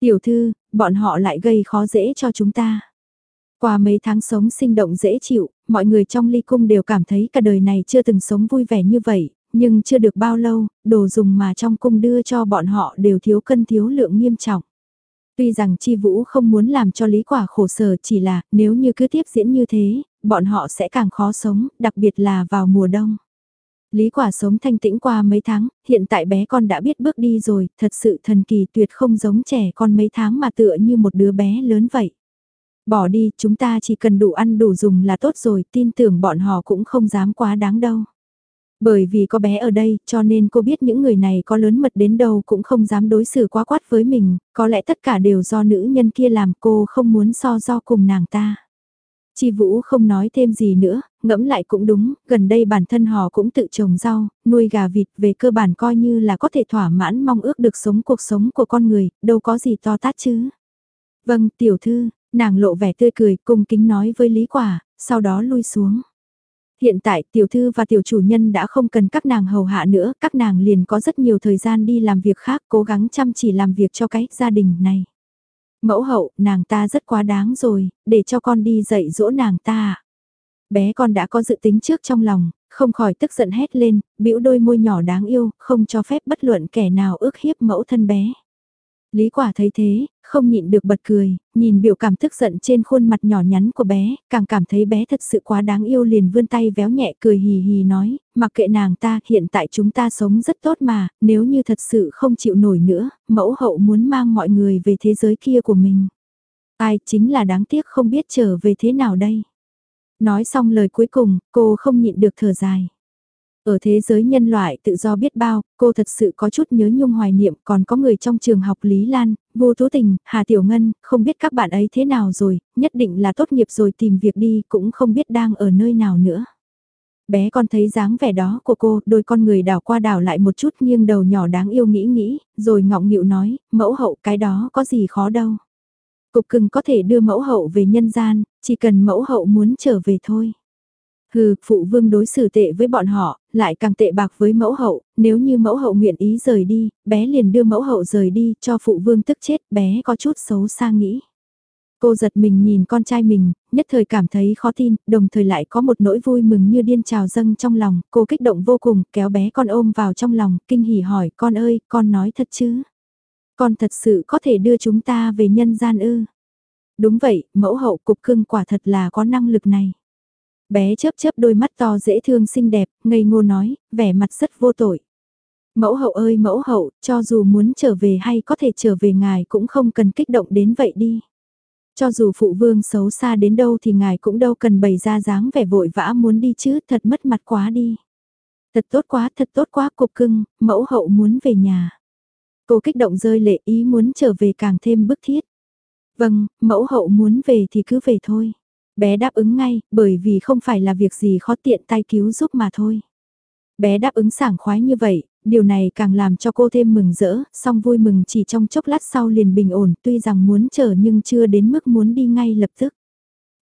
Tiểu thư, bọn họ lại gây khó dễ cho chúng ta. Qua mấy tháng sống sinh động dễ chịu, mọi người trong ly cung đều cảm thấy cả đời này chưa từng sống vui vẻ như vậy, nhưng chưa được bao lâu, đồ dùng mà trong cung đưa cho bọn họ đều thiếu cân thiếu lượng nghiêm trọng. Tuy rằng Chi Vũ không muốn làm cho Lý Quả khổ sở chỉ là nếu như cứ tiếp diễn như thế, bọn họ sẽ càng khó sống, đặc biệt là vào mùa đông. Lý quả sống thanh tĩnh qua mấy tháng, hiện tại bé con đã biết bước đi rồi, thật sự thần kỳ tuyệt không giống trẻ con mấy tháng mà tựa như một đứa bé lớn vậy. Bỏ đi, chúng ta chỉ cần đủ ăn đủ dùng là tốt rồi, tin tưởng bọn họ cũng không dám quá đáng đâu. Bởi vì có bé ở đây, cho nên cô biết những người này có lớn mật đến đâu cũng không dám đối xử quá quát với mình, có lẽ tất cả đều do nữ nhân kia làm cô không muốn so do cùng nàng ta. Chi Vũ không nói thêm gì nữa, ngẫm lại cũng đúng, gần đây bản thân họ cũng tự trồng rau, nuôi gà vịt về cơ bản coi như là có thể thỏa mãn mong ước được sống cuộc sống của con người, đâu có gì to tát chứ. Vâng, tiểu thư, nàng lộ vẻ tươi cười, cung kính nói với Lý Quả, sau đó lui xuống. Hiện tại tiểu thư và tiểu chủ nhân đã không cần các nàng hầu hạ nữa, các nàng liền có rất nhiều thời gian đi làm việc khác, cố gắng chăm chỉ làm việc cho cái gia đình này. Mẫu hậu, nàng ta rất quá đáng rồi, để cho con đi dạy dỗ nàng ta. Bé con đã có dự tính trước trong lòng, không khỏi tức giận hét lên, bĩu đôi môi nhỏ đáng yêu, không cho phép bất luận kẻ nào ước hiếp mẫu thân bé. Lý quả thấy thế, không nhịn được bật cười, nhìn biểu cảm tức giận trên khuôn mặt nhỏ nhắn của bé, càng cảm thấy bé thật sự quá đáng yêu liền vươn tay véo nhẹ cười hì hì nói, mặc kệ nàng ta, hiện tại chúng ta sống rất tốt mà, nếu như thật sự không chịu nổi nữa, mẫu hậu muốn mang mọi người về thế giới kia của mình. Ai chính là đáng tiếc không biết trở về thế nào đây. Nói xong lời cuối cùng, cô không nhịn được thở dài. Ở thế giới nhân loại tự do biết bao, cô thật sự có chút nhớ nhung hoài niệm còn có người trong trường học Lý Lan, Vô Tú Tình, Hà Tiểu Ngân, không biết các bạn ấy thế nào rồi, nhất định là tốt nghiệp rồi tìm việc đi cũng không biết đang ở nơi nào nữa. Bé con thấy dáng vẻ đó của cô, đôi con người đảo qua đảo lại một chút nghiêng đầu nhỏ đáng yêu nghĩ nghĩ, rồi ngọng nghịu nói, mẫu hậu cái đó có gì khó đâu. Cục cưng có thể đưa mẫu hậu về nhân gian, chỉ cần mẫu hậu muốn trở về thôi. Hừ, phụ vương đối xử tệ với bọn họ, lại càng tệ bạc với mẫu hậu, nếu như mẫu hậu nguyện ý rời đi, bé liền đưa mẫu hậu rời đi, cho phụ vương tức chết, bé có chút xấu xa nghĩ. Cô giật mình nhìn con trai mình, nhất thời cảm thấy khó tin, đồng thời lại có một nỗi vui mừng như điên trào dâng trong lòng, cô kích động vô cùng, kéo bé con ôm vào trong lòng, kinh hỉ hỏi, con ơi, con nói thật chứ? Con thật sự có thể đưa chúng ta về nhân gian ư? Đúng vậy, mẫu hậu cục cưng quả thật là có năng lực này. Bé chớp chớp đôi mắt to dễ thương xinh đẹp, ngây ngô nói, vẻ mặt rất vô tội. Mẫu hậu ơi mẫu hậu, cho dù muốn trở về hay có thể trở về ngài cũng không cần kích động đến vậy đi. Cho dù phụ vương xấu xa đến đâu thì ngài cũng đâu cần bày ra dáng vẻ vội vã muốn đi chứ, thật mất mặt quá đi. Thật tốt quá, thật tốt quá cục cưng, mẫu hậu muốn về nhà. Cô kích động rơi lệ ý muốn trở về càng thêm bức thiết. Vâng, mẫu hậu muốn về thì cứ về thôi. Bé đáp ứng ngay, bởi vì không phải là việc gì khó tiện tay cứu giúp mà thôi. Bé đáp ứng sảng khoái như vậy, điều này càng làm cho cô thêm mừng rỡ, song vui mừng chỉ trong chốc lát sau liền bình ổn, tuy rằng muốn chờ nhưng chưa đến mức muốn đi ngay lập tức.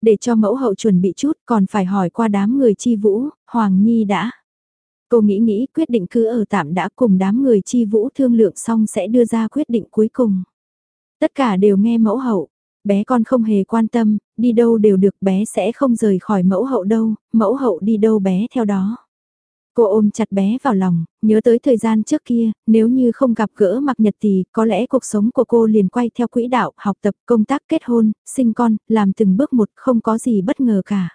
Để cho mẫu hậu chuẩn bị chút còn phải hỏi qua đám người chi vũ, Hoàng Nhi đã. Cô nghĩ nghĩ quyết định cứ ở tạm đã cùng đám người chi vũ thương lượng xong sẽ đưa ra quyết định cuối cùng. Tất cả đều nghe mẫu hậu, bé con không hề quan tâm, đi đâu đều được bé sẽ không rời khỏi mẫu hậu đâu, mẫu hậu đi đâu bé theo đó. Cô ôm chặt bé vào lòng, nhớ tới thời gian trước kia, nếu như không gặp gỡ mặc nhật thì có lẽ cuộc sống của cô liền quay theo quỹ đạo, học tập, công tác, kết hôn, sinh con, làm từng bước một không có gì bất ngờ cả.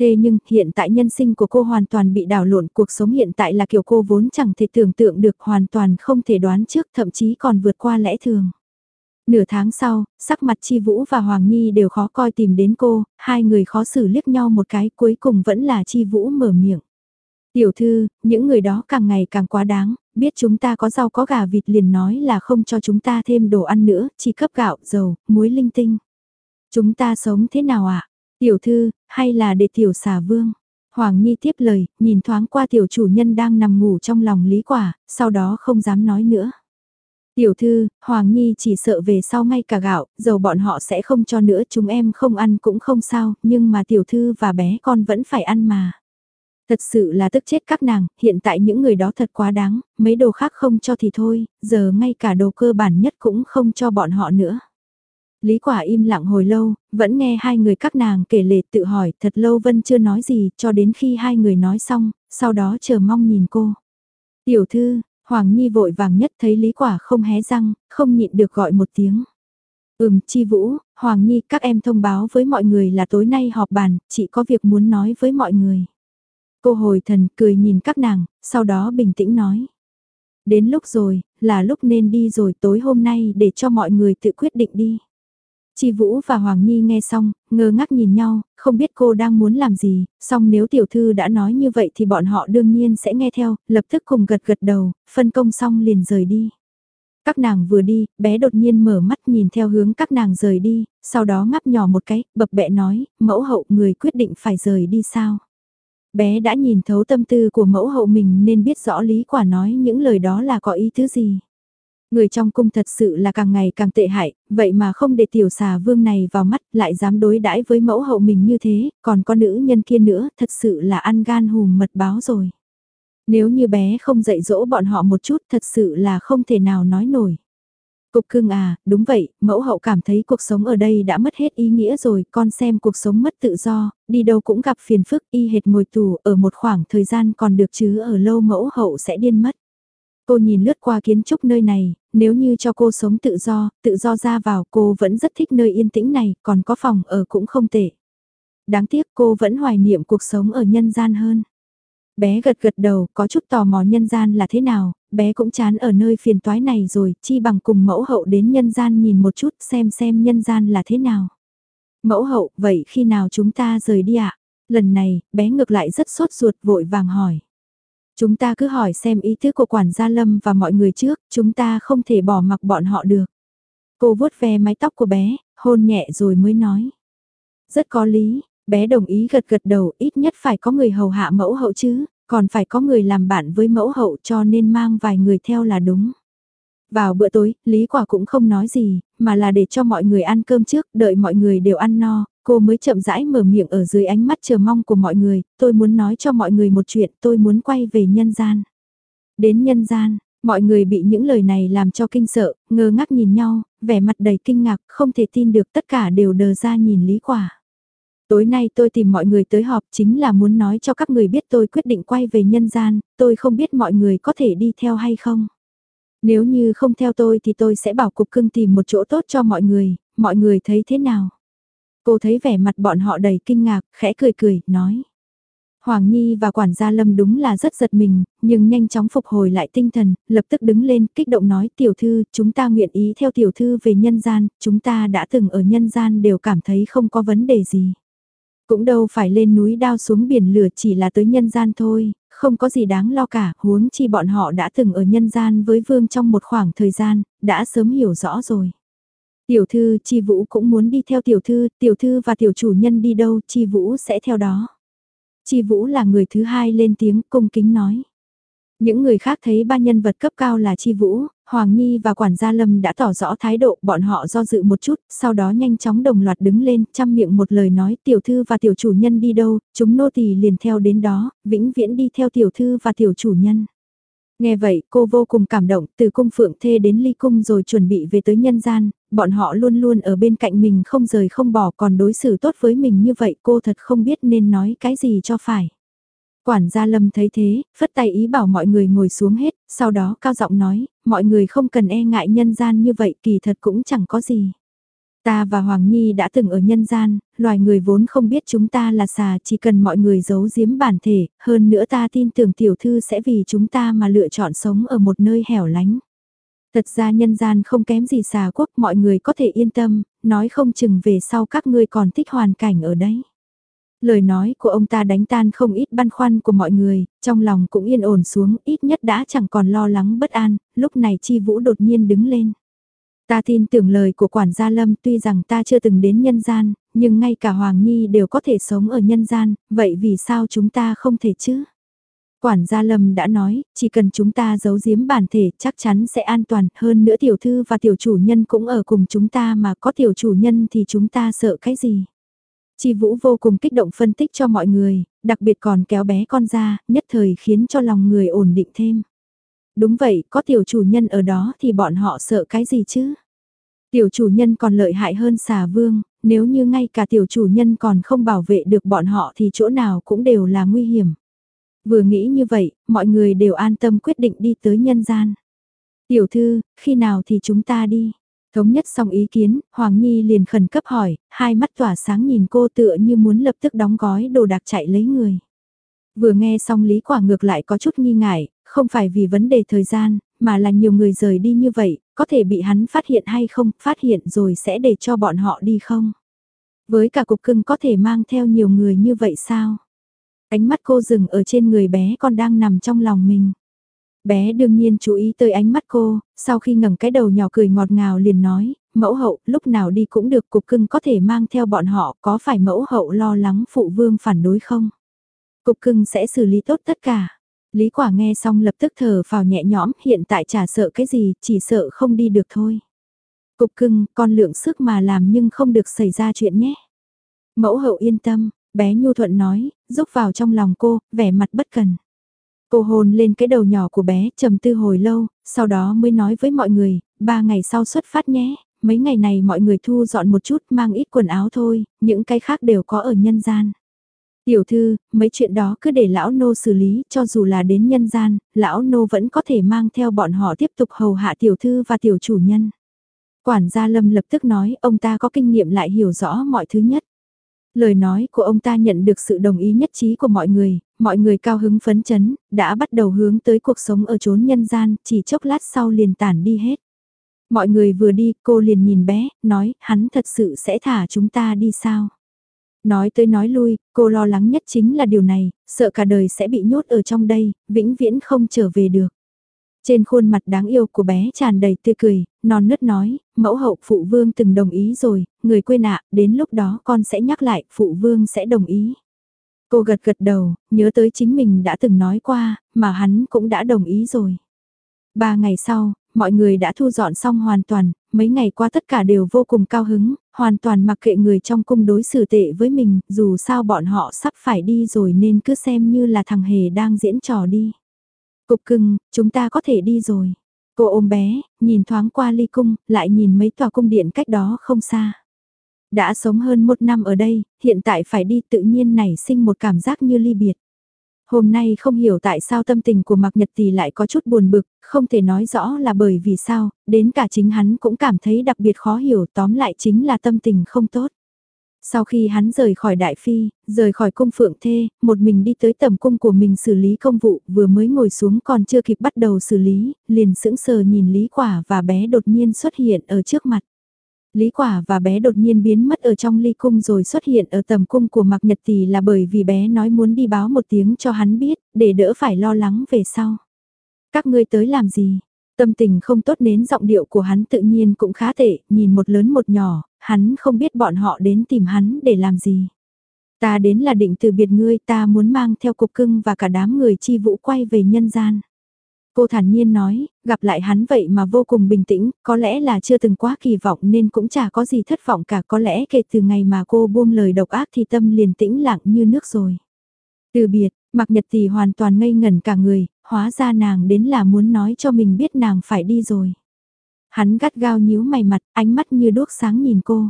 Thế nhưng hiện tại nhân sinh của cô hoàn toàn bị đảo lộn cuộc sống hiện tại là kiểu cô vốn chẳng thể tưởng tượng được hoàn toàn không thể đoán trước thậm chí còn vượt qua lẽ thường. Nửa tháng sau, sắc mặt Chi Vũ và Hoàng Nhi đều khó coi tìm đến cô, hai người khó xử liếc nhau một cái cuối cùng vẫn là Chi Vũ mở miệng. Tiểu thư, những người đó càng ngày càng quá đáng, biết chúng ta có rau có gà vịt liền nói là không cho chúng ta thêm đồ ăn nữa, chỉ cấp gạo, dầu, muối linh tinh. Chúng ta sống thế nào ạ? Tiểu thư, hay là để tiểu xà vương? Hoàng Nhi tiếp lời, nhìn thoáng qua tiểu chủ nhân đang nằm ngủ trong lòng lý quả, sau đó không dám nói nữa. Tiểu thư, Hoàng Nhi chỉ sợ về sau ngay cả gạo, dầu bọn họ sẽ không cho nữa chúng em không ăn cũng không sao, nhưng mà tiểu thư và bé con vẫn phải ăn mà. Thật sự là tức chết các nàng, hiện tại những người đó thật quá đáng, mấy đồ khác không cho thì thôi, giờ ngay cả đồ cơ bản nhất cũng không cho bọn họ nữa. Lý quả im lặng hồi lâu, vẫn nghe hai người các nàng kể lệ tự hỏi thật lâu Vân chưa nói gì cho đến khi hai người nói xong, sau đó chờ mong nhìn cô. Tiểu thư, Hoàng Nhi vội vàng nhất thấy Lý quả không hé răng, không nhịn được gọi một tiếng. Ừm, Chi Vũ, Hoàng Nhi các em thông báo với mọi người là tối nay họp bàn, chị có việc muốn nói với mọi người. Cô hồi thần cười nhìn các nàng, sau đó bình tĩnh nói. Đến lúc rồi, là lúc nên đi rồi tối hôm nay để cho mọi người tự quyết định đi. Chi Vũ và Hoàng Nhi nghe xong, ngơ ngác nhìn nhau, không biết cô đang muốn làm gì, song nếu tiểu thư đã nói như vậy thì bọn họ đương nhiên sẽ nghe theo, lập tức cùng gật gật đầu, phân công xong liền rời đi. Các nàng vừa đi, bé đột nhiên mở mắt nhìn theo hướng các nàng rời đi, sau đó ngắp nhỏ một cái, bập bẹ nói, mẫu hậu người quyết định phải rời đi sao. Bé đã nhìn thấu tâm tư của mẫu hậu mình nên biết rõ lý quả nói những lời đó là có ý thứ gì. Người trong cung thật sự là càng ngày càng tệ hại, vậy mà không để tiểu xà vương này vào mắt lại dám đối đãi với mẫu hậu mình như thế, còn con nữ nhân kia nữa thật sự là ăn gan hùm mật báo rồi. Nếu như bé không dạy dỗ bọn họ một chút thật sự là không thể nào nói nổi. Cục cưng à, đúng vậy, mẫu hậu cảm thấy cuộc sống ở đây đã mất hết ý nghĩa rồi, con xem cuộc sống mất tự do, đi đâu cũng gặp phiền phức, y hệt ngồi tù, ở một khoảng thời gian còn được chứ ở lâu mẫu hậu sẽ điên mất. Cô nhìn lướt qua kiến trúc nơi này, nếu như cho cô sống tự do, tự do ra vào cô vẫn rất thích nơi yên tĩnh này, còn có phòng ở cũng không tệ. Đáng tiếc cô vẫn hoài niệm cuộc sống ở nhân gian hơn. Bé gật gật đầu, có chút tò mò nhân gian là thế nào, bé cũng chán ở nơi phiền toái này rồi, chi bằng cùng mẫu hậu đến nhân gian nhìn một chút xem xem nhân gian là thế nào. Mẫu hậu, vậy khi nào chúng ta rời đi ạ? Lần này, bé ngược lại rất sốt ruột vội vàng hỏi. Chúng ta cứ hỏi xem ý thức của quản gia Lâm và mọi người trước, chúng ta không thể bỏ mặc bọn họ được. Cô vuốt ve mái tóc của bé, hôn nhẹ rồi mới nói. Rất có lý, bé đồng ý gật gật đầu ít nhất phải có người hầu hạ mẫu hậu chứ, còn phải có người làm bạn với mẫu hậu cho nên mang vài người theo là đúng. Vào bữa tối, Lý Quả cũng không nói gì, mà là để cho mọi người ăn cơm trước, đợi mọi người đều ăn no, cô mới chậm rãi mở miệng ở dưới ánh mắt chờ mong của mọi người, tôi muốn nói cho mọi người một chuyện, tôi muốn quay về nhân gian. Đến nhân gian, mọi người bị những lời này làm cho kinh sợ, ngơ ngác nhìn nhau, vẻ mặt đầy kinh ngạc, không thể tin được tất cả đều đờ ra nhìn Lý Quả. Tối nay tôi tìm mọi người tới họp chính là muốn nói cho các người biết tôi quyết định quay về nhân gian, tôi không biết mọi người có thể đi theo hay không. Nếu như không theo tôi thì tôi sẽ bảo cục cưng tìm một chỗ tốt cho mọi người, mọi người thấy thế nào? Cô thấy vẻ mặt bọn họ đầy kinh ngạc, khẽ cười cười, nói. Hoàng Nhi và quản gia Lâm đúng là rất giật mình, nhưng nhanh chóng phục hồi lại tinh thần, lập tức đứng lên, kích động nói tiểu thư, chúng ta nguyện ý theo tiểu thư về nhân gian, chúng ta đã từng ở nhân gian đều cảm thấy không có vấn đề gì. Cũng đâu phải lên núi đao xuống biển lửa chỉ là tới nhân gian thôi, không có gì đáng lo cả, huống chi bọn họ đã từng ở nhân gian với vương trong một khoảng thời gian, đã sớm hiểu rõ rồi. Tiểu thư Chi Vũ cũng muốn đi theo tiểu thư, tiểu thư và tiểu chủ nhân đi đâu Chi Vũ sẽ theo đó. Chi Vũ là người thứ hai lên tiếng cung kính nói. Những người khác thấy ba nhân vật cấp cao là Chi Vũ, Hoàng Nhi và quản gia Lâm đã tỏ rõ thái độ bọn họ do dự một chút, sau đó nhanh chóng đồng loạt đứng lên, chăm miệng một lời nói tiểu thư và tiểu chủ nhân đi đâu, chúng nô tỳ liền theo đến đó, vĩnh viễn đi theo tiểu thư và tiểu chủ nhân. Nghe vậy cô vô cùng cảm động từ cung phượng thê đến ly cung rồi chuẩn bị về tới nhân gian, bọn họ luôn luôn ở bên cạnh mình không rời không bỏ còn đối xử tốt với mình như vậy cô thật không biết nên nói cái gì cho phải. Quản gia Lâm thấy thế, phất tay ý bảo mọi người ngồi xuống hết, sau đó cao giọng nói, mọi người không cần e ngại nhân gian như vậy kỳ thật cũng chẳng có gì. Ta và Hoàng Nhi đã từng ở nhân gian, loài người vốn không biết chúng ta là xà chỉ cần mọi người giấu giếm bản thể, hơn nữa ta tin tưởng tiểu thư sẽ vì chúng ta mà lựa chọn sống ở một nơi hẻo lánh. Thật ra nhân gian không kém gì xà quốc mọi người có thể yên tâm, nói không chừng về sau các ngươi còn thích hoàn cảnh ở đấy. Lời nói của ông ta đánh tan không ít băn khoăn của mọi người, trong lòng cũng yên ổn xuống, ít nhất đã chẳng còn lo lắng bất an, lúc này Chi Vũ đột nhiên đứng lên. Ta tin tưởng lời của quản gia Lâm tuy rằng ta chưa từng đến nhân gian, nhưng ngay cả Hoàng Nhi đều có thể sống ở nhân gian, vậy vì sao chúng ta không thể chứ? Quản gia Lâm đã nói, chỉ cần chúng ta giấu giếm bản thể chắc chắn sẽ an toàn, hơn nữa tiểu thư và tiểu chủ nhân cũng ở cùng chúng ta mà có tiểu chủ nhân thì chúng ta sợ cái gì? Chi Vũ vô cùng kích động phân tích cho mọi người, đặc biệt còn kéo bé con ra, nhất thời khiến cho lòng người ổn định thêm. Đúng vậy, có tiểu chủ nhân ở đó thì bọn họ sợ cái gì chứ? Tiểu chủ nhân còn lợi hại hơn xà vương, nếu như ngay cả tiểu chủ nhân còn không bảo vệ được bọn họ thì chỗ nào cũng đều là nguy hiểm. Vừa nghĩ như vậy, mọi người đều an tâm quyết định đi tới nhân gian. Tiểu thư, khi nào thì chúng ta đi? Thống nhất xong ý kiến, Hoàng Nhi liền khẩn cấp hỏi, hai mắt tỏa sáng nhìn cô tựa như muốn lập tức đóng gói đồ đạc chạy lấy người. Vừa nghe xong Lý Quả ngược lại có chút nghi ngại, không phải vì vấn đề thời gian, mà là nhiều người rời đi như vậy, có thể bị hắn phát hiện hay không, phát hiện rồi sẽ để cho bọn họ đi không? Với cả cục cưng có thể mang theo nhiều người như vậy sao? Ánh mắt cô dừng ở trên người bé con đang nằm trong lòng mình. Bé đương nhiên chú ý tới ánh mắt cô, sau khi ngẩng cái đầu nhỏ cười ngọt ngào liền nói, mẫu hậu, lúc nào đi cũng được cục cưng có thể mang theo bọn họ, có phải mẫu hậu lo lắng phụ vương phản đối không? Cục cưng sẽ xử lý tốt tất cả. Lý quả nghe xong lập tức thở vào nhẹ nhõm, hiện tại chả sợ cái gì, chỉ sợ không đi được thôi. Cục cưng, con lượng sức mà làm nhưng không được xảy ra chuyện nhé. Mẫu hậu yên tâm, bé Nhu Thuận nói, rúc vào trong lòng cô, vẻ mặt bất cần. Cô hôn lên cái đầu nhỏ của bé, trầm tư hồi lâu, sau đó mới nói với mọi người, ba ngày sau xuất phát nhé, mấy ngày này mọi người thu dọn một chút mang ít quần áo thôi, những cái khác đều có ở nhân gian. Tiểu thư, mấy chuyện đó cứ để lão nô xử lý, cho dù là đến nhân gian, lão nô vẫn có thể mang theo bọn họ tiếp tục hầu hạ tiểu thư và tiểu chủ nhân. Quản gia Lâm lập tức nói, ông ta có kinh nghiệm lại hiểu rõ mọi thứ nhất. Lời nói của ông ta nhận được sự đồng ý nhất trí của mọi người, mọi người cao hứng phấn chấn, đã bắt đầu hướng tới cuộc sống ở chốn nhân gian, chỉ chốc lát sau liền tản đi hết. Mọi người vừa đi, cô liền nhìn bé, nói, hắn thật sự sẽ thả chúng ta đi sao? Nói tới nói lui, cô lo lắng nhất chính là điều này, sợ cả đời sẽ bị nhốt ở trong đây, vĩnh viễn không trở về được. Trên khuôn mặt đáng yêu của bé tràn đầy tươi cười, non nứt nói, mẫu hậu phụ vương từng đồng ý rồi, người quên ạ, đến lúc đó con sẽ nhắc lại, phụ vương sẽ đồng ý. Cô gật gật đầu, nhớ tới chính mình đã từng nói qua, mà hắn cũng đã đồng ý rồi. Ba ngày sau, mọi người đã thu dọn xong hoàn toàn, mấy ngày qua tất cả đều vô cùng cao hứng, hoàn toàn mặc kệ người trong cung đối xử tệ với mình, dù sao bọn họ sắp phải đi rồi nên cứ xem như là thằng hề đang diễn trò đi. Cục cưng, chúng ta có thể đi rồi. Cô ôm bé, nhìn thoáng qua ly cung, lại nhìn mấy tòa cung điện cách đó không xa. Đã sống hơn một năm ở đây, hiện tại phải đi tự nhiên nảy sinh một cảm giác như ly biệt. Hôm nay không hiểu tại sao tâm tình của Mạc Nhật Tỷ lại có chút buồn bực, không thể nói rõ là bởi vì sao, đến cả chính hắn cũng cảm thấy đặc biệt khó hiểu tóm lại chính là tâm tình không tốt. Sau khi hắn rời khỏi đại phi, rời khỏi cung phượng thê, một mình đi tới tầm cung của mình xử lý công vụ, vừa mới ngồi xuống còn chưa kịp bắt đầu xử lý, liền sững sờ nhìn Lý Quả và bé đột nhiên xuất hiện ở trước mặt. Lý Quả và bé đột nhiên biến mất ở trong ly cung rồi xuất hiện ở tầm cung của Mạc Nhật Tỷ là bởi vì bé nói muốn đi báo một tiếng cho hắn biết, để đỡ phải lo lắng về sau. Các ngươi tới làm gì? Tâm tình không tốt đến giọng điệu của hắn tự nhiên cũng khá tệ, nhìn một lớn một nhỏ, hắn không biết bọn họ đến tìm hắn để làm gì. Ta đến là định từ biệt ngươi ta muốn mang theo cục cưng và cả đám người chi vũ quay về nhân gian. Cô thản nhiên nói, gặp lại hắn vậy mà vô cùng bình tĩnh, có lẽ là chưa từng quá kỳ vọng nên cũng chả có gì thất vọng cả có lẽ kể từ ngày mà cô buông lời độc ác thì tâm liền tĩnh lặng như nước rồi. Từ biệt, mặc nhật thì hoàn toàn ngây ngẩn cả người, hóa ra nàng đến là muốn nói cho mình biết nàng phải đi rồi. Hắn gắt gao nhíu mày mặt, ánh mắt như đuốc sáng nhìn cô.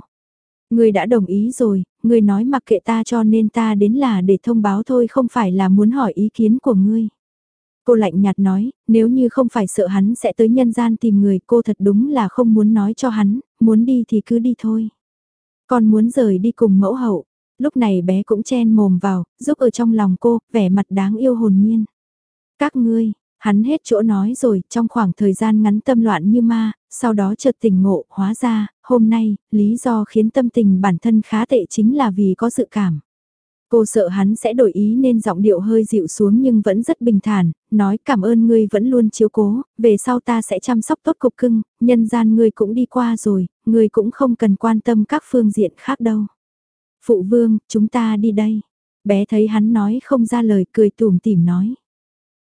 Người đã đồng ý rồi, người nói mặc kệ ta cho nên ta đến là để thông báo thôi không phải là muốn hỏi ý kiến của ngươi. Cô lạnh nhạt nói, nếu như không phải sợ hắn sẽ tới nhân gian tìm người cô thật đúng là không muốn nói cho hắn, muốn đi thì cứ đi thôi. Còn muốn rời đi cùng mẫu hậu, lúc này bé cũng chen mồm vào, giúp ở trong lòng cô, vẻ mặt đáng yêu hồn nhiên. Các ngươi, hắn hết chỗ nói rồi, trong khoảng thời gian ngắn tâm loạn như ma, sau đó chợt tỉnh ngộ, hóa ra, hôm nay, lý do khiến tâm tình bản thân khá tệ chính là vì có dự cảm. Cô sợ hắn sẽ đổi ý nên giọng điệu hơi dịu xuống nhưng vẫn rất bình thản, nói cảm ơn ngươi vẫn luôn chiếu cố, về sau ta sẽ chăm sóc tốt cục cưng, nhân gian ngươi cũng đi qua rồi, ngươi cũng không cần quan tâm các phương diện khác đâu. Phụ vương, chúng ta đi đây. Bé thấy hắn nói không ra lời cười tủm tỉm nói.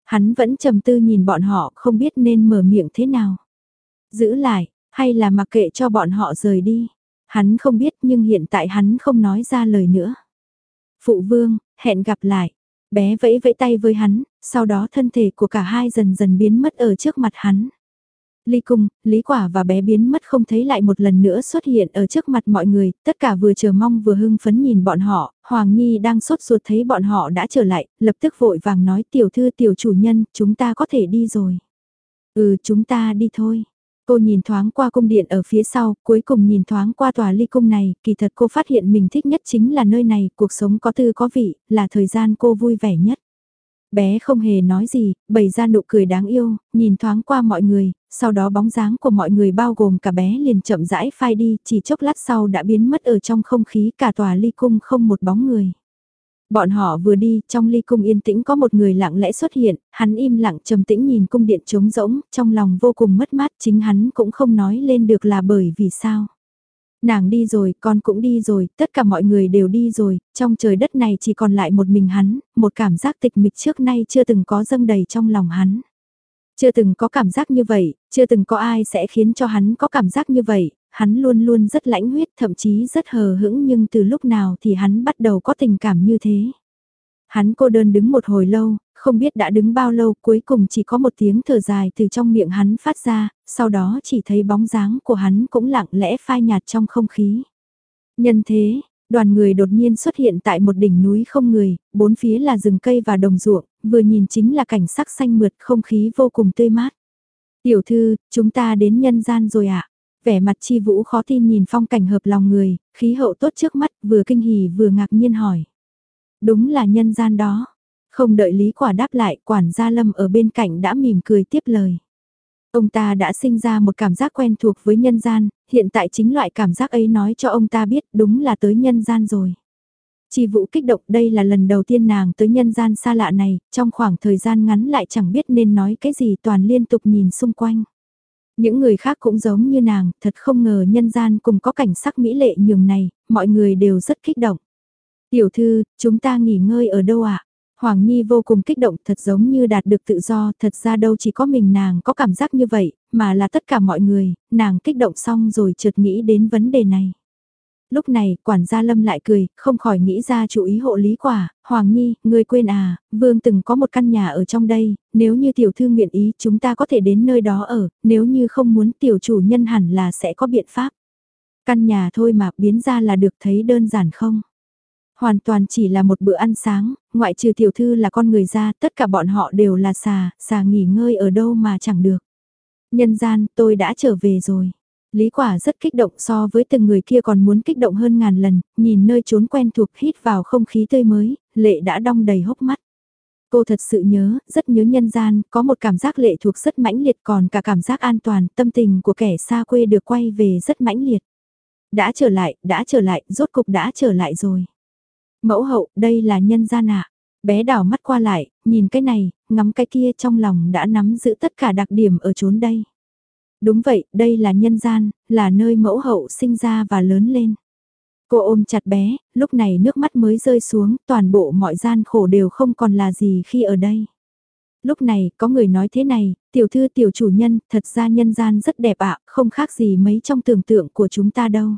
Hắn vẫn trầm tư nhìn bọn họ không biết nên mở miệng thế nào. Giữ lại, hay là mặc kệ cho bọn họ rời đi. Hắn không biết nhưng hiện tại hắn không nói ra lời nữa. Phụ vương, hẹn gặp lại. Bé vẫy vẫy tay với hắn, sau đó thân thể của cả hai dần dần biến mất ở trước mặt hắn. Ly cung, Lý Quả và bé biến mất không thấy lại một lần nữa xuất hiện ở trước mặt mọi người, tất cả vừa chờ mong vừa hưng phấn nhìn bọn họ, Hoàng Nhi đang sốt ruột thấy bọn họ đã trở lại, lập tức vội vàng nói tiểu thư tiểu chủ nhân, chúng ta có thể đi rồi. Ừ chúng ta đi thôi. Cô nhìn thoáng qua cung điện ở phía sau, cuối cùng nhìn thoáng qua tòa ly cung này, kỳ thật cô phát hiện mình thích nhất chính là nơi này, cuộc sống có tư có vị, là thời gian cô vui vẻ nhất. Bé không hề nói gì, bày ra nụ cười đáng yêu, nhìn thoáng qua mọi người, sau đó bóng dáng của mọi người bao gồm cả bé liền chậm rãi phai đi, chỉ chốc lát sau đã biến mất ở trong không khí cả tòa ly cung không một bóng người. Bọn họ vừa đi, trong ly cung yên tĩnh có một người lặng lẽ xuất hiện, hắn im lặng trầm tĩnh nhìn cung điện trống rỗng, trong lòng vô cùng mất mát, chính hắn cũng không nói lên được là bởi vì sao. Nàng đi rồi, con cũng đi rồi, tất cả mọi người đều đi rồi, trong trời đất này chỉ còn lại một mình hắn, một cảm giác tịch mịch trước nay chưa từng có dâng đầy trong lòng hắn. Chưa từng có cảm giác như vậy, chưa từng có ai sẽ khiến cho hắn có cảm giác như vậy, hắn luôn luôn rất lãnh huyết thậm chí rất hờ hững nhưng từ lúc nào thì hắn bắt đầu có tình cảm như thế. Hắn cô đơn đứng một hồi lâu, không biết đã đứng bao lâu cuối cùng chỉ có một tiếng thở dài từ trong miệng hắn phát ra, sau đó chỉ thấy bóng dáng của hắn cũng lặng lẽ phai nhạt trong không khí. Nhân thế, đoàn người đột nhiên xuất hiện tại một đỉnh núi không người, bốn phía là rừng cây và đồng ruộng, vừa nhìn chính là cảnh sắc xanh mượt không khí vô cùng tươi mát. Tiểu thư, chúng ta đến nhân gian rồi ạ. À? Vẻ mặt chi vũ khó tin nhìn phong cảnh hợp lòng người, khí hậu tốt trước mắt, vừa kinh hỉ vừa ngạc nhiên hỏi. Đúng là nhân gian đó. Không đợi Lý Quả đáp lại, quản gia Lâm ở bên cạnh đã mỉm cười tiếp lời. Ông ta đã sinh ra một cảm giác quen thuộc với nhân gian, hiện tại chính loại cảm giác ấy nói cho ông ta biết đúng là tới nhân gian rồi. Chi vũ kích động đây là lần đầu tiên nàng tới nhân gian xa lạ này, trong khoảng thời gian ngắn lại chẳng biết nên nói cái gì toàn liên tục nhìn xung quanh. Những người khác cũng giống như nàng, thật không ngờ nhân gian cùng có cảnh sắc mỹ lệ nhường này, mọi người đều rất kích động. Tiểu thư, chúng ta nghỉ ngơi ở đâu ạ? À? Hoàng Nhi vô cùng kích động thật giống như đạt được tự do, thật ra đâu chỉ có mình nàng có cảm giác như vậy, mà là tất cả mọi người, nàng kích động xong rồi chợt nghĩ đến vấn đề này. Lúc này, quản gia Lâm lại cười, không khỏi nghĩ ra chủ ý hộ lý quả, Hoàng Nhi, ngươi quên à, Vương từng có một căn nhà ở trong đây, nếu như tiểu thư nguyện ý chúng ta có thể đến nơi đó ở, nếu như không muốn tiểu chủ nhân hẳn là sẽ có biện pháp. Căn nhà thôi mà biến ra là được thấy đơn giản không? Hoàn toàn chỉ là một bữa ăn sáng, ngoại trừ tiểu thư là con người ra, tất cả bọn họ đều là xà, xà nghỉ ngơi ở đâu mà chẳng được. Nhân gian, tôi đã trở về rồi. Lý quả rất kích động so với từng người kia còn muốn kích động hơn ngàn lần, nhìn nơi trốn quen thuộc hít vào không khí tươi mới, lệ đã đong đầy hốc mắt. Cô thật sự nhớ, rất nhớ nhân gian, có một cảm giác lệ thuộc rất mãnh liệt còn cả cảm giác an toàn, tâm tình của kẻ xa quê được quay về rất mãnh liệt. Đã trở lại, đã trở lại, rốt cục đã trở lại rồi. Mẫu hậu, đây là nhân gian ạ. Bé đảo mắt qua lại, nhìn cái này, ngắm cái kia trong lòng đã nắm giữ tất cả đặc điểm ở chốn đây. Đúng vậy, đây là nhân gian, là nơi mẫu hậu sinh ra và lớn lên. Cô ôm chặt bé, lúc này nước mắt mới rơi xuống, toàn bộ mọi gian khổ đều không còn là gì khi ở đây. Lúc này, có người nói thế này, tiểu thư tiểu chủ nhân, thật ra nhân gian rất đẹp ạ, không khác gì mấy trong tưởng tượng của chúng ta đâu.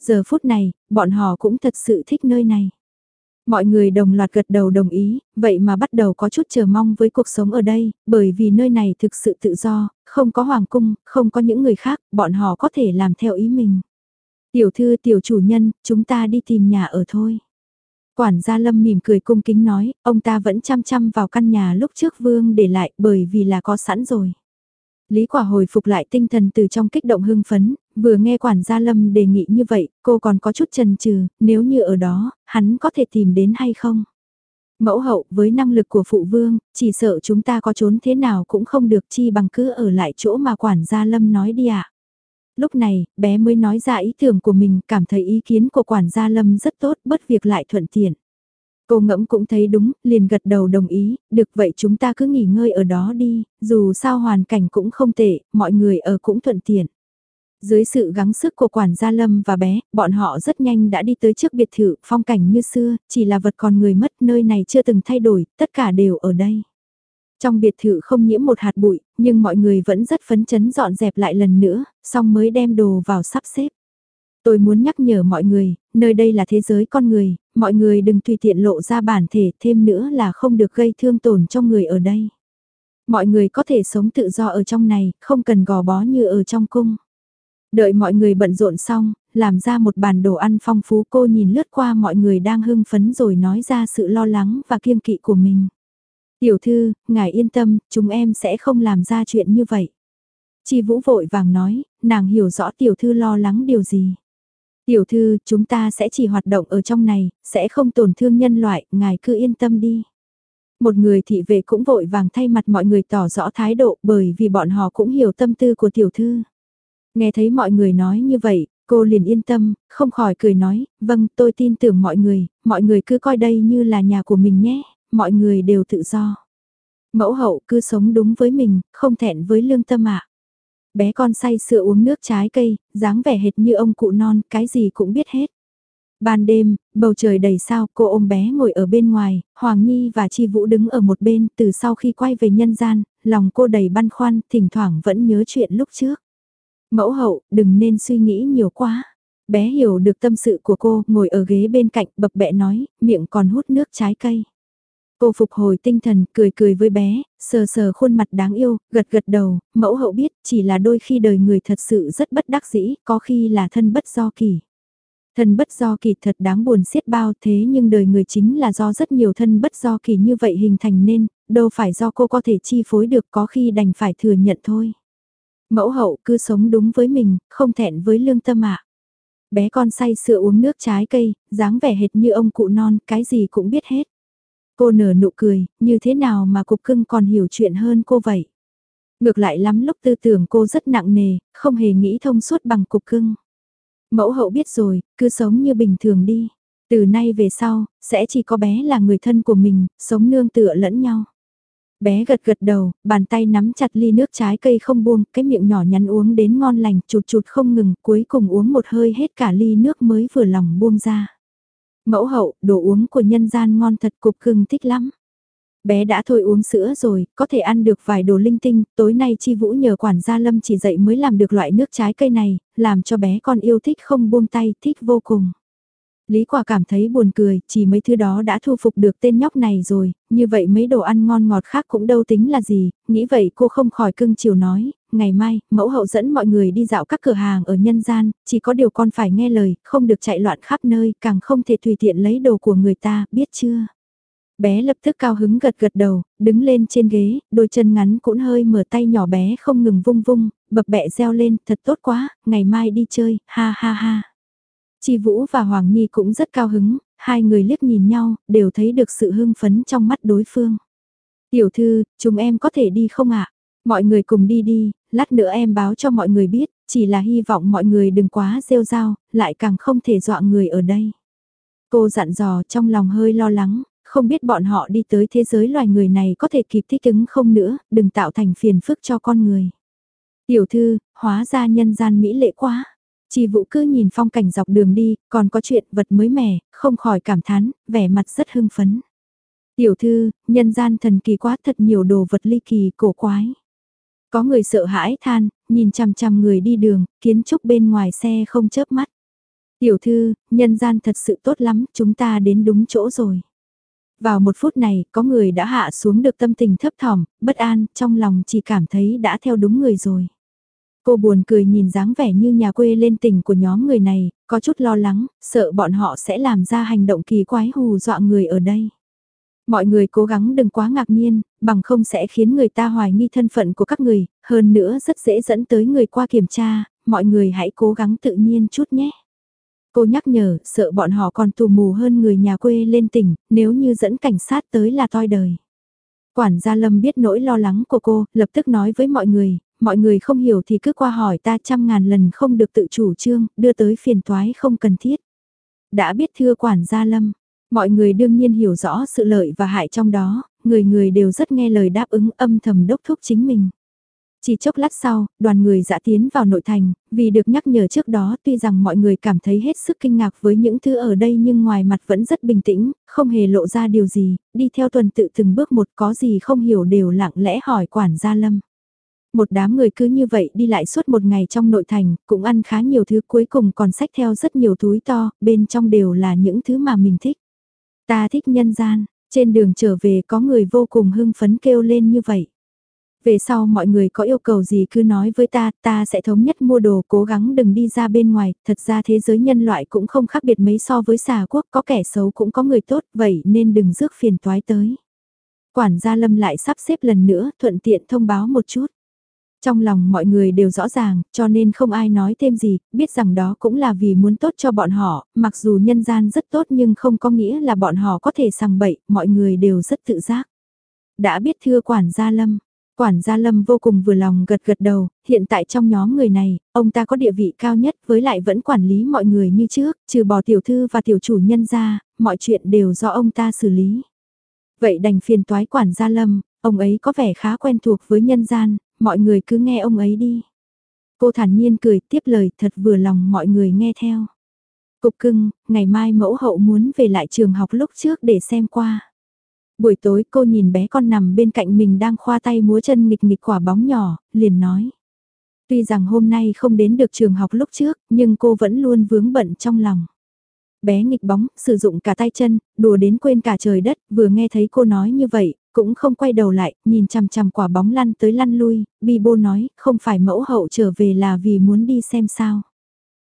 Giờ phút này, bọn họ cũng thật sự thích nơi này. Mọi người đồng loạt gật đầu đồng ý, vậy mà bắt đầu có chút chờ mong với cuộc sống ở đây, bởi vì nơi này thực sự tự do, không có hoàng cung, không có những người khác, bọn họ có thể làm theo ý mình. Tiểu thư tiểu chủ nhân, chúng ta đi tìm nhà ở thôi. Quản gia Lâm mỉm cười cung kính nói, ông ta vẫn chăm chăm vào căn nhà lúc trước vương để lại bởi vì là có sẵn rồi. Lý quả hồi phục lại tinh thần từ trong kích động hưng phấn, vừa nghe quản gia Lâm đề nghị như vậy, cô còn có chút chần chừ, nếu như ở đó, hắn có thể tìm đến hay không? Mẫu hậu với năng lực của phụ vương, chỉ sợ chúng ta có trốn thế nào cũng không được chi bằng cứ ở lại chỗ mà quản gia Lâm nói đi ạ. À. Lúc này, bé mới nói ra ý tưởng của mình, cảm thấy ý kiến của quản gia Lâm rất tốt, bất việc lại thuận tiện. Cô ngẫm cũng thấy đúng, liền gật đầu đồng ý, được vậy chúng ta cứ nghỉ ngơi ở đó đi, dù sao hoàn cảnh cũng không tệ, mọi người ở cũng thuận tiện. Dưới sự gắng sức của quản gia Lâm và bé, bọn họ rất nhanh đã đi tới trước biệt thự, phong cảnh như xưa, chỉ là vật còn người mất, nơi này chưa từng thay đổi, tất cả đều ở đây. Trong biệt thự không nhiễm một hạt bụi, nhưng mọi người vẫn rất phấn chấn dọn dẹp lại lần nữa, xong mới đem đồ vào sắp xếp. Tôi muốn nhắc nhở mọi người, nơi đây là thế giới con người, mọi người đừng tùy tiện lộ ra bản thể thêm nữa là không được gây thương tổn cho người ở đây. Mọi người có thể sống tự do ở trong này, không cần gò bó như ở trong cung. Đợi mọi người bận rộn xong, làm ra một bàn đồ ăn phong phú cô nhìn lướt qua mọi người đang hưng phấn rồi nói ra sự lo lắng và kiêng kỵ của mình. Tiểu thư, ngài yên tâm, chúng em sẽ không làm ra chuyện như vậy. Chi Vũ vội vàng nói, nàng hiểu rõ tiểu thư lo lắng điều gì. Tiểu thư, chúng ta sẽ chỉ hoạt động ở trong này, sẽ không tổn thương nhân loại, ngài cứ yên tâm đi. Một người thị vệ cũng vội vàng thay mặt mọi người tỏ rõ thái độ bởi vì bọn họ cũng hiểu tâm tư của tiểu thư. Nghe thấy mọi người nói như vậy, cô liền yên tâm, không khỏi cười nói, vâng tôi tin tưởng mọi người, mọi người cứ coi đây như là nhà của mình nhé, mọi người đều tự do. Mẫu hậu cứ sống đúng với mình, không thẹn với lương tâm ạ. Bé con say sữa uống nước trái cây, dáng vẻ hệt như ông cụ non, cái gì cũng biết hết. Ban đêm, bầu trời đầy sao, cô ôm bé ngồi ở bên ngoài, Hoàng Nhi và Chi Vũ đứng ở một bên, từ sau khi quay về nhân gian, lòng cô đầy băn khoăn, thỉnh thoảng vẫn nhớ chuyện lúc trước. Mẫu hậu, đừng nên suy nghĩ nhiều quá. Bé hiểu được tâm sự của cô, ngồi ở ghế bên cạnh, bập bẹ nói, miệng còn hút nước trái cây. Cô phục hồi tinh thần, cười cười với bé, sờ sờ khuôn mặt đáng yêu, gật gật đầu, mẫu hậu biết chỉ là đôi khi đời người thật sự rất bất đắc dĩ, có khi là thân bất do kỳ. Thân bất do kỳ thật đáng buồn xiết bao thế nhưng đời người chính là do rất nhiều thân bất do kỳ như vậy hình thành nên, đâu phải do cô có thể chi phối được có khi đành phải thừa nhận thôi. Mẫu hậu cứ sống đúng với mình, không thẹn với lương tâm ạ. Bé con say sữa uống nước trái cây, dáng vẻ hệt như ông cụ non, cái gì cũng biết hết. Cô nở nụ cười, như thế nào mà cục cưng còn hiểu chuyện hơn cô vậy? Ngược lại lắm lúc tư tưởng cô rất nặng nề, không hề nghĩ thông suốt bằng cục cưng. Mẫu hậu biết rồi, cứ sống như bình thường đi. Từ nay về sau, sẽ chỉ có bé là người thân của mình, sống nương tựa lẫn nhau. Bé gật gật đầu, bàn tay nắm chặt ly nước trái cây không buông, cái miệng nhỏ nhắn uống đến ngon lành, chụt chụt không ngừng, cuối cùng uống một hơi hết cả ly nước mới vừa lòng buông ra. Mẫu hậu, đồ uống của nhân gian ngon thật cục cưng thích lắm. Bé đã thôi uống sữa rồi, có thể ăn được vài đồ linh tinh, tối nay Chi Vũ nhờ quản gia Lâm chỉ dạy mới làm được loại nước trái cây này, làm cho bé con yêu thích không buông tay, thích vô cùng. Lý Quả cảm thấy buồn cười, chỉ mấy thứ đó đã thu phục được tên nhóc này rồi, như vậy mấy đồ ăn ngon ngọt khác cũng đâu tính là gì, nghĩ vậy cô không khỏi cưng chiều nói, ngày mai, mẫu hậu dẫn mọi người đi dạo các cửa hàng ở nhân gian, chỉ có điều con phải nghe lời, không được chạy loạn khắp nơi, càng không thể tùy tiện lấy đồ của người ta, biết chưa? Bé lập tức cao hứng gật gật đầu, đứng lên trên ghế, đôi chân ngắn cũng hơi mở tay nhỏ bé không ngừng vung vung, bập bẹ reo lên, thật tốt quá, ngày mai đi chơi, ha ha ha. Chi Vũ và Hoàng Nhi cũng rất cao hứng, hai người liếc nhìn nhau, đều thấy được sự hưng phấn trong mắt đối phương. Tiểu thư, chúng em có thể đi không ạ? Mọi người cùng đi đi, lát nữa em báo cho mọi người biết, chỉ là hy vọng mọi người đừng quá rêu rao, lại càng không thể dọa người ở đây. Cô dặn dò trong lòng hơi lo lắng, không biết bọn họ đi tới thế giới loài người này có thể kịp thích ứng không nữa, đừng tạo thành phiền phức cho con người. Tiểu thư, hóa ra nhân gian mỹ lệ quá. Chi vũ cứ nhìn phong cảnh dọc đường đi, còn có chuyện vật mới mẻ, không khỏi cảm thán, vẻ mặt rất hưng phấn. Tiểu thư, nhân gian thần kỳ quá thật nhiều đồ vật ly kỳ cổ quái. Có người sợ hãi than, nhìn chằm chằm người đi đường, kiến trúc bên ngoài xe không chớp mắt. Tiểu thư, nhân gian thật sự tốt lắm, chúng ta đến đúng chỗ rồi. Vào một phút này, có người đã hạ xuống được tâm tình thấp thỏm, bất an, trong lòng chỉ cảm thấy đã theo đúng người rồi. Cô buồn cười nhìn dáng vẻ như nhà quê lên tình của nhóm người này, có chút lo lắng, sợ bọn họ sẽ làm ra hành động kỳ quái hù dọa người ở đây. Mọi người cố gắng đừng quá ngạc nhiên, bằng không sẽ khiến người ta hoài nghi thân phận của các người, hơn nữa rất dễ dẫn tới người qua kiểm tra, mọi người hãy cố gắng tự nhiên chút nhé. Cô nhắc nhở, sợ bọn họ còn tù mù hơn người nhà quê lên tỉnh, nếu như dẫn cảnh sát tới là toi đời. Quản gia Lâm biết nỗi lo lắng của cô, lập tức nói với mọi người, mọi người không hiểu thì cứ qua hỏi ta trăm ngàn lần không được tự chủ trương, đưa tới phiền toái không cần thiết. Đã biết thưa quản gia Lâm, mọi người đương nhiên hiểu rõ sự lợi và hại trong đó, người người đều rất nghe lời đáp ứng âm thầm đốc thúc chính mình. Chỉ chốc lát sau, đoàn người dã tiến vào nội thành, vì được nhắc nhở trước đó tuy rằng mọi người cảm thấy hết sức kinh ngạc với những thứ ở đây nhưng ngoài mặt vẫn rất bình tĩnh, không hề lộ ra điều gì, đi theo tuần tự từng bước một có gì không hiểu đều lặng lẽ hỏi quản gia lâm. Một đám người cứ như vậy đi lại suốt một ngày trong nội thành, cũng ăn khá nhiều thứ cuối cùng còn xách theo rất nhiều túi to, bên trong đều là những thứ mà mình thích. Ta thích nhân gian, trên đường trở về có người vô cùng hưng phấn kêu lên như vậy. Về sau mọi người có yêu cầu gì cứ nói với ta, ta sẽ thống nhất mua đồ cố gắng đừng đi ra bên ngoài, thật ra thế giới nhân loại cũng không khác biệt mấy so với xà quốc, có kẻ xấu cũng có người tốt, vậy nên đừng rước phiền toái tới. Quản gia lâm lại sắp xếp lần nữa, thuận tiện thông báo một chút. Trong lòng mọi người đều rõ ràng, cho nên không ai nói thêm gì, biết rằng đó cũng là vì muốn tốt cho bọn họ, mặc dù nhân gian rất tốt nhưng không có nghĩa là bọn họ có thể sằng bậy, mọi người đều rất tự giác. Đã biết thưa quản gia Lâm, quản gia Lâm vô cùng vừa lòng gật gật đầu, hiện tại trong nhóm người này, ông ta có địa vị cao nhất với lại vẫn quản lý mọi người như trước, trừ bỏ tiểu thư và tiểu chủ nhân ra, mọi chuyện đều do ông ta xử lý. Vậy đành phiền toái quản gia Lâm, ông ấy có vẻ khá quen thuộc với nhân gian, mọi người cứ nghe ông ấy đi. Cô thản nhiên cười tiếp lời thật vừa lòng mọi người nghe theo. Cục cưng, ngày mai mẫu hậu muốn về lại trường học lúc trước để xem qua. Buổi tối cô nhìn bé con nằm bên cạnh mình đang khoa tay múa chân nghịch nghịch quả bóng nhỏ, liền nói. Tuy rằng hôm nay không đến được trường học lúc trước, nhưng cô vẫn luôn vướng bận trong lòng. Bé nghịch bóng, sử dụng cả tay chân, đùa đến quên cả trời đất, vừa nghe thấy cô nói như vậy, cũng không quay đầu lại, nhìn chằm chằm quả bóng lăn tới lăn lui, bi bô nói, không phải mẫu hậu trở về là vì muốn đi xem sao.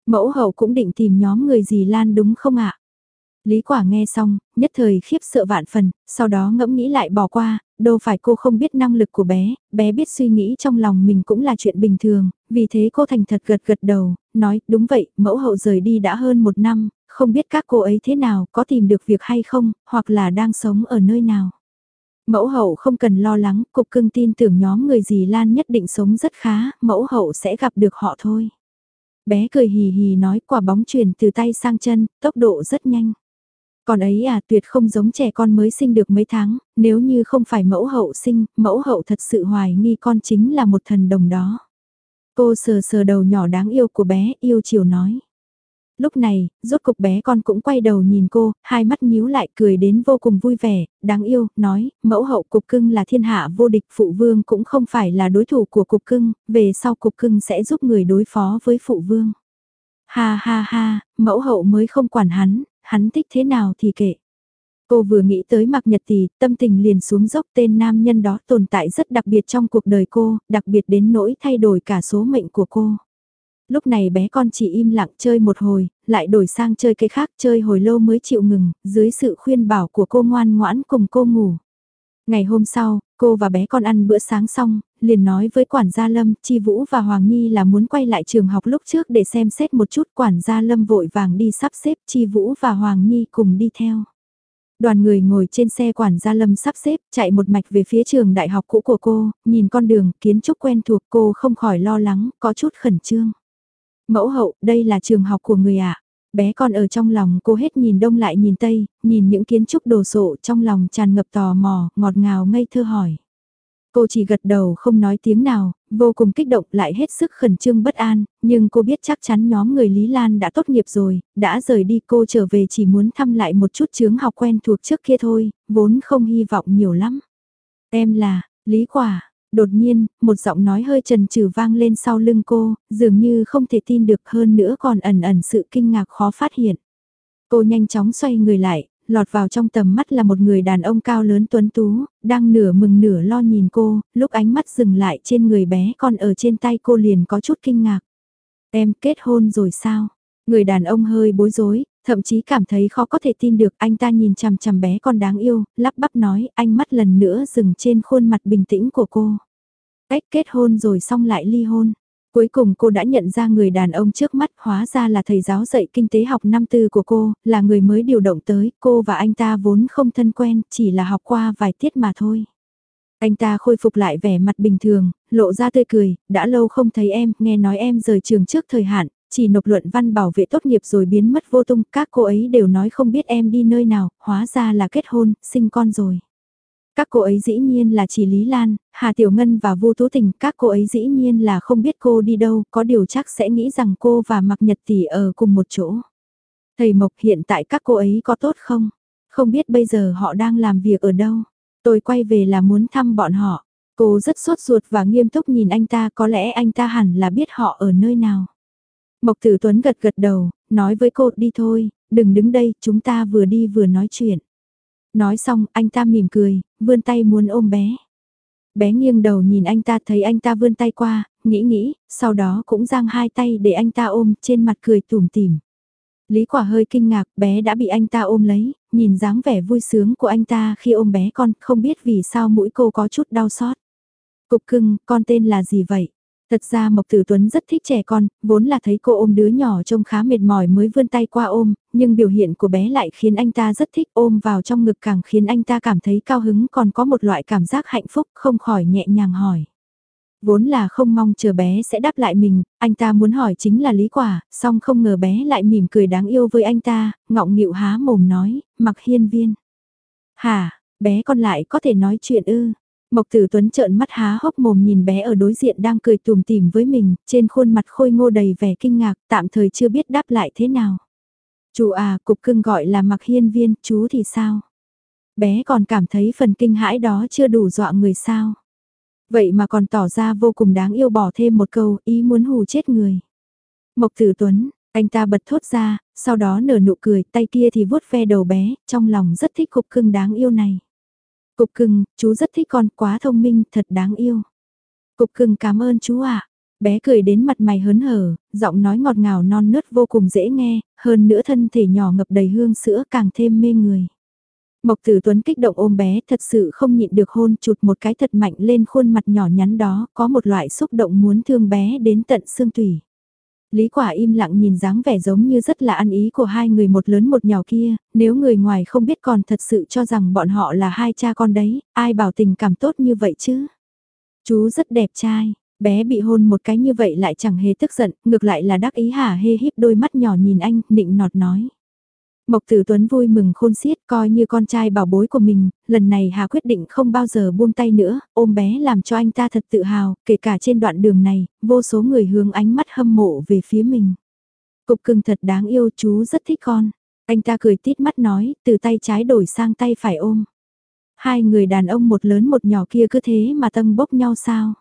Mẫu hậu cũng định tìm nhóm người gì lan đúng không ạ? Lý quả nghe xong, nhất thời khiếp sợ vạn phần, sau đó ngẫm nghĩ lại bỏ qua, đâu phải cô không biết năng lực của bé, bé biết suy nghĩ trong lòng mình cũng là chuyện bình thường, vì thế cô thành thật gật gật đầu, nói, đúng vậy, mẫu hậu rời đi đã hơn một năm, không biết các cô ấy thế nào, có tìm được việc hay không, hoặc là đang sống ở nơi nào. Mẫu hậu không cần lo lắng, cục cưng tin tưởng nhóm người dì Lan nhất định sống rất khá, mẫu hậu sẽ gặp được họ thôi. Bé cười hì hì nói quả bóng chuyển từ tay sang chân, tốc độ rất nhanh. Còn ấy à tuyệt không giống trẻ con mới sinh được mấy tháng, nếu như không phải mẫu hậu sinh, mẫu hậu thật sự hoài nghi con chính là một thần đồng đó. Cô sờ sờ đầu nhỏ đáng yêu của bé, yêu chiều nói. Lúc này, rốt cục bé con cũng quay đầu nhìn cô, hai mắt nhíu lại cười đến vô cùng vui vẻ, đáng yêu, nói, mẫu hậu cục cưng là thiên hạ vô địch phụ vương cũng không phải là đối thủ của cục cưng, về sau cục cưng sẽ giúp người đối phó với phụ vương. Ha ha ha, mẫu hậu mới không quản hắn, hắn thích thế nào thì kệ. Cô vừa nghĩ tới mặc nhật thì tâm tình liền xuống dốc tên nam nhân đó tồn tại rất đặc biệt trong cuộc đời cô, đặc biệt đến nỗi thay đổi cả số mệnh của cô. Lúc này bé con chỉ im lặng chơi một hồi, lại đổi sang chơi cái khác chơi hồi lâu mới chịu ngừng, dưới sự khuyên bảo của cô ngoan ngoãn cùng cô ngủ. Ngày hôm sau, cô và bé con ăn bữa sáng xong, liền nói với quản gia Lâm, Chi Vũ và Hoàng Nhi là muốn quay lại trường học lúc trước để xem xét một chút quản gia Lâm vội vàng đi sắp xếp Chi Vũ và Hoàng Nhi cùng đi theo. Đoàn người ngồi trên xe quản gia Lâm sắp xếp, chạy một mạch về phía trường đại học cũ của cô, nhìn con đường, kiến trúc quen thuộc cô không khỏi lo lắng, có chút khẩn trương. Mẫu hậu, đây là trường học của người ạ. Bé con ở trong lòng cô hết nhìn đông lại nhìn tây, nhìn những kiến trúc đồ sộ trong lòng tràn ngập tò mò, ngọt ngào ngây thơ hỏi. Cô chỉ gật đầu không nói tiếng nào, vô cùng kích động lại hết sức khẩn trương bất an, nhưng cô biết chắc chắn nhóm người Lý Lan đã tốt nghiệp rồi, đã rời đi cô trở về chỉ muốn thăm lại một chút chướng học quen thuộc trước kia thôi, vốn không hy vọng nhiều lắm. Em là, Lý Quả, Đột nhiên, một giọng nói hơi trần trừ vang lên sau lưng cô, dường như không thể tin được hơn nữa còn ẩn ẩn sự kinh ngạc khó phát hiện. Cô nhanh chóng xoay người lại, lọt vào trong tầm mắt là một người đàn ông cao lớn tuấn tú, đang nửa mừng nửa lo nhìn cô, lúc ánh mắt dừng lại trên người bé con ở trên tay cô liền có chút kinh ngạc. Em kết hôn rồi sao? Người đàn ông hơi bối rối, thậm chí cảm thấy khó có thể tin được anh ta nhìn chằm chằm bé con đáng yêu, lắp bắp nói, anh mắt lần nữa dừng trên khuôn mặt bình tĩnh của cô. Cách kết hôn rồi xong lại ly hôn. Cuối cùng cô đã nhận ra người đàn ông trước mắt hóa ra là thầy giáo dạy kinh tế học năm tư của cô, là người mới điều động tới, cô và anh ta vốn không thân quen, chỉ là học qua vài tiết mà thôi. Anh ta khôi phục lại vẻ mặt bình thường, lộ ra tươi cười, đã lâu không thấy em, nghe nói em rời trường trước thời hạn, chỉ nộp luận văn bảo vệ tốt nghiệp rồi biến mất vô tung, các cô ấy đều nói không biết em đi nơi nào, hóa ra là kết hôn, sinh con rồi. Các cô ấy dĩ nhiên là chỉ Lý Lan, Hà Tiểu Ngân và Vu Tú Tình, các cô ấy dĩ nhiên là không biết cô đi đâu, có điều chắc sẽ nghĩ rằng cô và Mạc Nhật Tỷ ở cùng một chỗ. Thầy Mộc hiện tại các cô ấy có tốt không? Không biết bây giờ họ đang làm việc ở đâu? Tôi quay về là muốn thăm bọn họ. Cô rất sốt ruột và nghiêm túc nhìn anh ta có lẽ anh ta hẳn là biết họ ở nơi nào. Mộc Tử Tuấn gật gật đầu, nói với cô đi thôi, đừng đứng đây, chúng ta vừa đi vừa nói chuyện. Nói xong, anh ta mỉm cười, vươn tay muốn ôm bé. Bé nghiêng đầu nhìn anh ta thấy anh ta vươn tay qua, nghĩ nghĩ, sau đó cũng giang hai tay để anh ta ôm trên mặt cười tủm tỉm. Lý quả hơi kinh ngạc, bé đã bị anh ta ôm lấy, nhìn dáng vẻ vui sướng của anh ta khi ôm bé con, không biết vì sao mũi cô có chút đau xót. Cục cưng, con tên là gì vậy? Thật ra Mộc Tử Tuấn rất thích trẻ con, vốn là thấy cô ôm đứa nhỏ trông khá mệt mỏi mới vươn tay qua ôm, nhưng biểu hiện của bé lại khiến anh ta rất thích ôm vào trong ngực càng khiến anh ta cảm thấy cao hứng còn có một loại cảm giác hạnh phúc không khỏi nhẹ nhàng hỏi. Vốn là không mong chờ bé sẽ đáp lại mình, anh ta muốn hỏi chính là lý quả, song không ngờ bé lại mỉm cười đáng yêu với anh ta, ngọng nghịu há mồm nói, mặc hiên viên. Hả, bé con lại có thể nói chuyện ư, Mộc Tử Tuấn trợn mắt há hốc mồm nhìn bé ở đối diện đang cười tùm tìm với mình, trên khuôn mặt khôi ngô đầy vẻ kinh ngạc, tạm thời chưa biết đáp lại thế nào. Chú à, cục cưng gọi là mặc hiên viên, chú thì sao? Bé còn cảm thấy phần kinh hãi đó chưa đủ dọa người sao? Vậy mà còn tỏ ra vô cùng đáng yêu bỏ thêm một câu, ý muốn hù chết người. Mộc Tử Tuấn, anh ta bật thốt ra, sau đó nở nụ cười, tay kia thì vuốt ve đầu bé, trong lòng rất thích cục cưng đáng yêu này. Cục cưng, chú rất thích con, quá thông minh, thật đáng yêu. Cục cưng cảm ơn chú ạ. Bé cười đến mặt mày hớn hở, giọng nói ngọt ngào non nớt vô cùng dễ nghe, hơn nữa thân thể nhỏ ngập đầy hương sữa càng thêm mê người. Mộc Tử Tuấn kích động ôm bé thật sự không nhịn được hôn chụt một cái thật mạnh lên khuôn mặt nhỏ nhắn đó, có một loại xúc động muốn thương bé đến tận xương tủy. Lý quả im lặng nhìn dáng vẻ giống như rất là ăn ý của hai người một lớn một nhỏ kia, nếu người ngoài không biết còn thật sự cho rằng bọn họ là hai cha con đấy, ai bảo tình cảm tốt như vậy chứ. Chú rất đẹp trai, bé bị hôn một cái như vậy lại chẳng hề tức giận, ngược lại là đắc ý hả hê híp đôi mắt nhỏ nhìn anh, nịnh nọt nói. Mộc Tử Tuấn vui mừng khôn xiết coi như con trai bảo bối của mình, lần này Hà quyết định không bao giờ buông tay nữa, ôm bé làm cho anh ta thật tự hào, kể cả trên đoạn đường này, vô số người hướng ánh mắt hâm mộ về phía mình. Cục cưng thật đáng yêu chú rất thích con. Anh ta cười tít mắt nói, từ tay trái đổi sang tay phải ôm. Hai người đàn ông một lớn một nhỏ kia cứ thế mà tâm bốc nhau sao?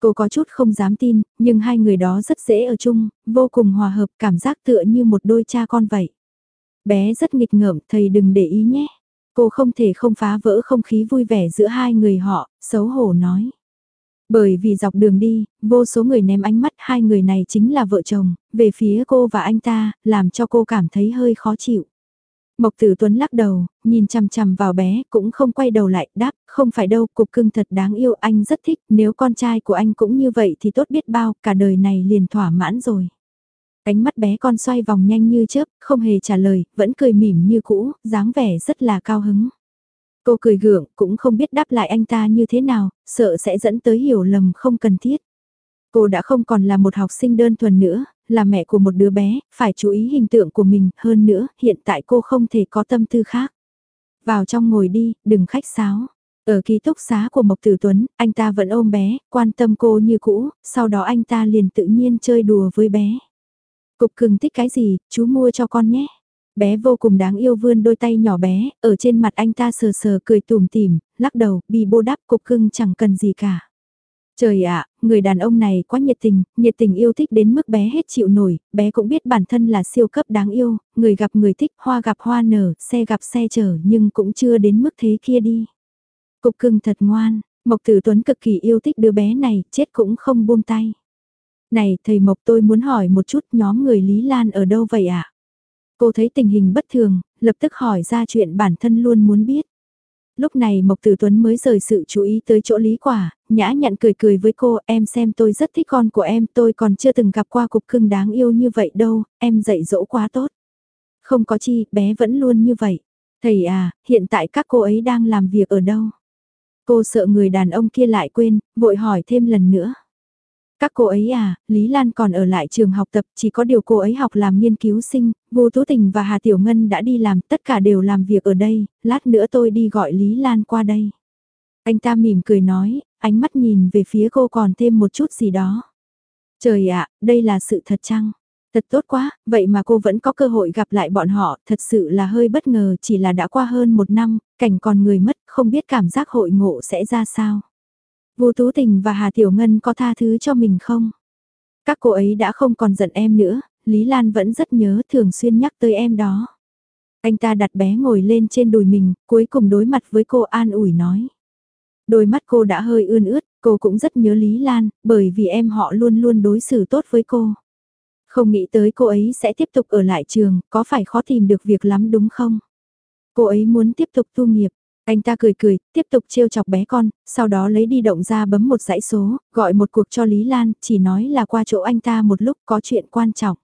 Cô có chút không dám tin, nhưng hai người đó rất dễ ở chung, vô cùng hòa hợp cảm giác tựa như một đôi cha con vậy. Bé rất nghịch ngợm, thầy đừng để ý nhé. Cô không thể không phá vỡ không khí vui vẻ giữa hai người họ, xấu hổ nói. Bởi vì dọc đường đi, vô số người ném ánh mắt hai người này chính là vợ chồng, về phía cô và anh ta, làm cho cô cảm thấy hơi khó chịu. Mộc Tử Tuấn lắc đầu, nhìn chằm chằm vào bé, cũng không quay đầu lại, đáp, không phải đâu, cục cưng thật đáng yêu, anh rất thích, nếu con trai của anh cũng như vậy thì tốt biết bao, cả đời này liền thỏa mãn rồi. Ánh mắt bé con xoay vòng nhanh như chớp, không hề trả lời, vẫn cười mỉm như cũ, dáng vẻ rất là cao hứng. Cô cười gượng, cũng không biết đáp lại anh ta như thế nào, sợ sẽ dẫn tới hiểu lầm không cần thiết. Cô đã không còn là một học sinh đơn thuần nữa, là mẹ của một đứa bé, phải chú ý hình tượng của mình, hơn nữa, hiện tại cô không thể có tâm tư khác. Vào trong ngồi đi, đừng khách sáo. Ở ký túc xá của Mộc Tử Tuấn, anh ta vẫn ôm bé, quan tâm cô như cũ, sau đó anh ta liền tự nhiên chơi đùa với bé. Cục cưng thích cái gì, chú mua cho con nhé. Bé vô cùng đáng yêu vươn đôi tay nhỏ bé, ở trên mặt anh ta sờ sờ cười tủm tỉm, lắc đầu, bị bô đắp cục cưng chẳng cần gì cả. Trời ạ, người đàn ông này quá nhiệt tình, nhiệt tình yêu thích đến mức bé hết chịu nổi, bé cũng biết bản thân là siêu cấp đáng yêu, người gặp người thích, hoa gặp hoa nở, xe gặp xe chở nhưng cũng chưa đến mức thế kia đi. Cục cưng thật ngoan, Mộc Tử Tuấn cực kỳ yêu thích đứa bé này, chết cũng không buông tay. Này, thầy Mộc tôi muốn hỏi một chút nhóm người Lý Lan ở đâu vậy ạ? À? Cô thấy tình hình bất thường, lập tức hỏi ra chuyện bản thân luôn muốn biết. Lúc này Mộc Tử Tuấn mới rời sự chú ý tới chỗ Lý Quả, nhã nhặn cười cười với cô, em xem tôi rất thích con của em, tôi còn chưa từng gặp qua cục cưng đáng yêu như vậy đâu, em dạy dỗ quá tốt. Không có chi, bé vẫn luôn như vậy. Thầy à, hiện tại các cô ấy đang làm việc ở đâu? Cô sợ người đàn ông kia lại quên, vội hỏi thêm lần nữa. Các cô ấy à, Lý Lan còn ở lại trường học tập, chỉ có điều cô ấy học làm nghiên cứu sinh, Vô Tú Tình và Hà Tiểu Ngân đã đi làm, tất cả đều làm việc ở đây, lát nữa tôi đi gọi Lý Lan qua đây. Anh ta mỉm cười nói, ánh mắt nhìn về phía cô còn thêm một chút gì đó. Trời ạ, đây là sự thật chăng? Thật tốt quá, vậy mà cô vẫn có cơ hội gặp lại bọn họ, thật sự là hơi bất ngờ chỉ là đã qua hơn một năm, cảnh còn người mất, không biết cảm giác hội ngộ sẽ ra sao. Vô Tú Tình và Hà Tiểu Ngân có tha thứ cho mình không? Các cô ấy đã không còn giận em nữa, Lý Lan vẫn rất nhớ thường xuyên nhắc tới em đó. Anh ta đặt bé ngồi lên trên đùi mình, cuối cùng đối mặt với cô an ủi nói. Đôi mắt cô đã hơi ươn ướt, cô cũng rất nhớ Lý Lan, bởi vì em họ luôn luôn đối xử tốt với cô. Không nghĩ tới cô ấy sẽ tiếp tục ở lại trường, có phải khó tìm được việc lắm đúng không? Cô ấy muốn tiếp tục tu nghiệp. Anh ta cười cười, tiếp tục trêu chọc bé con, sau đó lấy đi động ra bấm một dãy số, gọi một cuộc cho Lý Lan, chỉ nói là qua chỗ anh ta một lúc có chuyện quan trọng.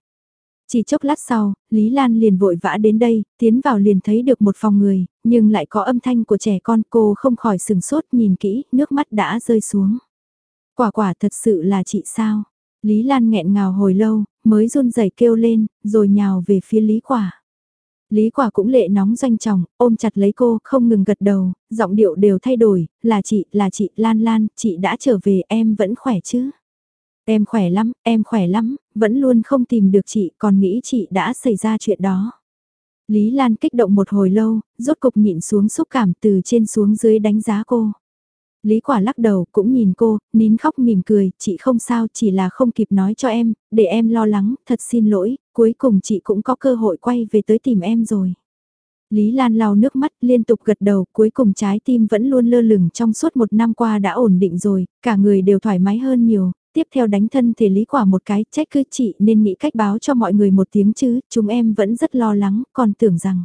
Chỉ chốc lát sau, Lý Lan liền vội vã đến đây, tiến vào liền thấy được một phòng người, nhưng lại có âm thanh của trẻ con cô không khỏi sừng sốt nhìn kỹ, nước mắt đã rơi xuống. Quả quả thật sự là chị sao? Lý Lan nghẹn ngào hồi lâu, mới run rẩy kêu lên, rồi nhào về phía Lý Quả. Lý Quả cũng lệ nóng doanh chồng, ôm chặt lấy cô, không ngừng gật đầu, giọng điệu đều thay đổi, là chị, là chị, Lan Lan, chị đã trở về, em vẫn khỏe chứ? Em khỏe lắm, em khỏe lắm, vẫn luôn không tìm được chị, còn nghĩ chị đã xảy ra chuyện đó. Lý Lan kích động một hồi lâu, rốt cục nhịn xuống xúc cảm từ trên xuống dưới đánh giá cô. Lý quả lắc đầu cũng nhìn cô, nín khóc mỉm cười, chị không sao chỉ là không kịp nói cho em, để em lo lắng, thật xin lỗi, cuối cùng chị cũng có cơ hội quay về tới tìm em rồi. Lý Lan lau nước mắt liên tục gật đầu cuối cùng trái tim vẫn luôn lơ lửng trong suốt một năm qua đã ổn định rồi, cả người đều thoải mái hơn nhiều, tiếp theo đánh thân thể Lý Quả một cái trách cứ chị nên nghĩ cách báo cho mọi người một tiếng chứ, chúng em vẫn rất lo lắng, còn tưởng rằng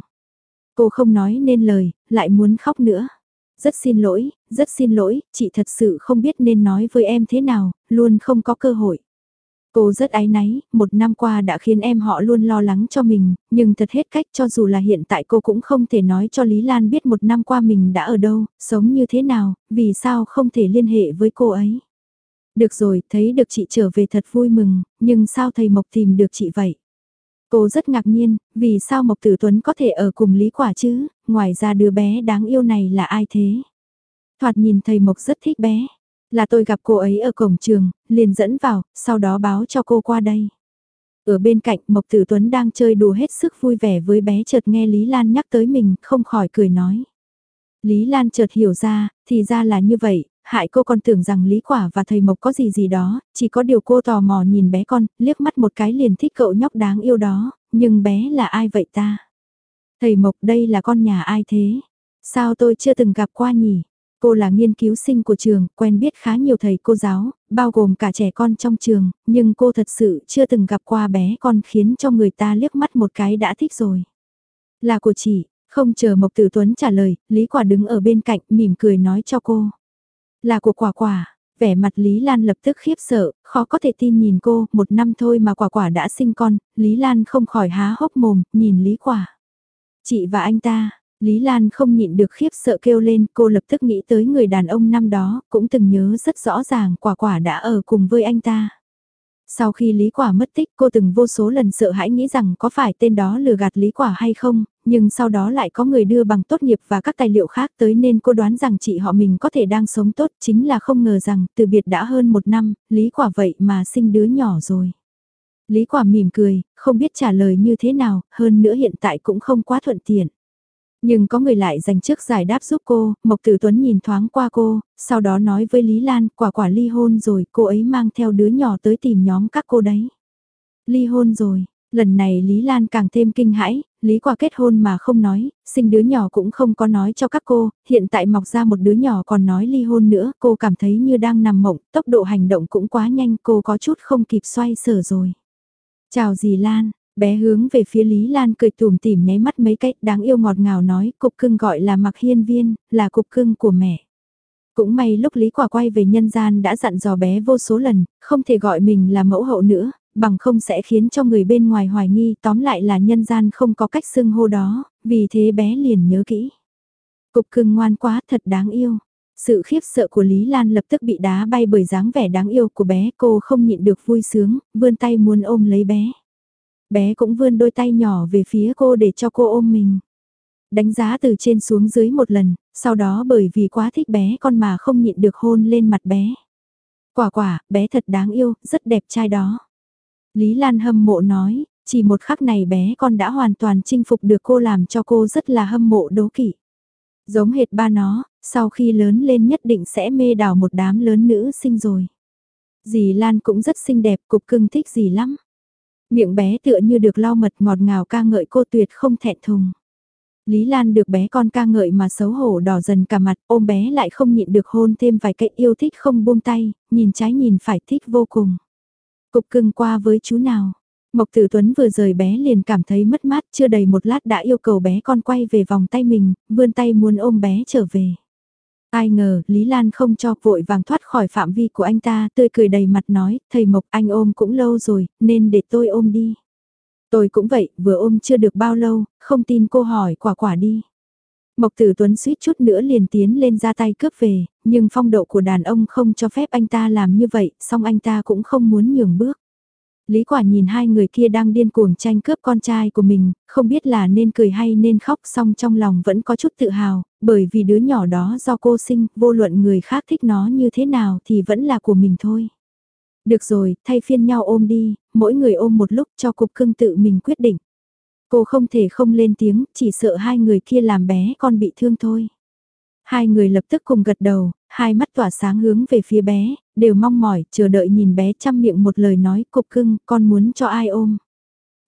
cô không nói nên lời, lại muốn khóc nữa rất xin lỗi, rất xin lỗi, chị thật sự không biết nên nói với em thế nào, luôn không có cơ hội. Cô rất ái náy, một năm qua đã khiến em họ luôn lo lắng cho mình, nhưng thật hết cách cho dù là hiện tại cô cũng không thể nói cho Lý Lan biết một năm qua mình đã ở đâu, sống như thế nào, vì sao không thể liên hệ với cô ấy. Được rồi, thấy được chị trở về thật vui mừng, nhưng sao thầy Mộc tìm được chị vậy? Cô rất ngạc nhiên, vì sao Mộc Tử Tuấn có thể ở cùng Lý Quả chứ, ngoài ra đứa bé đáng yêu này là ai thế? Thoạt nhìn thầy Mộc rất thích bé, là tôi gặp cô ấy ở cổng trường, liền dẫn vào, sau đó báo cho cô qua đây. Ở bên cạnh Mộc Tử Tuấn đang chơi đùa hết sức vui vẻ với bé chợt nghe Lý Lan nhắc tới mình, không khỏi cười nói. Lý Lan chợt hiểu ra, thì ra là như vậy, hại cô còn tưởng rằng Lý Quả và thầy Mộc có gì gì đó, chỉ có điều cô tò mò nhìn bé con, liếc mắt một cái liền thích cậu nhóc đáng yêu đó, nhưng bé là ai vậy ta? Thầy Mộc đây là con nhà ai thế? Sao tôi chưa từng gặp qua nhỉ? Cô là nghiên cứu sinh của trường, quen biết khá nhiều thầy cô giáo, bao gồm cả trẻ con trong trường, nhưng cô thật sự chưa từng gặp qua bé con khiến cho người ta liếc mắt một cái đã thích rồi. Là của chị, không chờ Mộc Tử Tuấn trả lời, Lý Quả đứng ở bên cạnh mỉm cười nói cho cô. Là của quả quả, vẻ mặt Lý Lan lập tức khiếp sợ, khó có thể tin nhìn cô, một năm thôi mà quả quả đã sinh con, Lý Lan không khỏi há hốc mồm, nhìn Lý quả. Chị và anh ta, Lý Lan không nhịn được khiếp sợ kêu lên, cô lập tức nghĩ tới người đàn ông năm đó, cũng từng nhớ rất rõ ràng quả quả đã ở cùng với anh ta. Sau khi Lý Quả mất tích cô từng vô số lần sợ hãi nghĩ rằng có phải tên đó lừa gạt Lý Quả hay không, nhưng sau đó lại có người đưa bằng tốt nghiệp và các tài liệu khác tới nên cô đoán rằng chị họ mình có thể đang sống tốt chính là không ngờ rằng từ biệt đã hơn một năm, Lý Quả vậy mà sinh đứa nhỏ rồi. Lý Quả mỉm cười, không biết trả lời như thế nào, hơn nữa hiện tại cũng không quá thuận tiện. Nhưng có người lại dành trước giải đáp giúp cô, Mộc Tử Tuấn nhìn thoáng qua cô, sau đó nói với Lý Lan, quả quả ly hôn rồi, cô ấy mang theo đứa nhỏ tới tìm nhóm các cô đấy. Ly hôn rồi, lần này Lý Lan càng thêm kinh hãi, Lý quả kết hôn mà không nói, sinh đứa nhỏ cũng không có nói cho các cô, hiện tại mọc ra một đứa nhỏ còn nói ly hôn nữa, cô cảm thấy như đang nằm mộng, tốc độ hành động cũng quá nhanh, cô có chút không kịp xoay sở rồi. Chào dì Lan, Bé hướng về phía Lý Lan cười tùm tìm nháy mắt mấy cách đáng yêu ngọt ngào nói cục cưng gọi là mặc hiên viên, là cục cưng của mẹ. Cũng may lúc Lý Quả quay về nhân gian đã dặn dò bé vô số lần, không thể gọi mình là mẫu hậu nữa, bằng không sẽ khiến cho người bên ngoài hoài nghi tóm lại là nhân gian không có cách xưng hô đó, vì thế bé liền nhớ kỹ. Cục cưng ngoan quá thật đáng yêu. Sự khiếp sợ của Lý Lan lập tức bị đá bay bởi dáng vẻ đáng yêu của bé cô không nhịn được vui sướng, vươn tay muốn ôm lấy bé bé cũng vươn đôi tay nhỏ về phía cô để cho cô ôm mình. Đánh giá từ trên xuống dưới một lần, sau đó bởi vì quá thích bé con mà không nhịn được hôn lên mặt bé. Quả quả, bé thật đáng yêu, rất đẹp trai đó. Lý Lan hâm mộ nói, chỉ một khắc này bé con đã hoàn toàn chinh phục được cô làm cho cô rất là hâm mộ đố kỵ. Giống hệt ba nó, sau khi lớn lên nhất định sẽ mê đảo một đám lớn nữ sinh rồi. Dì Lan cũng rất xinh đẹp, cục cưng thích dì lắm. Miệng bé tựa như được lau mật ngọt ngào ca ngợi cô tuyệt không thẹn thùng. Lý Lan được bé con ca ngợi mà xấu hổ đỏ dần cả mặt, ôm bé lại không nhịn được hôn thêm vài cái yêu thích không buông tay, nhìn trái nhìn phải thích vô cùng. Cục cưng qua với chú nào. Mộc Tử Tuấn vừa rời bé liền cảm thấy mất mát, chưa đầy một lát đã yêu cầu bé con quay về vòng tay mình, vươn tay muốn ôm bé trở về. Ai ngờ, Lý Lan không cho vội vàng thoát khỏi phạm vi của anh ta, tươi cười đầy mặt nói, thầy Mộc anh ôm cũng lâu rồi, nên để tôi ôm đi. Tôi cũng vậy, vừa ôm chưa được bao lâu, không tin cô hỏi quả quả đi. Mộc Tử Tuấn suýt chút nữa liền tiến lên ra tay cướp về, nhưng phong độ của đàn ông không cho phép anh ta làm như vậy, song anh ta cũng không muốn nhường bước. Lý quả nhìn hai người kia đang điên cuồng tranh cướp con trai của mình, không biết là nên cười hay nên khóc song trong lòng vẫn có chút tự hào, bởi vì đứa nhỏ đó do cô sinh, vô luận người khác thích nó như thế nào thì vẫn là của mình thôi. Được rồi, thay phiên nhau ôm đi, mỗi người ôm một lúc cho cục cưng tự mình quyết định. Cô không thể không lên tiếng, chỉ sợ hai người kia làm bé con bị thương thôi. Hai người lập tức cùng gật đầu, hai mắt tỏa sáng hướng về phía bé, đều mong mỏi, chờ đợi nhìn bé chăm miệng một lời nói cục cưng, con muốn cho ai ôm.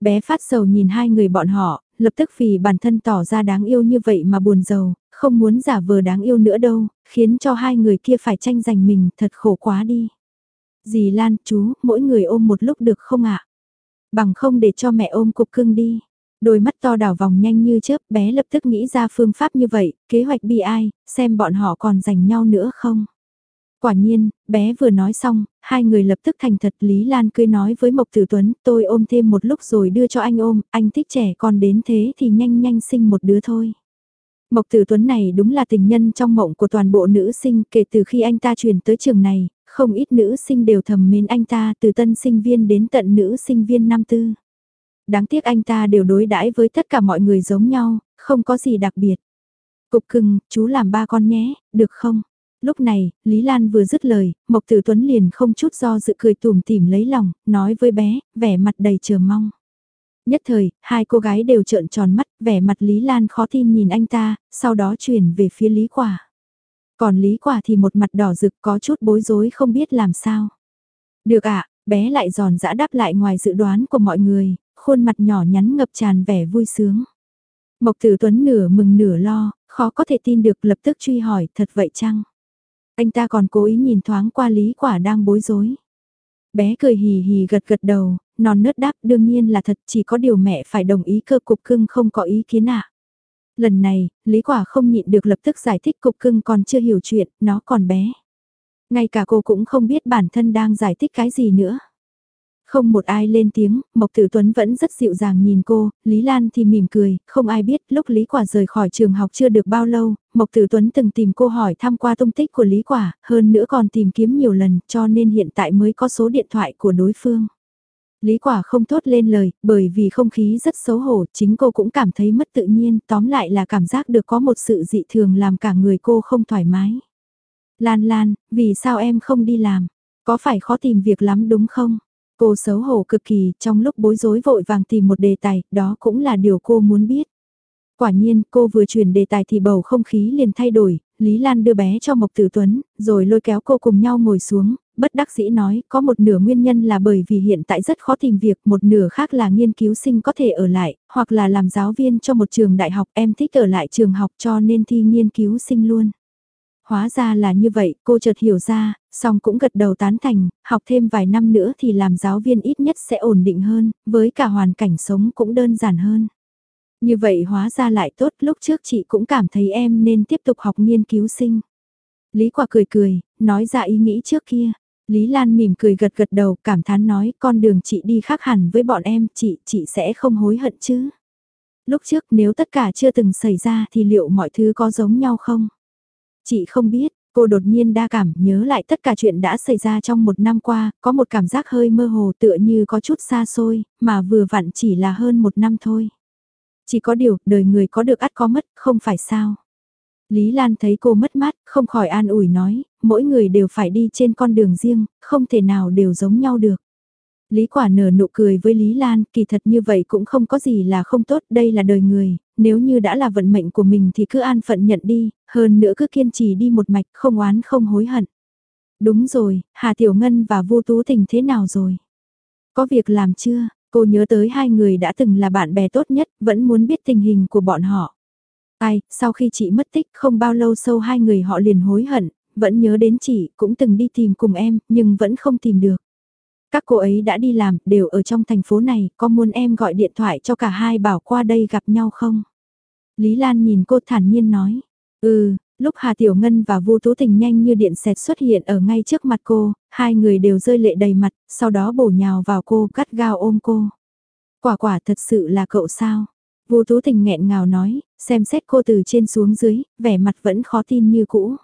Bé phát sầu nhìn hai người bọn họ, lập tức vì bản thân tỏ ra đáng yêu như vậy mà buồn giàu, không muốn giả vờ đáng yêu nữa đâu, khiến cho hai người kia phải tranh giành mình thật khổ quá đi. Dì Lan, chú, mỗi người ôm một lúc được không ạ? Bằng không để cho mẹ ôm cục cưng đi. Đôi mắt to đảo vòng nhanh như chớp, bé lập tức nghĩ ra phương pháp như vậy, kế hoạch bi ai, xem bọn họ còn giành nhau nữa không. Quả nhiên, bé vừa nói xong, hai người lập tức thành thật Lý Lan cười nói với Mộc Tử Tuấn, tôi ôm thêm một lúc rồi đưa cho anh ôm, anh thích trẻ con đến thế thì nhanh nhanh sinh một đứa thôi. Mộc Tử Tuấn này đúng là tình nhân trong mộng của toàn bộ nữ sinh kể từ khi anh ta chuyển tới trường này, không ít nữ sinh đều thầm mến anh ta từ tân sinh viên đến tận nữ sinh viên năm tư. Đáng tiếc anh ta đều đối đãi với tất cả mọi người giống nhau, không có gì đặc biệt. Cục cưng, chú làm ba con nhé, được không? Lúc này, Lý Lan vừa dứt lời, Mộc Tử Tuấn liền không chút do dự cười tủm tỉm lấy lòng, nói với bé, vẻ mặt đầy chờ mong. Nhất thời, hai cô gái đều trợn tròn mắt, vẻ mặt Lý Lan khó tin nhìn anh ta, sau đó chuyển về phía Lý Quả. Còn Lý Quả thì một mặt đỏ rực có chút bối rối không biết làm sao. Được ạ, bé lại giòn giã đáp lại ngoài dự đoán của mọi người, khuôn mặt nhỏ nhắn ngập tràn vẻ vui sướng. Mộc Tử Tuấn nửa mừng nửa lo, khó có thể tin được lập tức truy hỏi thật vậy chăng? Anh ta còn cố ý nhìn thoáng qua Lý Quả đang bối rối. Bé cười hì hì gật gật đầu, non nớt đáp đương nhiên là thật chỉ có điều mẹ phải đồng ý cơ cục cưng không có ý kiến ạ. Lần này, Lý Quả không nhịn được lập tức giải thích cục cưng còn chưa hiểu chuyện, nó còn bé. Ngay cả cô cũng không biết bản thân đang giải thích cái gì nữa. Không một ai lên tiếng, Mộc Tử Tuấn vẫn rất dịu dàng nhìn cô, Lý Lan thì mỉm cười, không ai biết lúc Lý Quả rời khỏi trường học chưa được bao lâu, Mộc Tử Tuấn từng tìm cô hỏi thăm qua tung tích của Lý Quả, hơn nữa còn tìm kiếm nhiều lần cho nên hiện tại mới có số điện thoại của đối phương. Lý Quả không thốt lên lời, bởi vì không khí rất xấu hổ, chính cô cũng cảm thấy mất tự nhiên, tóm lại là cảm giác được có một sự dị thường làm cả người cô không thoải mái. Lan Lan, vì sao em không đi làm? Có phải khó tìm việc lắm đúng không? Cô xấu hổ cực kỳ, trong lúc bối rối vội vàng tìm một đề tài, đó cũng là điều cô muốn biết. Quả nhiên, cô vừa chuyển đề tài thì bầu không khí liền thay đổi, Lý Lan đưa bé cho Mộc Tử Tuấn, rồi lôi kéo cô cùng nhau ngồi xuống, bất đắc dĩ nói, có một nửa nguyên nhân là bởi vì hiện tại rất khó tìm việc, một nửa khác là nghiên cứu sinh có thể ở lại, hoặc là làm giáo viên cho một trường đại học, em thích ở lại trường học cho nên thi nghiên cứu sinh luôn. Hóa ra là như vậy, cô chợt hiểu ra, song cũng gật đầu tán thành, học thêm vài năm nữa thì làm giáo viên ít nhất sẽ ổn định hơn, với cả hoàn cảnh sống cũng đơn giản hơn. Như vậy hóa ra lại tốt, lúc trước chị cũng cảm thấy em nên tiếp tục học nghiên cứu sinh. Lý Quả cười cười, nói ra ý nghĩ trước kia. Lý Lan mỉm cười gật gật đầu, cảm thán nói, con đường chị đi khác hẳn với bọn em, chị, chị sẽ không hối hận chứ. Lúc trước nếu tất cả chưa từng xảy ra thì liệu mọi thứ có giống nhau không? Chị không biết, cô đột nhiên đa cảm nhớ lại tất cả chuyện đã xảy ra trong một năm qua, có một cảm giác hơi mơ hồ tựa như có chút xa xôi, mà vừa vặn chỉ là hơn một năm thôi. Chỉ có điều, đời người có được ắt có mất, không phải sao. Lý Lan thấy cô mất mát, không khỏi an ủi nói, mỗi người đều phải đi trên con đường riêng, không thể nào đều giống nhau được. Lý Quả nở nụ cười với Lý Lan, kỳ thật như vậy cũng không có gì là không tốt, đây là đời người, nếu như đã là vận mệnh của mình thì cứ an phận nhận đi, hơn nữa cứ kiên trì đi một mạch không oán không hối hận. Đúng rồi, Hà Tiểu Ngân và Vu Tú Tình thế nào rồi? Có việc làm chưa? Cô nhớ tới hai người đã từng là bạn bè tốt nhất, vẫn muốn biết tình hình của bọn họ. Ai, sau khi chị mất tích không bao lâu sâu hai người họ liền hối hận, vẫn nhớ đến chị, cũng từng đi tìm cùng em, nhưng vẫn không tìm được. Các cô ấy đã đi làm, đều ở trong thành phố này, có muốn em gọi điện thoại cho cả hai bảo qua đây gặp nhau không? Lý Lan nhìn cô thản nhiên nói, ừ, lúc Hà Tiểu Ngân và Vu Tú Tình nhanh như điện xẹt xuất hiện ở ngay trước mặt cô, hai người đều rơi lệ đầy mặt, sau đó bổ nhào vào cô, cắt gao ôm cô. Quả quả thật sự là cậu sao? Vu Tú Tình nghẹn ngào nói, xem xét cô từ trên xuống dưới, vẻ mặt vẫn khó tin như cũ.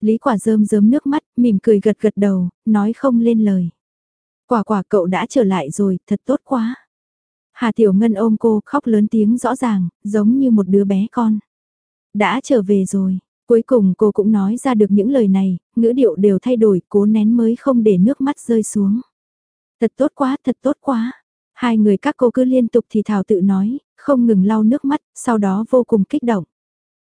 Lý quả rơm rớm nước mắt, mỉm cười gật gật đầu, nói không lên lời. Quả quả cậu đã trở lại rồi, thật tốt quá. Hà Tiểu Ngân ôm cô khóc lớn tiếng rõ ràng, giống như một đứa bé con. Đã trở về rồi, cuối cùng cô cũng nói ra được những lời này, ngữ điệu đều thay đổi, cố nén mới không để nước mắt rơi xuống. Thật tốt quá, thật tốt quá. Hai người các cô cứ liên tục thì thảo tự nói, không ngừng lau nước mắt, sau đó vô cùng kích động.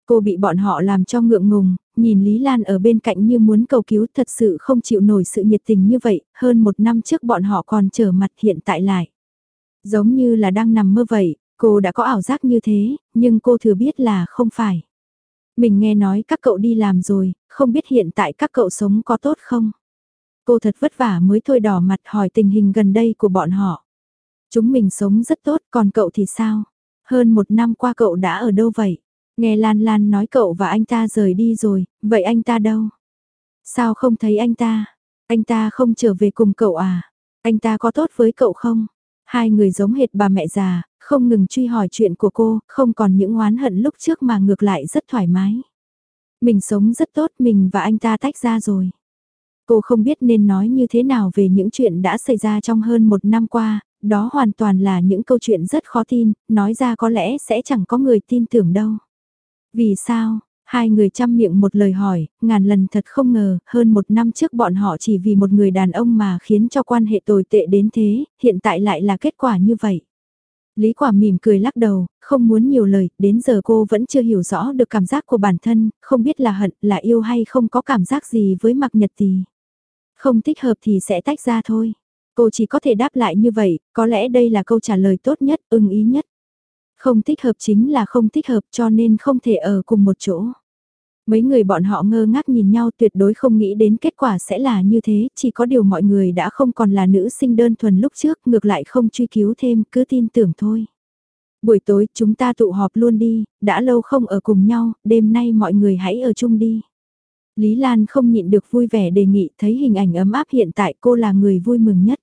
Cô bị bọn họ làm cho ngượng ngùng, nhìn Lý Lan ở bên cạnh như muốn cầu cứu thật sự không chịu nổi sự nhiệt tình như vậy, hơn một năm trước bọn họ còn trở mặt hiện tại lại. Giống như là đang nằm mơ vậy, cô đã có ảo giác như thế, nhưng cô thừa biết là không phải. Mình nghe nói các cậu đi làm rồi, không biết hiện tại các cậu sống có tốt không? Cô thật vất vả mới thôi đỏ mặt hỏi tình hình gần đây của bọn họ. Chúng mình sống rất tốt, còn cậu thì sao? Hơn một năm qua cậu đã ở đâu vậy? Nghe Lan Lan nói cậu và anh ta rời đi rồi, vậy anh ta đâu? Sao không thấy anh ta? Anh ta không trở về cùng cậu à? Anh ta có tốt với cậu không? Hai người giống hệt bà mẹ già, không ngừng truy hỏi chuyện của cô, không còn những oán hận lúc trước mà ngược lại rất thoải mái. Mình sống rất tốt, mình và anh ta tách ra rồi. Cô không biết nên nói như thế nào về những chuyện đã xảy ra trong hơn một năm qua, đó hoàn toàn là những câu chuyện rất khó tin, nói ra có lẽ sẽ chẳng có người tin tưởng đâu. Vì sao? Hai người chăm miệng một lời hỏi, ngàn lần thật không ngờ, hơn một năm trước bọn họ chỉ vì một người đàn ông mà khiến cho quan hệ tồi tệ đến thế, hiện tại lại là kết quả như vậy. Lý quả mỉm cười lắc đầu, không muốn nhiều lời, đến giờ cô vẫn chưa hiểu rõ được cảm giác của bản thân, không biết là hận, là yêu hay không có cảm giác gì với mặc nhật tì. Không thích hợp thì sẽ tách ra thôi. Cô chỉ có thể đáp lại như vậy, có lẽ đây là câu trả lời tốt nhất, ưng ý nhất. Không thích hợp chính là không thích hợp cho nên không thể ở cùng một chỗ. Mấy người bọn họ ngơ ngác nhìn nhau tuyệt đối không nghĩ đến kết quả sẽ là như thế, chỉ có điều mọi người đã không còn là nữ sinh đơn thuần lúc trước, ngược lại không truy cứu thêm, cứ tin tưởng thôi. Buổi tối chúng ta tụ họp luôn đi, đã lâu không ở cùng nhau, đêm nay mọi người hãy ở chung đi. Lý Lan không nhịn được vui vẻ đề nghị thấy hình ảnh ấm áp hiện tại cô là người vui mừng nhất.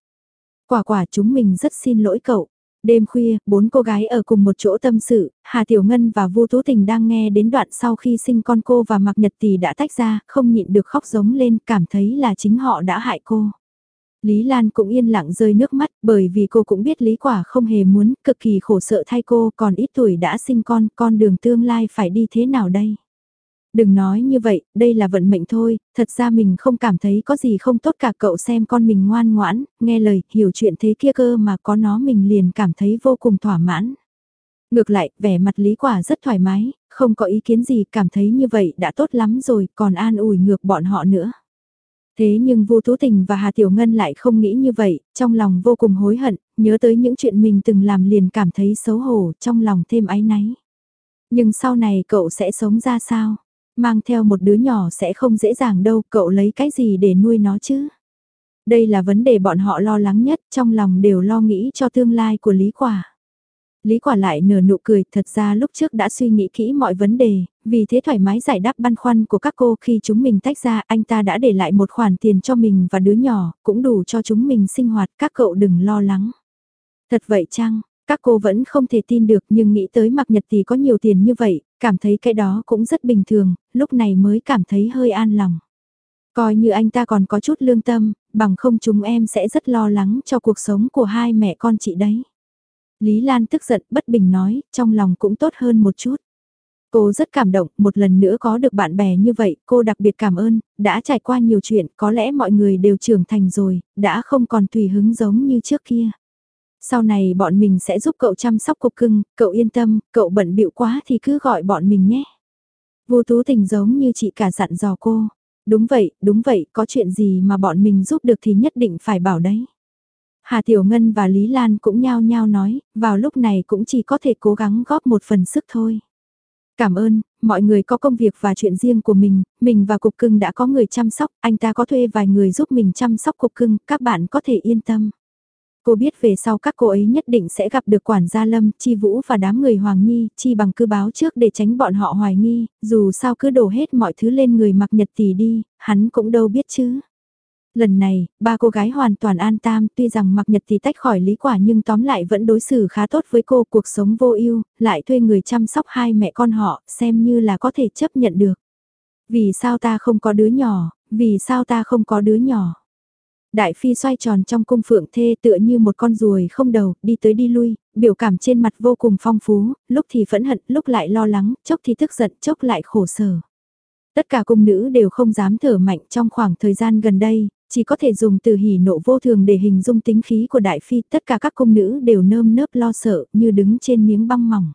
Quả quả chúng mình rất xin lỗi cậu. Đêm khuya, bốn cô gái ở cùng một chỗ tâm sự, Hà Tiểu Ngân và Vu Tú Tình đang nghe đến đoạn sau khi sinh con cô và Mạc Nhật Tỷ đã tách ra, không nhịn được khóc giống lên, cảm thấy là chính họ đã hại cô. Lý Lan cũng yên lặng rơi nước mắt bởi vì cô cũng biết Lý Quả không hề muốn, cực kỳ khổ sợ thay cô còn ít tuổi đã sinh con, con đường tương lai phải đi thế nào đây? Đừng nói như vậy, đây là vận mệnh thôi, thật ra mình không cảm thấy có gì không tốt cả cậu xem con mình ngoan ngoãn, nghe lời, hiểu chuyện thế kia cơ mà có nó mình liền cảm thấy vô cùng thỏa mãn. Ngược lại, vẻ mặt lý quả rất thoải mái, không có ý kiến gì, cảm thấy như vậy đã tốt lắm rồi, còn an ủi ngược bọn họ nữa. Thế nhưng Vu Tú Tình và Hà Tiểu Ngân lại không nghĩ như vậy, trong lòng vô cùng hối hận, nhớ tới những chuyện mình từng làm liền cảm thấy xấu hổ, trong lòng thêm áy náy. Nhưng sau này cậu sẽ sống ra sao? Mang theo một đứa nhỏ sẽ không dễ dàng đâu, cậu lấy cái gì để nuôi nó chứ? Đây là vấn đề bọn họ lo lắng nhất, trong lòng đều lo nghĩ cho tương lai của Lý Quả. Lý Quả lại nở nụ cười, thật ra lúc trước đã suy nghĩ kỹ mọi vấn đề, vì thế thoải mái giải đáp băn khoăn của các cô khi chúng mình tách ra, anh ta đã để lại một khoản tiền cho mình và đứa nhỏ, cũng đủ cho chúng mình sinh hoạt, các cậu đừng lo lắng. Thật vậy chăng, các cô vẫn không thể tin được nhưng nghĩ tới mặc nhật thì có nhiều tiền như vậy, cảm thấy cái đó cũng rất bình thường, lúc này mới cảm thấy hơi an lòng. Coi như anh ta còn có chút lương tâm, bằng không chúng em sẽ rất lo lắng cho cuộc sống của hai mẹ con chị đấy. Lý Lan tức giận bất bình nói, trong lòng cũng tốt hơn một chút. Cô rất cảm động, một lần nữa có được bạn bè như vậy, cô đặc biệt cảm ơn, đã trải qua nhiều chuyện, có lẽ mọi người đều trưởng thành rồi, đã không còn tùy hứng giống như trước kia. Sau này bọn mình sẽ giúp cậu chăm sóc cục cưng, cậu yên tâm, cậu bận bịu quá thì cứ gọi bọn mình nhé. Vô Tú Tình giống như chị cả dặn dò cô. Đúng vậy, đúng vậy, có chuyện gì mà bọn mình giúp được thì nhất định phải bảo đấy. Hà Tiểu Ngân và Lý Lan cũng nhao nhao nói, vào lúc này cũng chỉ có thể cố gắng góp một phần sức thôi. Cảm ơn, mọi người có công việc và chuyện riêng của mình, mình và cục cưng đã có người chăm sóc, anh ta có thuê vài người giúp mình chăm sóc cục cưng, các bạn có thể yên tâm. Cô biết về sau các cô ấy nhất định sẽ gặp được quản gia Lâm, Chi Vũ và đám người Hoàng Nhi, chi bằng cứ báo trước để tránh bọn họ hoài nghi, dù sao cứ đổ hết mọi thứ lên người mặc nhật tỷ đi, hắn cũng đâu biết chứ. Lần này, ba cô gái hoàn toàn an tam, tuy rằng mặc nhật thì tách khỏi lý quả nhưng tóm lại vẫn đối xử khá tốt với cô, cuộc sống vô ưu, lại thuê người chăm sóc hai mẹ con họ, xem như là có thể chấp nhận được. Vì sao ta không có đứa nhỏ, vì sao ta không có đứa nhỏ. Đại phi xoay tròn trong cung phượng thê tựa như một con ruồi không đầu, đi tới đi lui, biểu cảm trên mặt vô cùng phong phú, lúc thì phẫn hận, lúc lại lo lắng, chốc thì tức giận, chốc lại khổ sở. Tất cả cung nữ đều không dám thở mạnh trong khoảng thời gian gần đây, chỉ có thể dùng từ hỉ nộ vô thường để hình dung tính khí của đại phi, tất cả các cung nữ đều nơm nớp lo sợ như đứng trên miếng băng mỏng.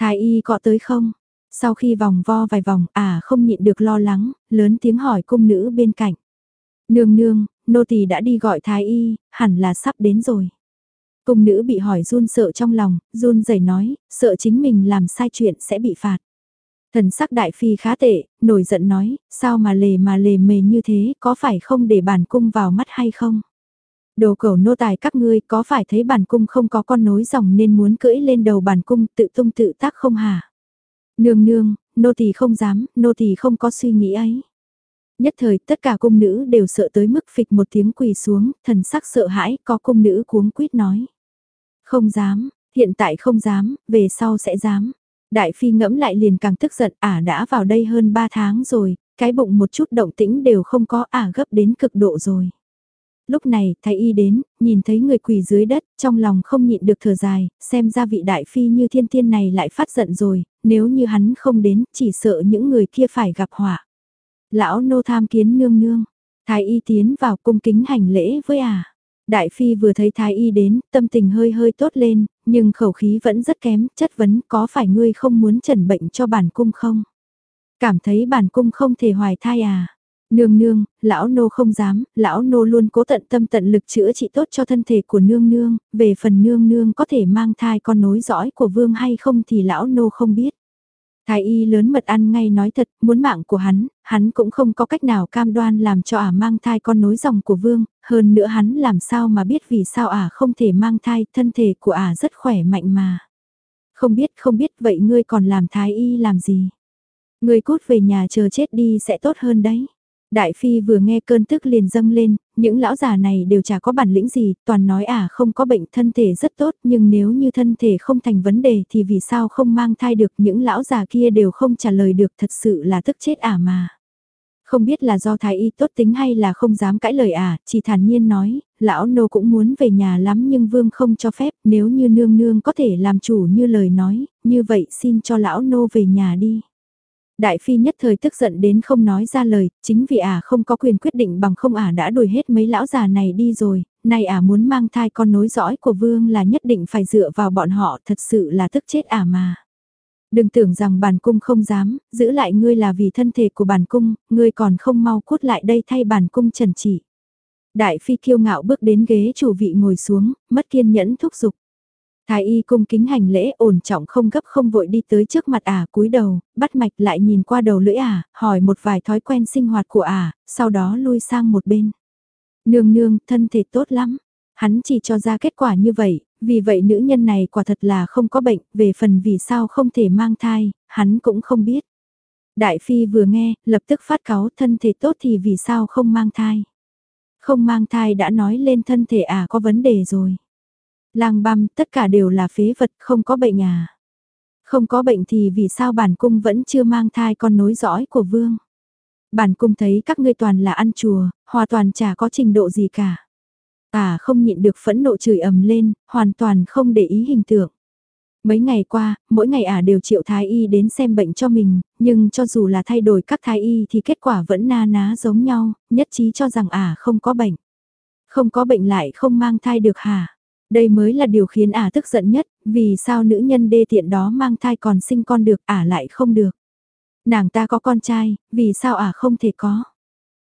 Thái y có tới không? Sau khi vòng vo vài vòng, à không nhịn được lo lắng, lớn tiếng hỏi cung nữ bên cạnh. Nương nương, nô tỳ đã đi gọi thái y, hẳn là sắp đến rồi. Cung nữ bị hỏi run sợ trong lòng, run rẩy nói, sợ chính mình làm sai chuyện sẽ bị phạt. Thần sắc đại phi khá tệ, nổi giận nói, sao mà lề mà lề mề như thế, có phải không để bản cung vào mắt hay không? Đồ cầu nô tài các ngươi có phải thấy bản cung không có con nối dòng nên muốn cưỡi lên đầu bản cung tự tung tự tác không hả? Nương nương, nô tỳ không dám, nô tỳ không có suy nghĩ ấy. Nhất thời tất cả cung nữ đều sợ tới mức phịch một tiếng quỳ xuống, thần sắc sợ hãi, có cung nữ cuống quýt nói. Không dám, hiện tại không dám, về sau sẽ dám. Đại phi ngẫm lại liền càng tức giận, ả đã vào đây hơn 3 tháng rồi, cái bụng một chút động tĩnh đều không có ả gấp đến cực độ rồi. Lúc này, thái y đến, nhìn thấy người quỳ dưới đất, trong lòng không nhịn được thở dài, xem ra vị đại phi như thiên tiên này lại phát giận rồi, nếu như hắn không đến, chỉ sợ những người kia phải gặp họa. Lão nô tham kiến nương nương, thái y tiến vào cung kính hành lễ với à Đại phi vừa thấy thái y đến, tâm tình hơi hơi tốt lên, nhưng khẩu khí vẫn rất kém, chất vấn có phải ngươi không muốn trần bệnh cho bản cung không? Cảm thấy bản cung không thể hoài thai à? Nương nương, lão nô không dám, lão nô luôn cố tận tâm tận lực chữa trị tốt cho thân thể của nương nương, về phần nương nương có thể mang thai con nối dõi của vương hay không thì lão nô không biết. Thái y lớn mật ăn ngay nói thật, muốn mạng của hắn, hắn cũng không có cách nào cam đoan làm cho ả mang thai con nối dòng của vương, hơn nữa hắn làm sao mà biết vì sao ả không thể mang thai, thân thể của ả rất khỏe mạnh mà. Không biết không biết vậy ngươi còn làm thái y làm gì? Ngươi cút về nhà chờ chết đi sẽ tốt hơn đấy. Đại phi vừa nghe cơn tức liền dâng lên, những lão già này đều chả có bản lĩnh gì, toàn nói à không có bệnh thân thể rất tốt nhưng nếu như thân thể không thành vấn đề thì vì sao không mang thai được những lão già kia đều không trả lời được thật sự là tức chết à mà. Không biết là do thái y tốt tính hay là không dám cãi lời à? chỉ thản nhiên nói, lão nô cũng muốn về nhà lắm nhưng vương không cho phép nếu như nương nương có thể làm chủ như lời nói, như vậy xin cho lão nô về nhà đi. Đại phi nhất thời tức giận đến không nói ra lời, chính vì ả à không có quyền quyết định bằng không ả à đã đuổi hết mấy lão già này đi rồi, nay ả à muốn mang thai con nối dõi của vương là nhất định phải dựa vào bọn họ thật sự là tức chết ả mà. Đừng tưởng rằng bản cung không dám, giữ lại ngươi là vì thân thể của bản cung, ngươi còn không mau cút lại đây thay bản cung trần chỉ. Đại phi kiêu ngạo bước đến ghế chủ vị ngồi xuống, mất kiên nhẫn thúc giục. Thái y cung kính hành lễ ổn trọng không gấp không vội đi tới trước mặt ả cúi đầu, bắt mạch lại nhìn qua đầu lưỡi ả, hỏi một vài thói quen sinh hoạt của ả, sau đó lui sang một bên. Nương nương, thân thể tốt lắm. Hắn chỉ cho ra kết quả như vậy, vì vậy nữ nhân này quả thật là không có bệnh, về phần vì sao không thể mang thai, hắn cũng không biết. Đại phi vừa nghe, lập tức phát cáo thân thể tốt thì vì sao không mang thai. Không mang thai đã nói lên thân thể ả có vấn đề rồi lang băm, tất cả đều là phế vật, không có bệnh à. Không có bệnh thì vì sao bản cung vẫn chưa mang thai con nối dõi của vương. Bản cung thấy các ngươi toàn là ăn chùa, hoàn toàn chả có trình độ gì cả. À không nhịn được phẫn nộ chửi ầm lên, hoàn toàn không để ý hình tượng. Mấy ngày qua, mỗi ngày ả à đều triệu thái y đến xem bệnh cho mình, nhưng cho dù là thay đổi các thái y thì kết quả vẫn na ná giống nhau, nhất trí cho rằng ả à không có bệnh. Không có bệnh lại không mang thai được hả? Đây mới là điều khiến ả tức giận nhất, vì sao nữ nhân đê tiện đó mang thai còn sinh con được, ả lại không được. Nàng ta có con trai, vì sao ả không thể có.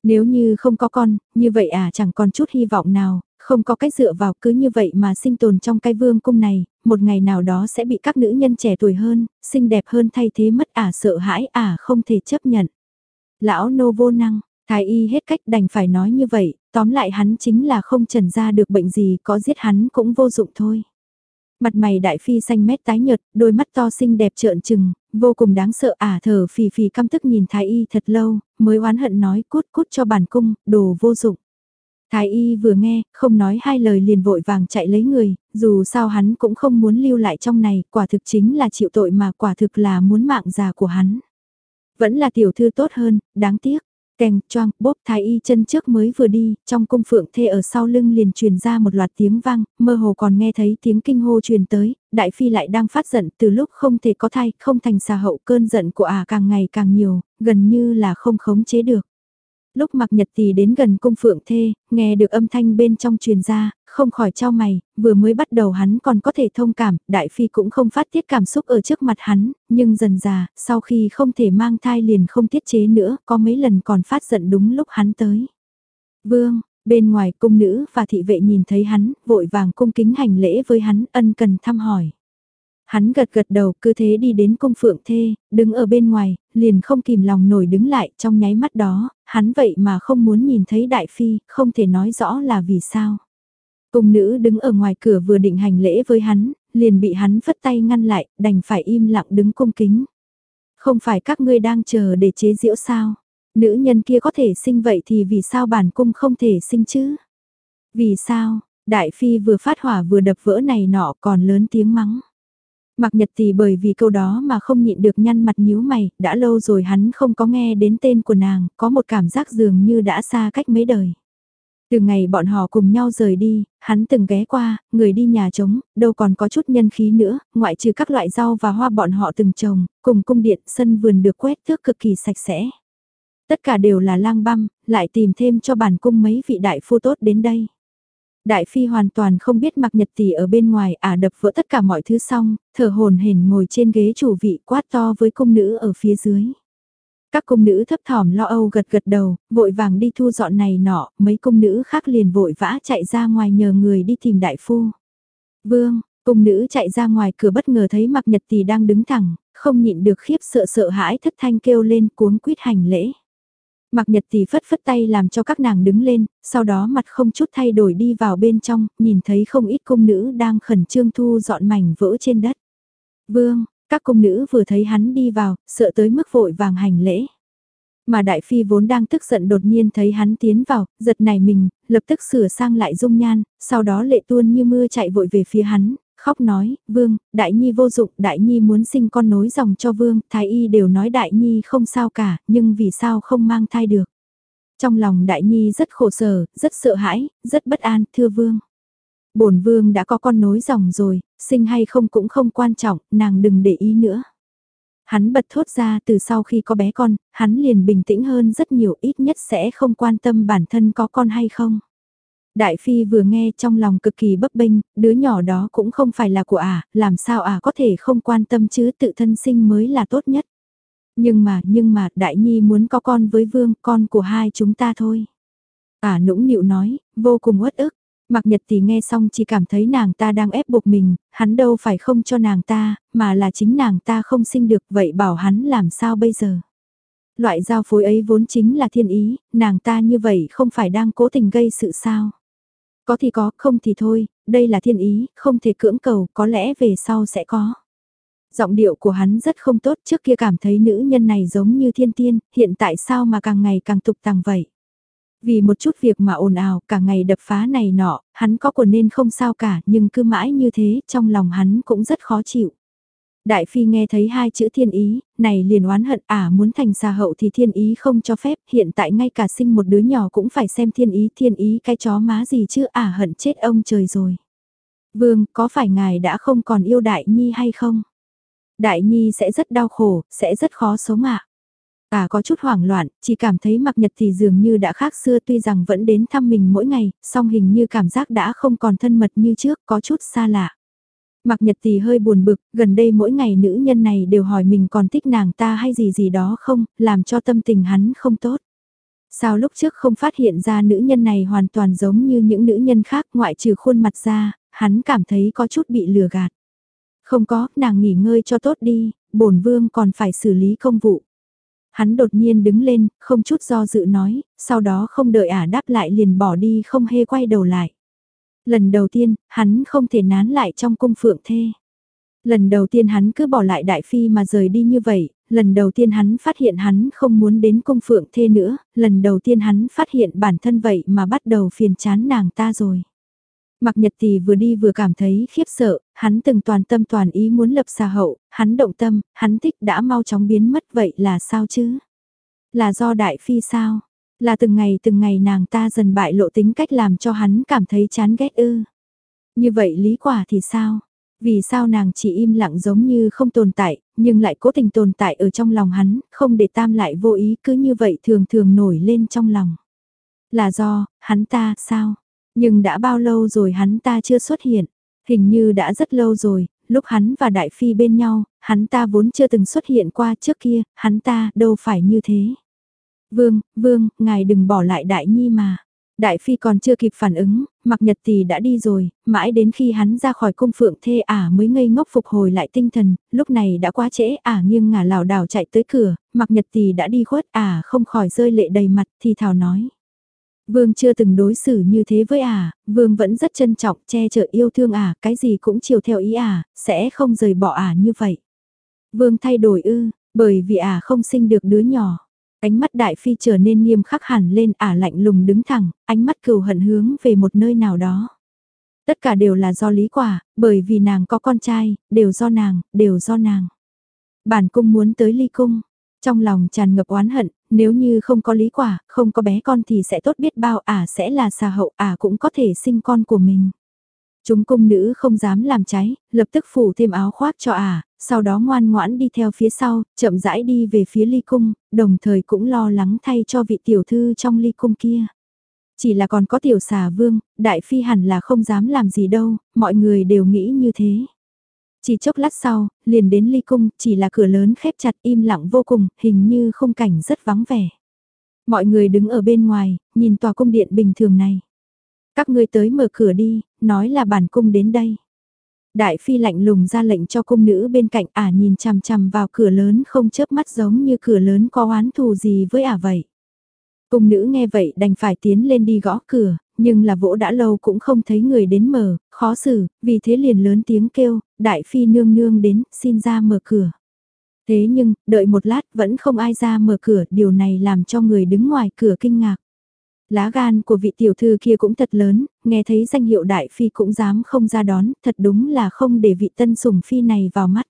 Nếu như không có con, như vậy ả chẳng còn chút hy vọng nào, không có cách dựa vào cứ như vậy mà sinh tồn trong cái vương cung này, một ngày nào đó sẽ bị các nữ nhân trẻ tuổi hơn, xinh đẹp hơn thay thế mất ả sợ hãi ả không thể chấp nhận. Lão nô vô năng, thái y hết cách đành phải nói như vậy, tóm lại hắn chính là không trần ra được bệnh gì có giết hắn cũng vô dụng thôi. Mặt mày đại phi xanh mét tái nhợt, đôi mắt to xinh đẹp trợn trừng, vô cùng đáng sợ ả thở phì phì căm tức nhìn thái y thật lâu, mới oán hận nói cút cút cho bản cung, đồ vô dụng. Thái y vừa nghe, không nói hai lời liền vội vàng chạy lấy người, dù sao hắn cũng không muốn lưu lại trong này, quả thực chính là chịu tội mà quả thực là muốn mạng già của hắn. Vẫn là tiểu thư tốt hơn, đáng tiếc. Kèng, choang, bốp thái y chân trước mới vừa đi, trong cung phượng thê ở sau lưng liền truyền ra một loạt tiếng vang, mơ hồ còn nghe thấy tiếng kinh hô truyền tới, đại phi lại đang phát giận từ lúc không thể có thai, không thành xà hậu cơn giận của ả càng ngày càng nhiều, gần như là không khống chế được. Lúc mặc nhật thì đến gần cung phượng thê, nghe được âm thanh bên trong truyền ra, không khỏi trao mày, vừa mới bắt đầu hắn còn có thể thông cảm, đại phi cũng không phát tiết cảm xúc ở trước mặt hắn, nhưng dần già, sau khi không thể mang thai liền không tiết chế nữa, có mấy lần còn phát giận đúng lúc hắn tới. Vương, bên ngoài cung nữ và thị vệ nhìn thấy hắn, vội vàng cung kính hành lễ với hắn, ân cần thăm hỏi. Hắn gật gật đầu cứ thế đi đến cung phượng thê, đứng ở bên ngoài, liền không kìm lòng nổi đứng lại trong nháy mắt đó, hắn vậy mà không muốn nhìn thấy đại phi, không thể nói rõ là vì sao. Cung nữ đứng ở ngoài cửa vừa định hành lễ với hắn, liền bị hắn vất tay ngăn lại, đành phải im lặng đứng cung kính. Không phải các ngươi đang chờ để chế diễu sao? Nữ nhân kia có thể sinh vậy thì vì sao bản cung không thể sinh chứ? Vì sao? Đại phi vừa phát hỏa vừa đập vỡ này nọ còn lớn tiếng mắng. Mạc nhật thì bởi vì câu đó mà không nhịn được nhăn mặt nhíu mày, đã lâu rồi hắn không có nghe đến tên của nàng, có một cảm giác dường như đã xa cách mấy đời. Từ ngày bọn họ cùng nhau rời đi, hắn từng ghé qua, người đi nhà trống, đâu còn có chút nhân khí nữa, ngoại trừ các loại rau và hoa bọn họ từng trồng, cùng cung điện sân vườn được quét thước cực kỳ sạch sẽ. Tất cả đều là lang băm, lại tìm thêm cho bản cung mấy vị đại phu tốt đến đây. Đại phi hoàn toàn không biết mặc nhật tỷ ở bên ngoài ả đập vỡ tất cả mọi thứ xong, thở hồn hển ngồi trên ghế chủ vị quát to với công nữ ở phía dưới. Các công nữ thấp thỏm lo âu gật gật đầu, vội vàng đi thu dọn này nọ, mấy công nữ khác liền vội vã chạy ra ngoài nhờ người đi tìm đại phu. Vương, Công nữ chạy ra ngoài cửa bất ngờ thấy mặc nhật tỷ đang đứng thẳng, không nhịn được khiếp sợ sợ hãi thất thanh kêu lên cuống quýt hành lễ mạc nhật thì phất phất tay làm cho các nàng đứng lên, sau đó mặt không chút thay đổi đi vào bên trong, nhìn thấy không ít cung nữ đang khẩn trương thu dọn mảnh vỡ trên đất. Vương, các cung nữ vừa thấy hắn đi vào, sợ tới mức vội vàng hành lễ. Mà đại phi vốn đang tức giận đột nhiên thấy hắn tiến vào, giật nảy mình, lập tức sửa sang lại dung nhan, sau đó lệ tuôn như mưa chạy vội về phía hắn, khóc nói, vương, đại nhi vô dụng, đại nhi muốn sinh con nối dòng cho vương, thái y đều nói đại nhi không sao cả, nhưng vì sao không mang thai được. Trong lòng đại nhi rất khổ sở, rất sợ hãi, rất bất an, thưa vương. bổn vương đã có con nối dòng rồi, sinh hay không cũng không quan trọng, nàng đừng để ý nữa. Hắn bật thốt ra từ sau khi có bé con, hắn liền bình tĩnh hơn rất nhiều ít nhất sẽ không quan tâm bản thân có con hay không. Đại Phi vừa nghe trong lòng cực kỳ bấp bênh, đứa nhỏ đó cũng không phải là của ả, à, làm sao ả à có thể không quan tâm chứ tự thân sinh mới là tốt nhất. Nhưng mà, nhưng mà, Đại Nhi muốn có con với Vương, con của hai chúng ta thôi. Ả à, nũng nịu nói, vô cùng uất ức. Mặc nhật thì nghe xong chỉ cảm thấy nàng ta đang ép buộc mình, hắn đâu phải không cho nàng ta, mà là chính nàng ta không sinh được vậy bảo hắn làm sao bây giờ. Loại giao phối ấy vốn chính là thiên ý, nàng ta như vậy không phải đang cố tình gây sự sao. Có thì có, không thì thôi, đây là thiên ý, không thể cưỡng cầu, có lẽ về sau sẽ có. Giọng điệu của hắn rất không tốt trước kia cảm thấy nữ nhân này giống như thiên tiên, hiện tại sao mà càng ngày càng tục tàng vậy. Vì một chút việc mà ồn ào, cả ngày đập phá này nọ, hắn có quần nên không sao cả, nhưng cứ mãi như thế, trong lòng hắn cũng rất khó chịu. Đại Phi nghe thấy hai chữ thiên ý, này liền oán hận ả à, muốn thành xà hậu thì thiên ý không cho phép, hiện tại ngay cả sinh một đứa nhỏ cũng phải xem thiên ý, thiên ý cái chó má gì chứ ả à, hận chết ông trời rồi. Vương, có phải ngài đã không còn yêu Đại Nhi hay không? Đại Nhi sẽ rất đau khổ, sẽ rất khó sống ạ. À có chút hoảng loạn, chỉ cảm thấy mặc nhật thì dường như đã khác xưa tuy rằng vẫn đến thăm mình mỗi ngày, song hình như cảm giác đã không còn thân mật như trước, có chút xa lạ. Mặc nhật thì hơi buồn bực, gần đây mỗi ngày nữ nhân này đều hỏi mình còn thích nàng ta hay gì gì đó không, làm cho tâm tình hắn không tốt. Sao lúc trước không phát hiện ra nữ nhân này hoàn toàn giống như những nữ nhân khác ngoại trừ khuôn mặt ra, hắn cảm thấy có chút bị lừa gạt. Không có, nàng nghỉ ngơi cho tốt đi, bổn vương còn phải xử lý công vụ. Hắn đột nhiên đứng lên, không chút do dự nói, sau đó không đợi ả đáp lại liền bỏ đi không hề quay đầu lại. Lần đầu tiên, hắn không thể nán lại trong cung phượng thê. Lần đầu tiên hắn cứ bỏ lại đại phi mà rời đi như vậy, lần đầu tiên hắn phát hiện hắn không muốn đến cung phượng thê nữa, lần đầu tiên hắn phát hiện bản thân vậy mà bắt đầu phiền chán nàng ta rồi. Mặc nhật thì vừa đi vừa cảm thấy khiếp sợ, hắn từng toàn tâm toàn ý muốn lập xà hậu, hắn động tâm, hắn thích đã mau chóng biến mất vậy là sao chứ? Là do đại phi sao? Là từng ngày từng ngày nàng ta dần bại lộ tính cách làm cho hắn cảm thấy chán ghét ư. Như vậy lý quả thì sao? Vì sao nàng chỉ im lặng giống như không tồn tại, nhưng lại cố tình tồn tại ở trong lòng hắn, không để tam lại vô ý cứ như vậy thường thường nổi lên trong lòng. Là do, hắn ta, sao? Nhưng đã bao lâu rồi hắn ta chưa xuất hiện? Hình như đã rất lâu rồi, lúc hắn và Đại Phi bên nhau, hắn ta vốn chưa từng xuất hiện qua trước kia, hắn ta đâu phải như thế. Vương, Vương, ngài đừng bỏ lại Đại Nhi mà. Đại Phi còn chưa kịp phản ứng, mặc nhật Tì đã đi rồi, mãi đến khi hắn ra khỏi cung phượng thê ả mới ngây ngốc phục hồi lại tinh thần, lúc này đã quá trễ ả nghiêng ngả lảo đảo chạy tới cửa, mặc nhật Tì đã đi khuất ả không khỏi rơi lệ đầy mặt thì thào nói. Vương chưa từng đối xử như thế với ả, Vương vẫn rất trân trọng che chở yêu thương ả, cái gì cũng chiều theo ý ả, sẽ không rời bỏ ả như vậy. Vương thay đổi ư, bởi vì ả không sinh được đứa nhỏ. Ánh mắt đại phi trở nên nghiêm khắc hẳn lên ả lạnh lùng đứng thẳng, ánh mắt cừu hận hướng về một nơi nào đó. Tất cả đều là do lý quả, bởi vì nàng có con trai, đều do nàng, đều do nàng. Bản cung muốn tới ly cung, trong lòng tràn ngập oán hận, nếu như không có lý quả, không có bé con thì sẽ tốt biết bao ả à sẽ là xà hậu ả à cũng có thể sinh con của mình. Chúng cung nữ không dám làm cháy, lập tức phủ thêm áo khoác cho ả, à, sau đó ngoan ngoãn đi theo phía sau, chậm rãi đi về phía ly cung, đồng thời cũng lo lắng thay cho vị tiểu thư trong ly cung kia. Chỉ là còn có tiểu xà vương, đại phi hẳn là không dám làm gì đâu, mọi người đều nghĩ như thế. Chỉ chốc lát sau, liền đến ly cung, chỉ là cửa lớn khép chặt im lặng vô cùng, hình như không cảnh rất vắng vẻ. Mọi người đứng ở bên ngoài, nhìn tòa cung điện bình thường này. Các ngươi tới mở cửa đi, nói là bản cung đến đây. Đại phi lạnh lùng ra lệnh cho cung nữ bên cạnh ả nhìn chằm chằm vào cửa lớn không chớp mắt giống như cửa lớn có oán thù gì với ả vậy. Cung nữ nghe vậy đành phải tiến lên đi gõ cửa, nhưng là vỗ đã lâu cũng không thấy người đến mở, khó xử, vì thế liền lớn tiếng kêu, đại phi nương nương đến, xin ra mở cửa. Thế nhưng, đợi một lát vẫn không ai ra mở cửa, điều này làm cho người đứng ngoài cửa kinh ngạc. Lá gan của vị tiểu thư kia cũng thật lớn, nghe thấy danh hiệu đại phi cũng dám không ra đón, thật đúng là không để vị tân sủng phi này vào mắt.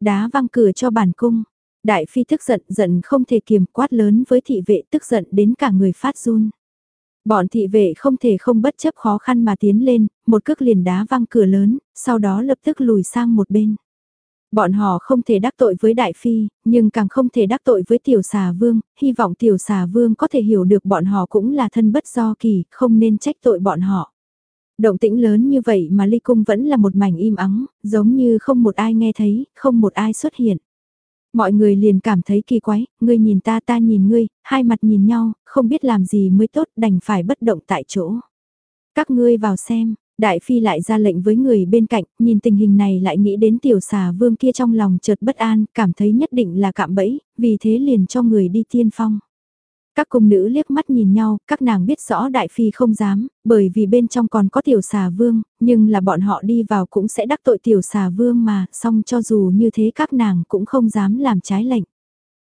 Đá văng cửa cho bản cung, đại phi tức giận giận không thể kiềm quát lớn với thị vệ tức giận đến cả người phát run. Bọn thị vệ không thể không bất chấp khó khăn mà tiến lên, một cước liền đá văng cửa lớn, sau đó lập tức lùi sang một bên. Bọn họ không thể đắc tội với đại phi, nhưng càng không thể đắc tội với tiểu xà vương, hy vọng tiểu xà vương có thể hiểu được bọn họ cũng là thân bất do kỳ, không nên trách tội bọn họ. Động tĩnh lớn như vậy mà ly cung vẫn là một mảnh im ắng, giống như không một ai nghe thấy, không một ai xuất hiện. Mọi người liền cảm thấy kỳ quái, ngươi nhìn ta ta nhìn ngươi, hai mặt nhìn nhau, không biết làm gì mới tốt đành phải bất động tại chỗ. Các ngươi vào xem, Đại Phi lại ra lệnh với người bên cạnh, nhìn tình hình này lại nghĩ đến tiểu xà vương kia trong lòng chợt bất an, cảm thấy nhất định là cạm bẫy, vì thế liền cho người đi tiên phong. Các cung nữ liếc mắt nhìn nhau, các nàng biết rõ đại phi không dám, bởi vì bên trong còn có tiểu xà vương, nhưng là bọn họ đi vào cũng sẽ đắc tội tiểu xà vương mà, song cho dù như thế các nàng cũng không dám làm trái lệnh.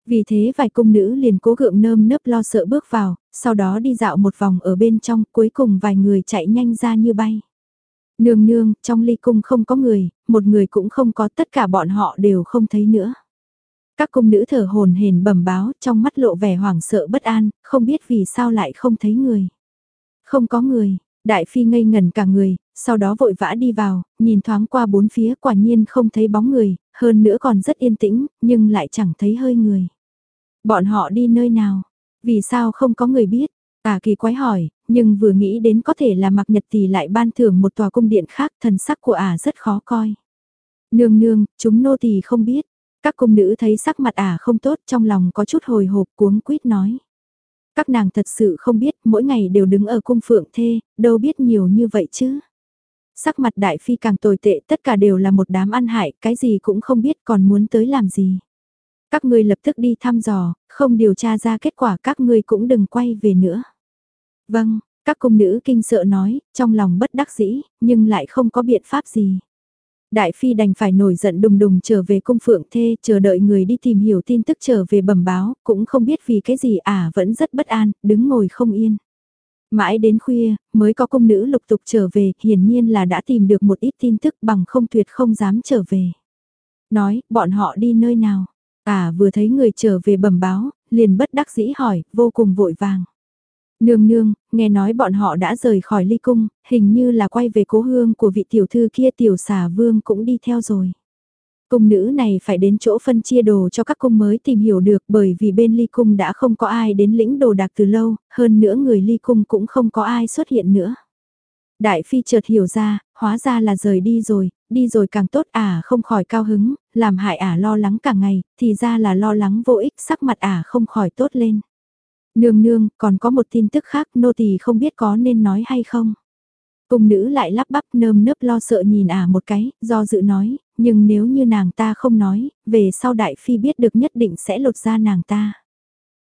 Vì thế vài cung nữ liền cố gượng nơm nớp lo sợ bước vào, sau đó đi dạo một vòng ở bên trong, cuối cùng vài người chạy nhanh ra như bay. Nương nương, trong ly cung không có người, một người cũng không có, tất cả bọn họ đều không thấy nữa. Các cung nữ thở hồn hển bẩm báo, trong mắt lộ vẻ hoảng sợ bất an, không biết vì sao lại không thấy người. Không có người, đại phi ngây ngẩn cả người, sau đó vội vã đi vào, nhìn thoáng qua bốn phía quả nhiên không thấy bóng người, hơn nữa còn rất yên tĩnh, nhưng lại chẳng thấy hơi người. Bọn họ đi nơi nào? Vì sao không có người biết? Tà kỳ quái hỏi, nhưng vừa nghĩ đến có thể là mặc nhật tỷ lại ban thưởng một tòa cung điện khác thần sắc của ả rất khó coi. Nương nương, chúng nô tỳ không biết. Các cung nữ thấy sắc mặt ả không tốt trong lòng có chút hồi hộp cuống quýt nói. Các nàng thật sự không biết mỗi ngày đều đứng ở cung phượng thê, đâu biết nhiều như vậy chứ. Sắc mặt đại phi càng tồi tệ tất cả đều là một đám ăn hại, cái gì cũng không biết còn muốn tới làm gì. Các ngươi lập tức đi thăm dò, không điều tra ra kết quả các ngươi cũng đừng quay về nữa. Vâng, các cung nữ kinh sợ nói, trong lòng bất đắc dĩ, nhưng lại không có biện pháp gì. Đại phi đành phải nổi giận đùng đùng trở về cung phượng thê, chờ đợi người đi tìm hiểu tin tức trở về bẩm báo, cũng không biết vì cái gì à vẫn rất bất an, đứng ngồi không yên. Mãi đến khuya, mới có cung nữ lục tục trở về, hiển nhiên là đã tìm được một ít tin tức bằng không tuyệt không dám trở về. Nói, bọn họ đi nơi nào? À vừa thấy người trở về bẩm báo, liền bất đắc dĩ hỏi, vô cùng vội vàng. Nương nương, nghe nói bọn họ đã rời khỏi ly cung, hình như là quay về cố hương của vị tiểu thư kia tiểu xà vương cũng đi theo rồi. Cung nữ này phải đến chỗ phân chia đồ cho các cung mới tìm hiểu được bởi vì bên ly cung đã không có ai đến lĩnh đồ đạc từ lâu, hơn nữa người ly cung cũng không có ai xuất hiện nữa. Đại phi chợt hiểu ra, hóa ra là rời đi rồi, đi rồi càng tốt à không khỏi cao hứng, làm hại ả à lo lắng cả ngày, thì ra là lo lắng vô ích sắc mặt ả à không khỏi tốt lên. Nương nương, còn có một tin tức khác nô tỳ không biết có nên nói hay không. Cung nữ lại lắp bắp nơm nớp lo sợ nhìn ả à một cái, do dự nói, nhưng nếu như nàng ta không nói, về sau đại phi biết được nhất định sẽ lột ra nàng ta.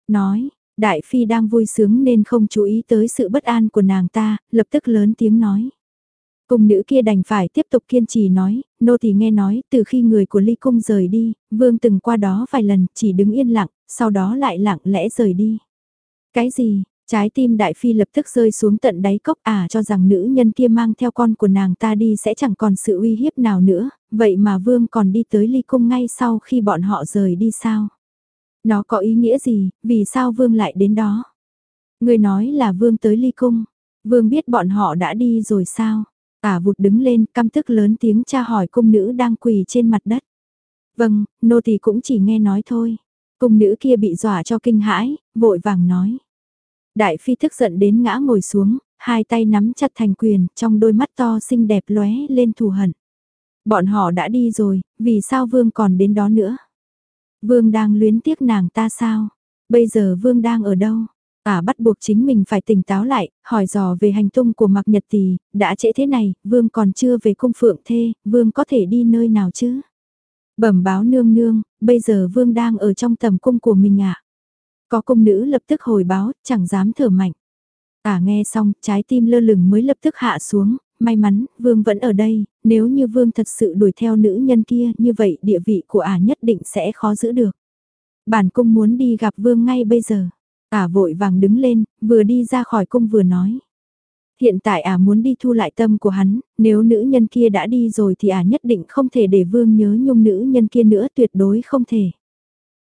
Nói, đại phi đang vui sướng nên không chú ý tới sự bất an của nàng ta, lập tức lớn tiếng nói. Cung nữ kia đành phải tiếp tục kiên trì nói, nô tỳ nghe nói từ khi người của ly cung rời đi, vương từng qua đó vài lần chỉ đứng yên lặng, sau đó lại lặng lẽ rời đi. Cái gì, trái tim đại phi lập tức rơi xuống tận đáy cốc à cho rằng nữ nhân kia mang theo con của nàng ta đi sẽ chẳng còn sự uy hiếp nào nữa, vậy mà vương còn đi tới ly cung ngay sau khi bọn họ rời đi sao? Nó có ý nghĩa gì, vì sao vương lại đến đó? Người nói là vương tới ly cung, vương biết bọn họ đã đi rồi sao? Ả vụt đứng lên, căm tức lớn tiếng tra hỏi cung nữ đang quỳ trên mặt đất. Vâng, nô tỳ cũng chỉ nghe nói thôi. Cung nữ kia bị dọa cho kinh hãi, vội vàng nói. Đại phi thức giận đến ngã ngồi xuống, hai tay nắm chặt thành quyền, trong đôi mắt to xinh đẹp lóe lên thù hận. Bọn họ đã đi rồi, vì sao vương còn đến đó nữa? Vương đang luyến tiếc nàng ta sao? Bây giờ vương đang ở đâu? Ả bắt buộc chính mình phải tỉnh táo lại, hỏi dò về hành tung của Mạc Nhật Tỳ, đã trễ thế này, Vương còn chưa về cung phượng thê, Vương có thể đi nơi nào chứ? Bẩm báo nương nương, bây giờ Vương đang ở trong tầm cung của mình ạ. Có cung nữ lập tức hồi báo, chẳng dám thở mạnh. Ả nghe xong, trái tim lơ lửng mới lập tức hạ xuống, may mắn, Vương vẫn ở đây, nếu như Vương thật sự đuổi theo nữ nhân kia, như vậy địa vị của Ả nhất định sẽ khó giữ được. Bản cung muốn đi gặp Vương ngay bây giờ. Ả vội vàng đứng lên, vừa đi ra khỏi cung vừa nói. Hiện tại Ả muốn đi thu lại tâm của hắn, nếu nữ nhân kia đã đi rồi thì Ả nhất định không thể để vương nhớ nhung nữ nhân kia nữa tuyệt đối không thể.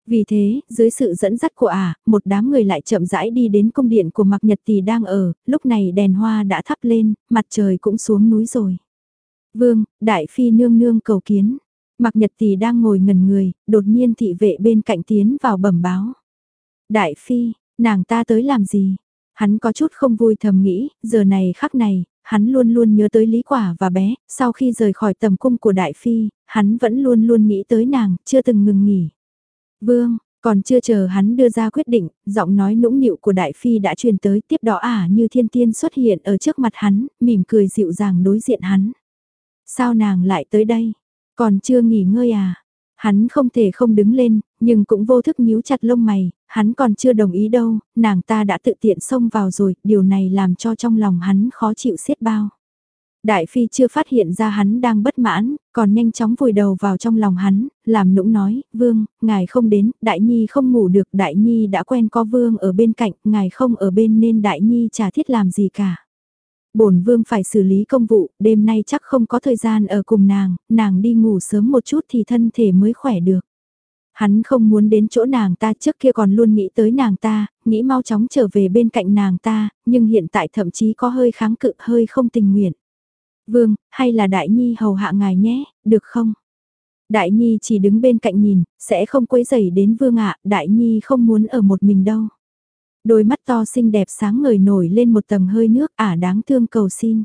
Vì thế, dưới sự dẫn dắt của Ả, một đám người lại chậm rãi đi đến cung điện của Mạc Nhật Tỳ đang ở, lúc này đèn hoa đã thắp lên, mặt trời cũng xuống núi rồi. Vương, Đại Phi nương nương cầu kiến. Mạc Nhật Tỳ đang ngồi ngần người, đột nhiên thị vệ bên cạnh tiến vào bẩm báo. Đại Phi, Nàng ta tới làm gì? Hắn có chút không vui thầm nghĩ, giờ này khắc này, hắn luôn luôn nhớ tới Lý Quả và bé, sau khi rời khỏi tầm cung của Đại Phi, hắn vẫn luôn luôn nghĩ tới nàng, chưa từng ngừng nghỉ. Vương, còn chưa chờ hắn đưa ra quyết định, giọng nói nũng nịu của Đại Phi đã truyền tới tiếp đó ả như thiên tiên xuất hiện ở trước mặt hắn, mỉm cười dịu dàng đối diện hắn. Sao nàng lại tới đây? Còn chưa nghỉ ngơi à? Hắn không thể không đứng lên, nhưng cũng vô thức nhíu chặt lông mày, hắn còn chưa đồng ý đâu, nàng ta đã tự tiện xông vào rồi, điều này làm cho trong lòng hắn khó chịu xiết bao. Đại Phi chưa phát hiện ra hắn đang bất mãn, còn nhanh chóng vùi đầu vào trong lòng hắn, làm nũng nói, Vương, ngài không đến, Đại Nhi không ngủ được, Đại Nhi đã quen có Vương ở bên cạnh, ngài không ở bên nên Đại Nhi chả thiết làm gì cả. bổn Vương phải xử lý công vụ, đêm nay chắc không có thời gian ở cùng nàng, nàng đi ngủ sớm một chút thì thân thể mới khỏe được. Hắn không muốn đến chỗ nàng ta trước kia còn luôn nghĩ tới nàng ta, nghĩ mau chóng trở về bên cạnh nàng ta, nhưng hiện tại thậm chí có hơi kháng cự hơi không tình nguyện. Vương, hay là đại nhi hầu hạ ngài nhé, được không? Đại Nhi chỉ đứng bên cạnh nhìn, sẽ không quấy rầy đến vương ạ, Đại Nhi không muốn ở một mình đâu. Đôi mắt to xinh đẹp sáng ngời nổi lên một tầng hơi nước ả đáng thương cầu xin.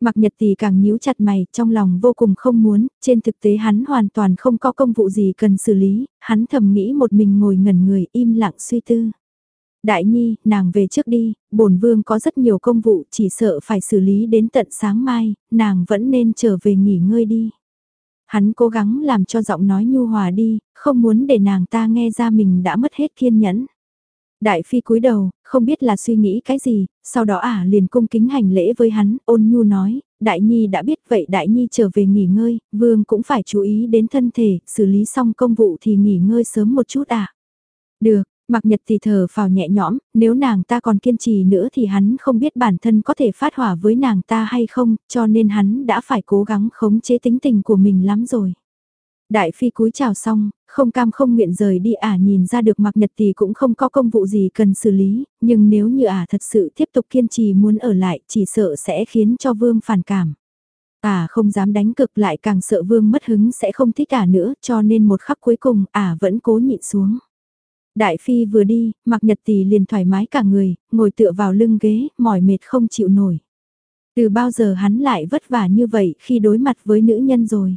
Mặc nhật thì càng nhíu chặt mày, trong lòng vô cùng không muốn, trên thực tế hắn hoàn toàn không có công vụ gì cần xử lý, hắn thầm nghĩ một mình ngồi ngẩn người im lặng suy tư. Đại nhi, nàng về trước đi, bổn vương có rất nhiều công vụ chỉ sợ phải xử lý đến tận sáng mai, nàng vẫn nên trở về nghỉ ngơi đi. Hắn cố gắng làm cho giọng nói nhu hòa đi, không muốn để nàng ta nghe ra mình đã mất hết kiên nhẫn. Đại phi cúi đầu, không biết là suy nghĩ cái gì, sau đó ả liền cung kính hành lễ với hắn, ôn nhu nói, đại nhi đã biết vậy đại nhi trở về nghỉ ngơi, vương cũng phải chú ý đến thân thể, xử lý xong công vụ thì nghỉ ngơi sớm một chút à. Được, Mặc nhật thì thở phào nhẹ nhõm, nếu nàng ta còn kiên trì nữa thì hắn không biết bản thân có thể phát hỏa với nàng ta hay không, cho nên hắn đã phải cố gắng khống chế tính tình của mình lắm rồi. Đại phi cúi chào xong, không cam không nguyện rời đi ả nhìn ra được mặc nhật thì cũng không có công vụ gì cần xử lý, nhưng nếu như ả thật sự tiếp tục kiên trì muốn ở lại chỉ sợ sẽ khiến cho vương phản cảm. Ả không dám đánh cực lại càng sợ vương mất hứng sẽ không thích ả nữa cho nên một khắc cuối cùng ả vẫn cố nhịn xuống. Đại phi vừa đi, mặc nhật tỷ liền thoải mái cả người, ngồi tựa vào lưng ghế, mỏi mệt không chịu nổi. Từ bao giờ hắn lại vất vả như vậy khi đối mặt với nữ nhân rồi.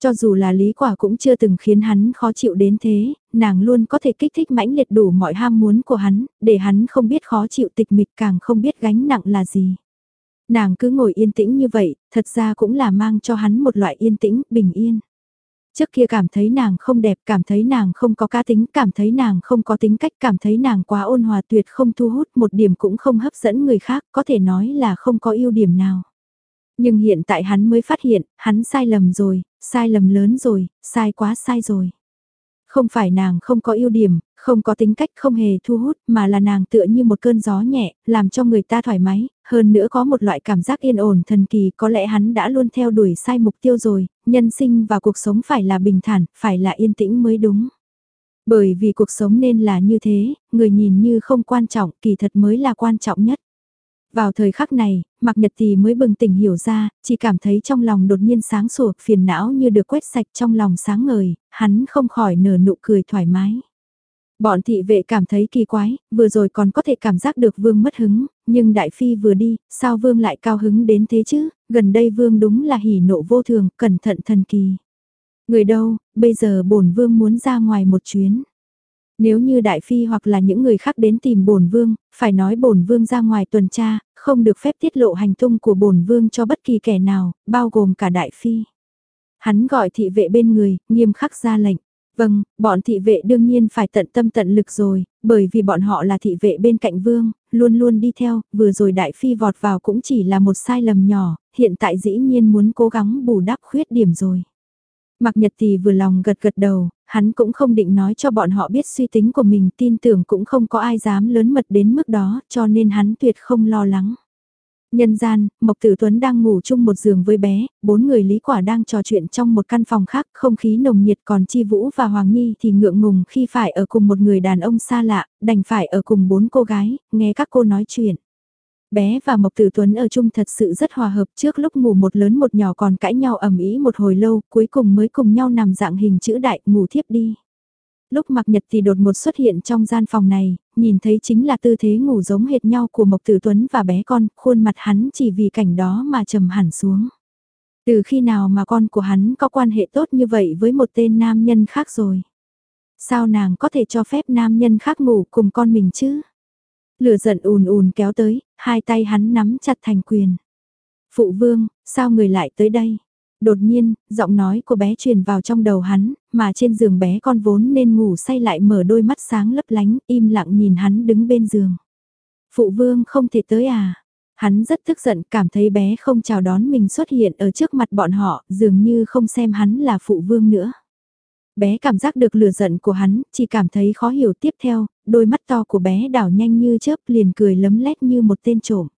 Cho dù là lý quả cũng chưa từng khiến hắn khó chịu đến thế, nàng luôn có thể kích thích mãnh liệt đủ mọi ham muốn của hắn, để hắn không biết khó chịu tịch mịch càng không biết gánh nặng là gì. Nàng cứ ngồi yên tĩnh như vậy, thật ra cũng là mang cho hắn một loại yên tĩnh, bình yên. Trước kia cảm thấy nàng không đẹp, cảm thấy nàng không có cá tính, cảm thấy nàng không có tính cách, cảm thấy nàng quá ôn hòa tuyệt không thu hút, một điểm cũng không hấp dẫn người khác, có thể nói là không có ưu điểm nào. Nhưng hiện tại hắn mới phát hiện, hắn sai lầm rồi, sai lầm lớn rồi, sai quá sai rồi. Không phải nàng không có ưu điểm, không có tính cách không hề thu hút mà là nàng tựa như một cơn gió nhẹ, làm cho người ta thoải mái, hơn nữa có một loại cảm giác yên ổn thần kỳ có lẽ hắn đã luôn theo đuổi sai mục tiêu rồi, nhân sinh và cuộc sống phải là bình thản, phải là yên tĩnh mới đúng. Bởi vì cuộc sống nên là như thế, người nhìn như không quan trọng, kỳ thật mới là quan trọng nhất. Vào thời khắc này, Mạc Nhật Tì mới bừng tỉnh hiểu ra, chỉ cảm thấy trong lòng đột nhiên sáng sủa, phiền não như được quét sạch trong lòng sáng ngời, hắn không khỏi nở nụ cười thoải mái. Bọn thị vệ cảm thấy kỳ quái, vừa rồi còn có thể cảm giác được vương mất hứng, nhưng đại phi vừa đi, sao vương lại cao hứng đến thế chứ, gần đây vương đúng là hỉ nộ vô thường, cẩn thận thần kỳ. Người đâu, bây giờ bổn vương muốn ra ngoài một chuyến. Nếu như đại phi hoặc là những người khác đến tìm bổn vương, phải nói bổn vương ra ngoài tuần tra, không được phép tiết lộ hành tung của bổn vương cho bất kỳ kẻ nào, bao gồm cả đại phi. Hắn gọi thị vệ bên người, nghiêm khắc ra lệnh. Vâng, bọn thị vệ đương nhiên phải tận tâm tận lực rồi, bởi vì bọn họ là thị vệ bên cạnh vương, luôn luôn đi theo, vừa rồi đại phi vọt vào cũng chỉ là một sai lầm nhỏ, hiện tại dĩ nhiên muốn cố gắng bù đắp khuyết điểm rồi. Mạc Nhật thì vừa lòng gật gật đầu, hắn cũng không định nói cho bọn họ biết suy tính của mình tin tưởng cũng không có ai dám lớn mật đến mức đó cho nên hắn tuyệt không lo lắng. Nhân gian, Mộc Tử Tuấn đang ngủ chung một giường với bé, bốn người Lý Quả đang trò chuyện trong một căn phòng khác, không khí nồng nhiệt còn Chi Vũ và Hoàng Nhi thì ngượng ngùng khi phải ở cùng một người đàn ông xa lạ, đành phải ở cùng bốn cô gái, nghe các cô nói chuyện. Bé và Mộc Tử Tuấn ở chung thật sự rất hòa hợp trước lúc ngủ một lớn một nhỏ còn cãi nhau ầm ĩ một hồi lâu, cuối cùng mới cùng nhau nằm dạng hình chữ đại ngủ thiếp đi. Lúc mặc nhật thì đột ngột xuất hiện trong gian phòng này, nhìn thấy chính là tư thế ngủ giống hệt nhau của Mộc Tử Tuấn và bé con, khuôn mặt hắn chỉ vì cảnh đó mà trầm hẳn xuống. Từ khi nào mà con của hắn có quan hệ tốt như vậy với một tên nam nhân khác rồi? Sao nàng có thể cho phép nam nhân khác ngủ cùng con mình chứ? Lửa giận ùn ùn kéo tới, hai tay hắn nắm chặt thành quyền. Phụ vương, sao người lại tới đây? Đột nhiên, giọng nói của bé truyền vào trong đầu hắn, mà trên giường bé con vốn nên ngủ say lại mở đôi mắt sáng lấp lánh, im lặng nhìn hắn đứng bên giường. Phụ vương không thể tới à? Hắn rất tức giận cảm thấy bé không chào đón mình xuất hiện ở trước mặt bọn họ, dường như không xem hắn là phụ vương nữa. Bé cảm giác được lửa giận của hắn, chỉ cảm thấy khó hiểu tiếp theo, đôi mắt to của bé đảo nhanh như chớp liền cười lấm lét như một tên trộm.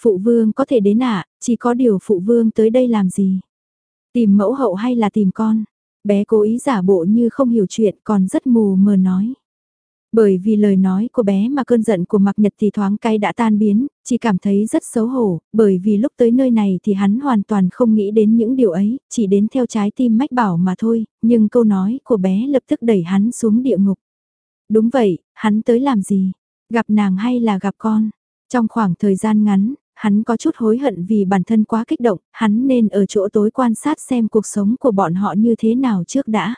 Phụ vương có thể đến ạ, chỉ có điều phụ vương tới đây làm gì? Tìm mẫu hậu hay là tìm con? Bé cố ý giả bộ như không hiểu chuyện còn rất mù mờ nói. Bởi vì lời nói của bé mà cơn giận của Mạc Nhật thì thoáng cay đã tan biến, chỉ cảm thấy rất xấu hổ, bởi vì lúc tới nơi này thì hắn hoàn toàn không nghĩ đến những điều ấy, chỉ đến theo trái tim mách bảo mà thôi, nhưng câu nói của bé lập tức đẩy hắn xuống địa ngục. Đúng vậy, hắn tới làm gì? Gặp nàng hay là gặp con? Trong khoảng thời gian ngắn, hắn có chút hối hận vì bản thân quá kích động, hắn nên ở chỗ tối quan sát xem cuộc sống của bọn họ như thế nào trước đã.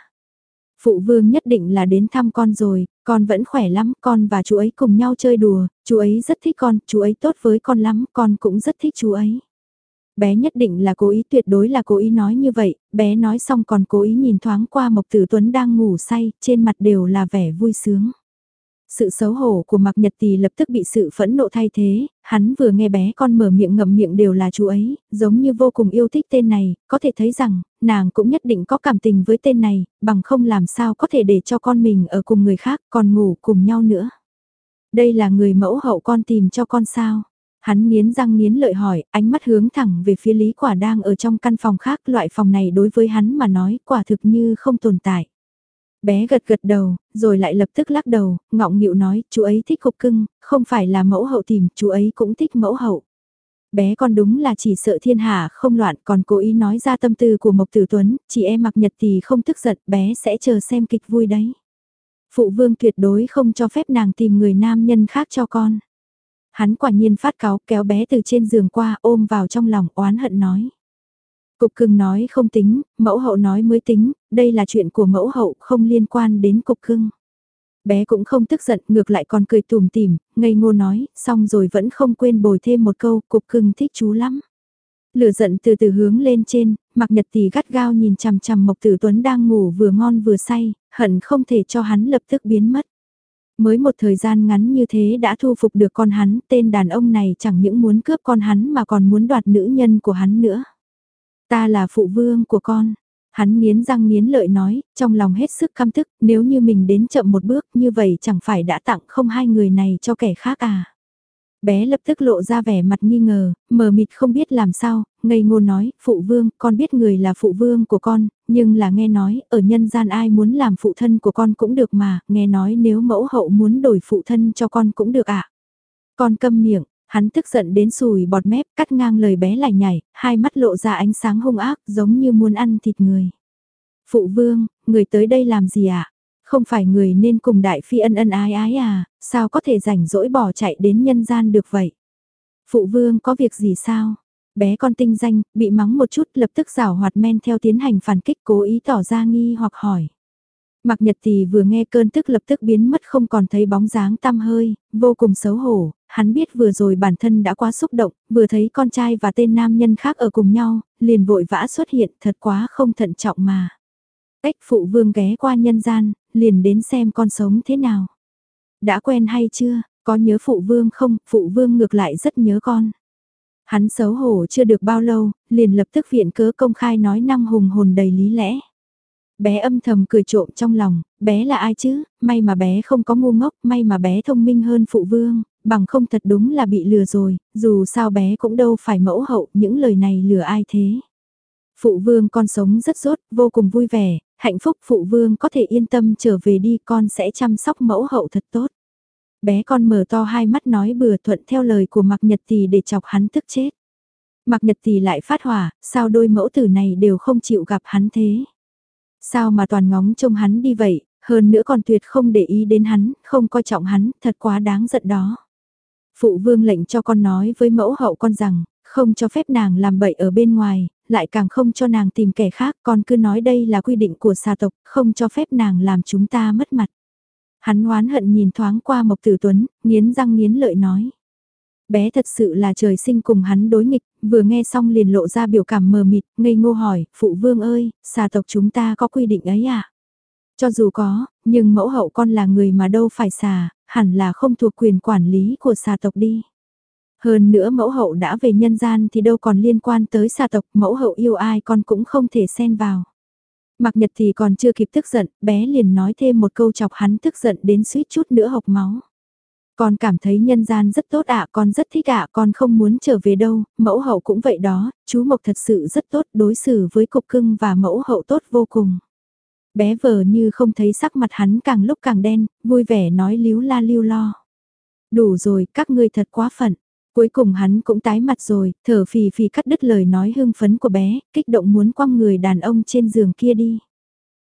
Phụ vương nhất định là đến thăm con rồi, con vẫn khỏe lắm, con và chú ấy cùng nhau chơi đùa, chú ấy rất thích con, chú ấy tốt với con lắm, con cũng rất thích chú ấy. Bé nhất định là cố ý tuyệt đối là cố ý nói như vậy, bé nói xong còn cố ý nhìn thoáng qua Mộc Tử Tuấn đang ngủ say, trên mặt đều là vẻ vui sướng. Sự xấu hổ của Mạc Nhật Tì lập tức bị sự phẫn nộ thay thế, hắn vừa nghe bé con mở miệng ngậm miệng đều là chú ấy, giống như vô cùng yêu thích tên này, có thể thấy rằng, nàng cũng nhất định có cảm tình với tên này, bằng không làm sao có thể để cho con mình ở cùng người khác còn ngủ cùng nhau nữa. Đây là người mẫu hậu con tìm cho con sao? Hắn nghiến răng nghiến lợi hỏi, ánh mắt hướng thẳng về phía Lý Quả đang ở trong căn phòng khác, loại phòng này đối với hắn mà nói quả thực như không tồn tại. Bé gật gật đầu, rồi lại lập tức lắc đầu, ngọng nghịu nói, chú ấy thích cục cưng, không phải là mẫu hậu tìm, chú ấy cũng thích mẫu hậu. Bé con đúng là chỉ sợ thiên hạ không loạn còn cố ý nói ra tâm tư của Mộc Tử Tuấn, chị em mặc nhật thì không tức giận, bé sẽ chờ xem kịch vui đấy. Phụ vương tuyệt đối không cho phép nàng tìm người nam nhân khác cho con. Hắn quả nhiên phát cáo kéo bé từ trên giường qua ôm vào trong lòng oán hận nói. Cục cưng nói không tính, mẫu hậu nói mới tính, đây là chuyện của mẫu hậu không liên quan đến cục cưng. Bé cũng không tức giận, ngược lại còn cười tùm tìm, ngây ngô nói, xong rồi vẫn không quên bồi thêm một câu, cục cưng thích chú lắm. Lửa giận từ từ hướng lên trên, mặc nhật tỷ gắt gao nhìn chằm chằm Mộc Tử Tuấn đang ngủ vừa ngon vừa say, hận không thể cho hắn lập tức biến mất. Mới một thời gian ngắn như thế đã thu phục được con hắn, tên đàn ông này chẳng những muốn cướp con hắn mà còn muốn đoạt nữ nhân của hắn nữa. Ta là phụ vương của con. Hắn nghiến răng nghiến lợi nói, trong lòng hết sức căm tức, nếu như mình đến chậm một bước như vậy chẳng phải đã tặng không hai người này cho kẻ khác à. Bé lập tức lộ ra vẻ mặt nghi ngờ, mờ mịt không biết làm sao, ngây ngô nói, phụ vương, con biết người là phụ vương của con, nhưng là nghe nói, ở nhân gian ai muốn làm phụ thân của con cũng được mà, nghe nói nếu mẫu hậu muốn đổi phụ thân cho con cũng được ạ. À? Con câm miệng, Hắn tức giận đến sùi bọt mép cắt ngang lời bé lại nhảy, hai mắt lộ ra ánh sáng hung ác giống như muốn ăn thịt người. Phụ vương, người tới đây làm gì ạ? À? Không phải người nên cùng đại phi ân ân ái ái à, sao có thể rảnh rỗi bỏ chạy đến nhân gian được vậy? Phụ vương có việc gì sao? Bé con tinh danh, bị mắng một chút lập tức rào hoạt men theo tiến hành phản kích cố ý tỏ ra nghi hoặc hỏi. Mạc Nhật Tì vừa nghe cơn tức lập tức biến mất không còn thấy bóng dáng tăm hơi, vô cùng xấu hổ, hắn biết vừa rồi bản thân đã quá xúc động, vừa thấy con trai và tên nam nhân khác ở cùng nhau, liền vội vã xuất hiện thật quá không thận trọng mà. Ếch phụ vương ghé qua nhân gian, liền đến xem con sống thế nào. Đã quen hay chưa, có nhớ phụ vương không, phụ vương ngược lại rất nhớ con. Hắn xấu hổ chưa được bao lâu, liền lập tức viện cớ công khai nói năng hùng hồn đầy lý lẽ bé âm thầm cười trộm trong lòng, bé là ai chứ, may mà bé không có ngu ngốc, may mà bé thông minh hơn phụ vương, bằng không thật đúng là bị lừa rồi, dù sao bé cũng đâu phải mẫu hậu, những lời này lừa ai thế. Phụ vương con sống rất rốt, vô cùng vui vẻ, hạnh phúc phụ vương có thể yên tâm trở về đi con sẽ chăm sóc mẫu hậu thật tốt. Bé con mở to hai mắt nói bừa thuận theo lời của Mạc Nhật Tì để chọc hắn tức chết. Mạc Nhật Tì lại phát hỏa, sao đôi mẫu tử này đều không chịu gặp hắn thế. Sao mà toàn ngóng trông hắn đi vậy, hơn nữa còn tuyệt không để ý đến hắn, không coi trọng hắn, thật quá đáng giận đó. Phụ vương lệnh cho con nói với mẫu hậu con rằng, không cho phép nàng làm bậy ở bên ngoài, lại càng không cho nàng tìm kẻ khác, con cứ nói đây là quy định của xà tộc, không cho phép nàng làm chúng ta mất mặt. Hắn oán hận nhìn thoáng qua Mộc Tử Tuấn, nghiến răng nghiến lợi nói. Bé thật sự là trời sinh cùng hắn đối nghịch, vừa nghe xong liền lộ ra biểu cảm mờ mịt, ngây ngô hỏi, phụ vương ơi, xà tộc chúng ta có quy định ấy à? Cho dù có, nhưng mẫu hậu con là người mà đâu phải xà, hẳn là không thuộc quyền quản lý của xà tộc đi. Hơn nữa mẫu hậu đã về nhân gian thì đâu còn liên quan tới xà tộc, mẫu hậu yêu ai con cũng không thể xen vào. Mặc nhật thì còn chưa kịp tức giận, bé liền nói thêm một câu chọc hắn tức giận đến suýt chút nữa hộc máu. Con cảm thấy nhân gian rất tốt ạ, con rất thích ạ, con không muốn trở về đâu, mẫu hậu cũng vậy đó, chú Mộc thật sự rất tốt, đối xử với cục cưng và mẫu hậu tốt vô cùng. Bé vờ như không thấy sắc mặt hắn càng lúc càng đen, vui vẻ nói líu la lưu lo. Đủ rồi, các ngươi thật quá phận. Cuối cùng hắn cũng tái mặt rồi, thở phì phì cắt đứt lời nói hưng phấn của bé, kích động muốn quăng người đàn ông trên giường kia đi.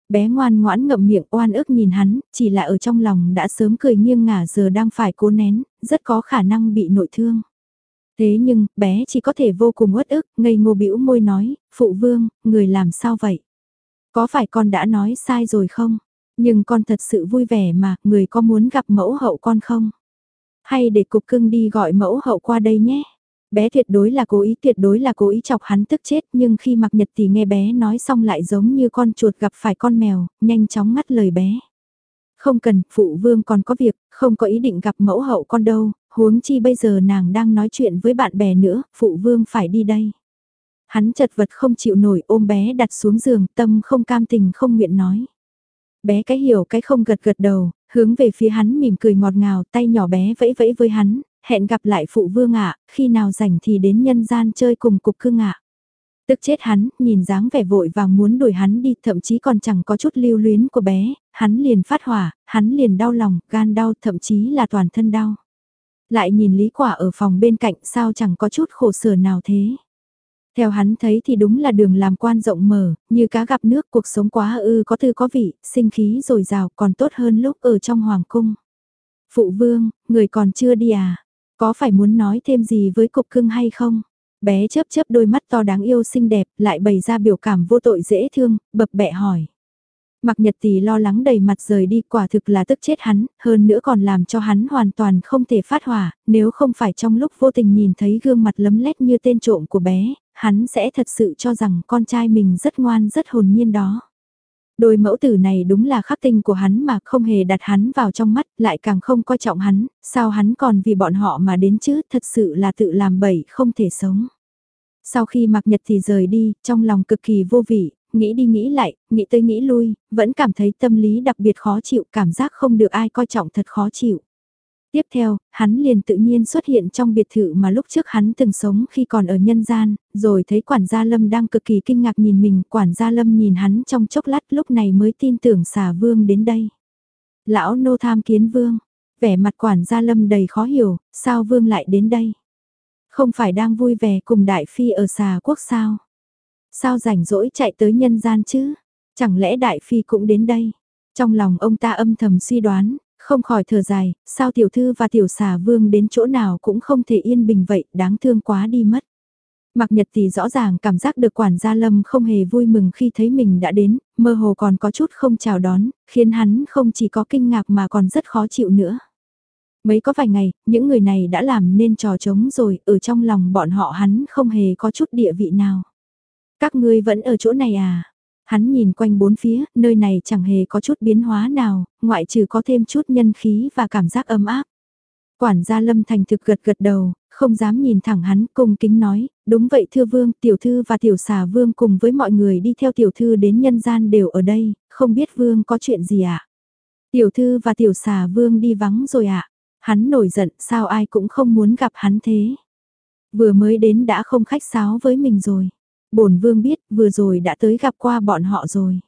Bé ngoan ngoãn ngậm miệng oan ức nhìn hắn, chỉ là ở trong lòng đã sớm cười nghiêng ngả giờ đang phải cố nén, rất có khả năng bị nội thương. Thế nhưng, bé chỉ có thể vô cùng uất ức, ngây ngô bĩu môi nói, phụ vương, người làm sao vậy? Có phải con đã nói sai rồi không? Nhưng con thật sự vui vẻ mà, người có muốn gặp mẫu hậu con không? Hay để cục cưng đi gọi mẫu hậu qua đây nhé? Bé tuyệt đối là cố ý, tuyệt đối là cố ý chọc hắn tức chết, nhưng khi mặc nhật thì nghe bé nói xong lại giống như con chuột gặp phải con mèo, nhanh chóng ngắt lời bé. Không cần, phụ vương còn có việc, không có ý định gặp mẫu hậu con đâu, huống chi bây giờ nàng đang nói chuyện với bạn bè nữa, phụ vương phải đi đây. Hắn chật vật không chịu nổi ôm bé đặt xuống giường, tâm không cam tình không nguyện nói. Bé cái hiểu cái không gật gật đầu, hướng về phía hắn mỉm cười ngọt ngào, tay nhỏ bé vẫy vẫy với hắn, hẹn gặp lại phụ vương ạ, khi nào rảnh thì đến nhân gian chơi cùng cục cưng ạ. Tức chết hắn, nhìn dáng vẻ vội vàng muốn đuổi hắn đi, thậm chí còn chẳng có chút lưu luyến của bé, hắn liền phát hỏa, hắn liền đau lòng, gan đau, thậm chí là toàn thân đau. Lại nhìn Lý Quả ở phòng bên cạnh sao chẳng có chút khổ sở nào thế. Theo hắn thấy thì đúng là đường làm quan rộng mở, như cá gặp nước cuộc sống quá ư có tư có vị, sinh khí rồi rào còn tốt hơn lúc ở trong hoàng cung. Phụ vương, người còn chưa đi à? Có phải muốn nói thêm gì với cục cưng hay không? Bé chớp chớp đôi mắt to đáng yêu xinh đẹp, lại bày ra biểu cảm vô tội dễ thương, bập bẹ hỏi. Mặc nhật tỷ lo lắng đầy mặt rời đi quả thực là tức chết hắn, hơn nữa còn làm cho hắn hoàn toàn không thể phát hỏa, nếu không phải trong lúc vô tình nhìn thấy gương mặt lấm lét như tên trộm của bé, hắn sẽ thật sự cho rằng con trai mình rất ngoan rất hồn nhiên đó. Đôi mẫu tử này đúng là khắc tinh của hắn mà không hề đặt hắn vào trong mắt, lại càng không coi trọng hắn, sao hắn còn vì bọn họ mà đến chứ, thật sự là tự làm bậy không thể sống. Sau khi mặc nhật thì rời đi, trong lòng cực kỳ vô vị, nghĩ đi nghĩ lại, nghĩ tới nghĩ lui, vẫn cảm thấy tâm lý đặc biệt khó chịu, cảm giác không được ai coi trọng thật khó chịu. Tiếp theo, hắn liền tự nhiên xuất hiện trong biệt thự mà lúc trước hắn từng sống khi còn ở nhân gian, rồi thấy quản gia Lâm đang cực kỳ kinh ngạc nhìn mình, quản gia Lâm nhìn hắn trong chốc lát lúc này mới tin tưởng xà vương đến đây. Lão nô tham kiến vương, vẻ mặt quản gia Lâm đầy khó hiểu, sao vương lại đến đây? Không phải đang vui vẻ cùng đại phi ở xà quốc sao? Sao rảnh rỗi chạy tới nhân gian chứ? Chẳng lẽ đại phi cũng đến đây? Trong lòng ông ta âm thầm suy đoán, không khỏi thở dài, sao tiểu thư và tiểu xà vương đến chỗ nào cũng không thể yên bình vậy, đáng thương quá đi mất. Mặc nhật thì rõ ràng cảm giác được quản gia lâm không hề vui mừng khi thấy mình đã đến, mơ hồ còn có chút không chào đón, khiến hắn không chỉ có kinh ngạc mà còn rất khó chịu nữa. Mấy có vài ngày, những người này đã làm nên trò trống rồi, ở trong lòng bọn họ hắn không hề có chút địa vị nào. Các ngươi vẫn ở chỗ này à? Hắn nhìn quanh bốn phía, nơi này chẳng hề có chút biến hóa nào, ngoại trừ có thêm chút nhân khí và cảm giác ấm áp. Quản gia Lâm Thành thực gật gật đầu, không dám nhìn thẳng hắn, cung kính nói, đúng vậy thưa vương, tiểu thư và tiểu xà vương cùng với mọi người đi theo tiểu thư đến nhân gian đều ở đây, không biết vương có chuyện gì ạ? À? Tiểu thư và tiểu xà vương đi vắng rồi ạ. À? Hắn nổi giận, sao ai cũng không muốn gặp hắn thế? Vừa mới đến đã không khách sáo với mình rồi bổn vương biết vừa rồi đã tới gặp qua bọn họ rồi.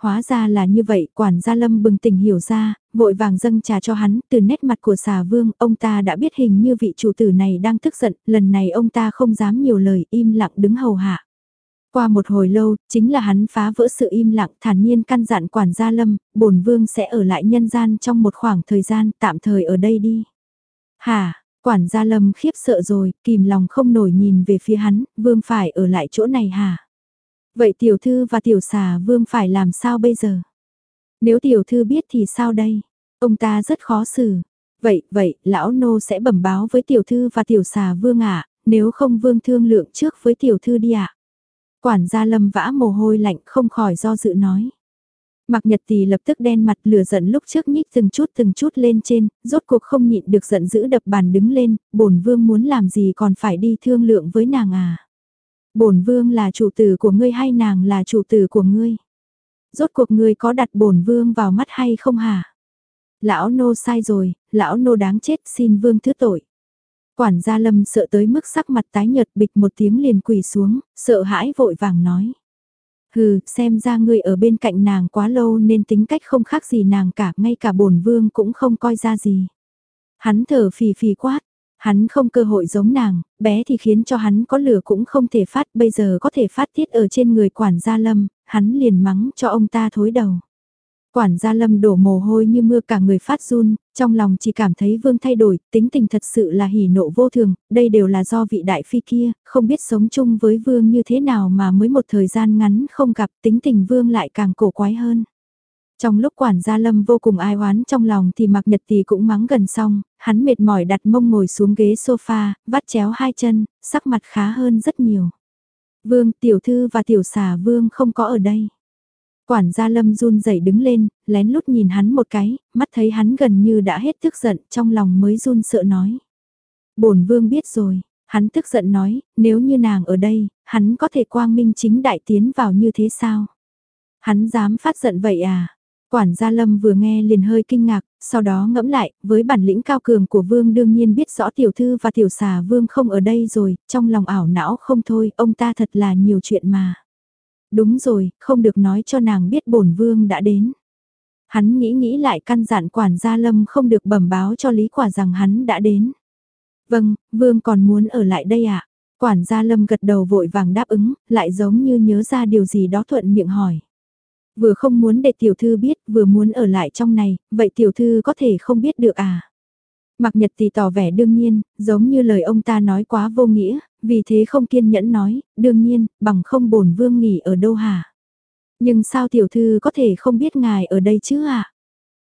Hóa ra là như vậy, quản gia lâm bừng tỉnh hiểu ra, vội vàng dâng trà cho hắn, từ nét mặt của xà vương, ông ta đã biết hình như vị chủ tử này đang tức giận, lần này ông ta không dám nhiều lời, im lặng đứng hầu hạ. Qua một hồi lâu, chính là hắn phá vỡ sự im lặng thản nhiên căn dặn quản gia lâm, bổn vương sẽ ở lại nhân gian trong một khoảng thời gian tạm thời ở đây đi. Hà, Quản gia lâm khiếp sợ rồi, kìm lòng không nổi nhìn về phía hắn, vương phải ở lại chỗ này hả? Vậy tiểu thư và tiểu xà vương phải làm sao bây giờ? Nếu tiểu thư biết thì sao đây? Ông ta rất khó xử. Vậy, vậy, lão nô sẽ bẩm báo với tiểu thư và tiểu xà vương ạ, nếu không vương thương lượng trước với tiểu thư đi ạ. Quản gia lâm vã mồ hôi lạnh không khỏi do dự nói. Mạc Nhật Tì lập tức đen mặt lửa giận lúc trước nhích từng chút từng chút lên trên, rốt cuộc không nhịn được giận dữ đập bàn đứng lên, bổn vương muốn làm gì còn phải đi thương lượng với nàng à. Bổn vương là chủ tử của ngươi hay nàng là chủ tử của ngươi? Rốt cuộc ngươi có đặt bổn vương vào mắt hay không hả? Lão nô sai rồi, lão nô đáng chết xin vương thứ tội. Quản gia lâm sợ tới mức sắc mặt tái nhợt bịch một tiếng liền quỳ xuống, sợ hãi vội vàng nói. Hừ, xem ra ngươi ở bên cạnh nàng quá lâu nên tính cách không khác gì nàng cả, ngay cả bổn vương cũng không coi ra gì. Hắn thở phì phì quát, hắn không cơ hội giống nàng, bé thì khiến cho hắn có lửa cũng không thể phát, bây giờ có thể phát tiết ở trên người quản gia lâm, hắn liền mắng cho ông ta thối đầu. Quản gia lâm đổ mồ hôi như mưa cả người phát run, trong lòng chỉ cảm thấy vương thay đổi, tính tình thật sự là hỉ nộ vô thường, đây đều là do vị đại phi kia, không biết sống chung với vương như thế nào mà mới một thời gian ngắn không gặp tính tình vương lại càng cổ quái hơn. Trong lúc quản gia lâm vô cùng ai oán trong lòng thì mặc nhật thì cũng mắng gần xong, hắn mệt mỏi đặt mông ngồi xuống ghế sofa, vắt chéo hai chân, sắc mặt khá hơn rất nhiều. Vương, tiểu thư và tiểu xà vương không có ở đây. Quản gia lâm run rẩy đứng lên, lén lút nhìn hắn một cái, mắt thấy hắn gần như đã hết tức giận, trong lòng mới run sợ nói. bổn vương biết rồi, hắn tức giận nói, nếu như nàng ở đây, hắn có thể quang minh chính đại tiến vào như thế sao? Hắn dám phát giận vậy à? Quản gia Lâm vừa nghe liền hơi kinh ngạc, sau đó ngẫm lại, với bản lĩnh cao cường của Vương đương nhiên biết rõ tiểu thư và tiểu xà Vương không ở đây rồi, trong lòng ảo não không thôi, ông ta thật là nhiều chuyện mà. Đúng rồi, không được nói cho nàng biết bổn Vương đã đến. Hắn nghĩ nghĩ lại căn dặn quản gia Lâm không được bẩm báo cho Lý Quả rằng hắn đã đến. Vâng, Vương còn muốn ở lại đây ạ. À? Quản gia Lâm gật đầu vội vàng đáp ứng, lại giống như nhớ ra điều gì đó thuận miệng hỏi. Vừa không muốn để tiểu thư biết, vừa muốn ở lại trong này, vậy tiểu thư có thể không biết được à? Mạc nhật thì tỏ vẻ đương nhiên, giống như lời ông ta nói quá vô nghĩa, vì thế không kiên nhẫn nói, đương nhiên, bằng không bổn vương nghỉ ở đâu hả? Nhưng sao tiểu thư có thể không biết ngài ở đây chứ ạ? À?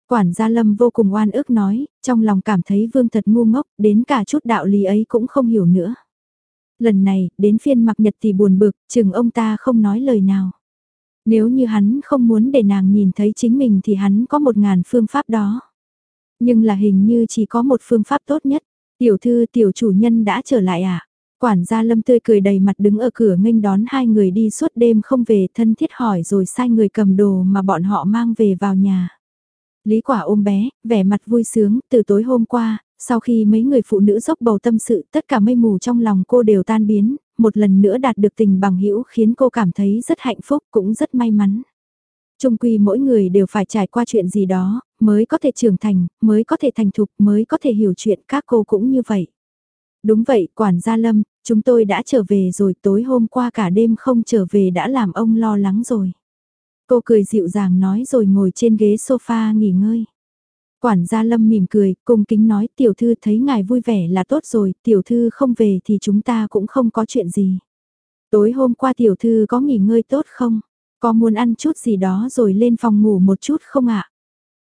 Quản gia lâm vô cùng oan ức nói, trong lòng cảm thấy vương thật ngu ngốc, đến cả chút đạo lý ấy cũng không hiểu nữa. Lần này, đến phiên mạc nhật thì buồn bực, chừng ông ta không nói lời nào. Nếu như hắn không muốn để nàng nhìn thấy chính mình thì hắn có một ngàn phương pháp đó. Nhưng là hình như chỉ có một phương pháp tốt nhất. Tiểu thư tiểu chủ nhân đã trở lại à? Quản gia lâm tươi cười đầy mặt đứng ở cửa nghênh đón hai người đi suốt đêm không về thân thiết hỏi rồi sai người cầm đồ mà bọn họ mang về vào nhà. Lý quả ôm bé, vẻ mặt vui sướng, từ tối hôm qua, sau khi mấy người phụ nữ dốc bầu tâm sự tất cả mây mù trong lòng cô đều tan biến, một lần nữa đạt được tình bằng hữu khiến cô cảm thấy rất hạnh phúc cũng rất may mắn. Trung quy mỗi người đều phải trải qua chuyện gì đó, mới có thể trưởng thành, mới có thể thành thục, mới có thể hiểu chuyện các cô cũng như vậy. Đúng vậy, quản gia Lâm, chúng tôi đã trở về rồi tối hôm qua cả đêm không trở về đã làm ông lo lắng rồi. Cô cười dịu dàng nói rồi ngồi trên ghế sofa nghỉ ngơi. Quản gia Lâm mỉm cười, cung kính nói tiểu thư thấy ngài vui vẻ là tốt rồi, tiểu thư không về thì chúng ta cũng không có chuyện gì. Tối hôm qua tiểu thư có nghỉ ngơi tốt không? Có muốn ăn chút gì đó rồi lên phòng ngủ một chút không ạ?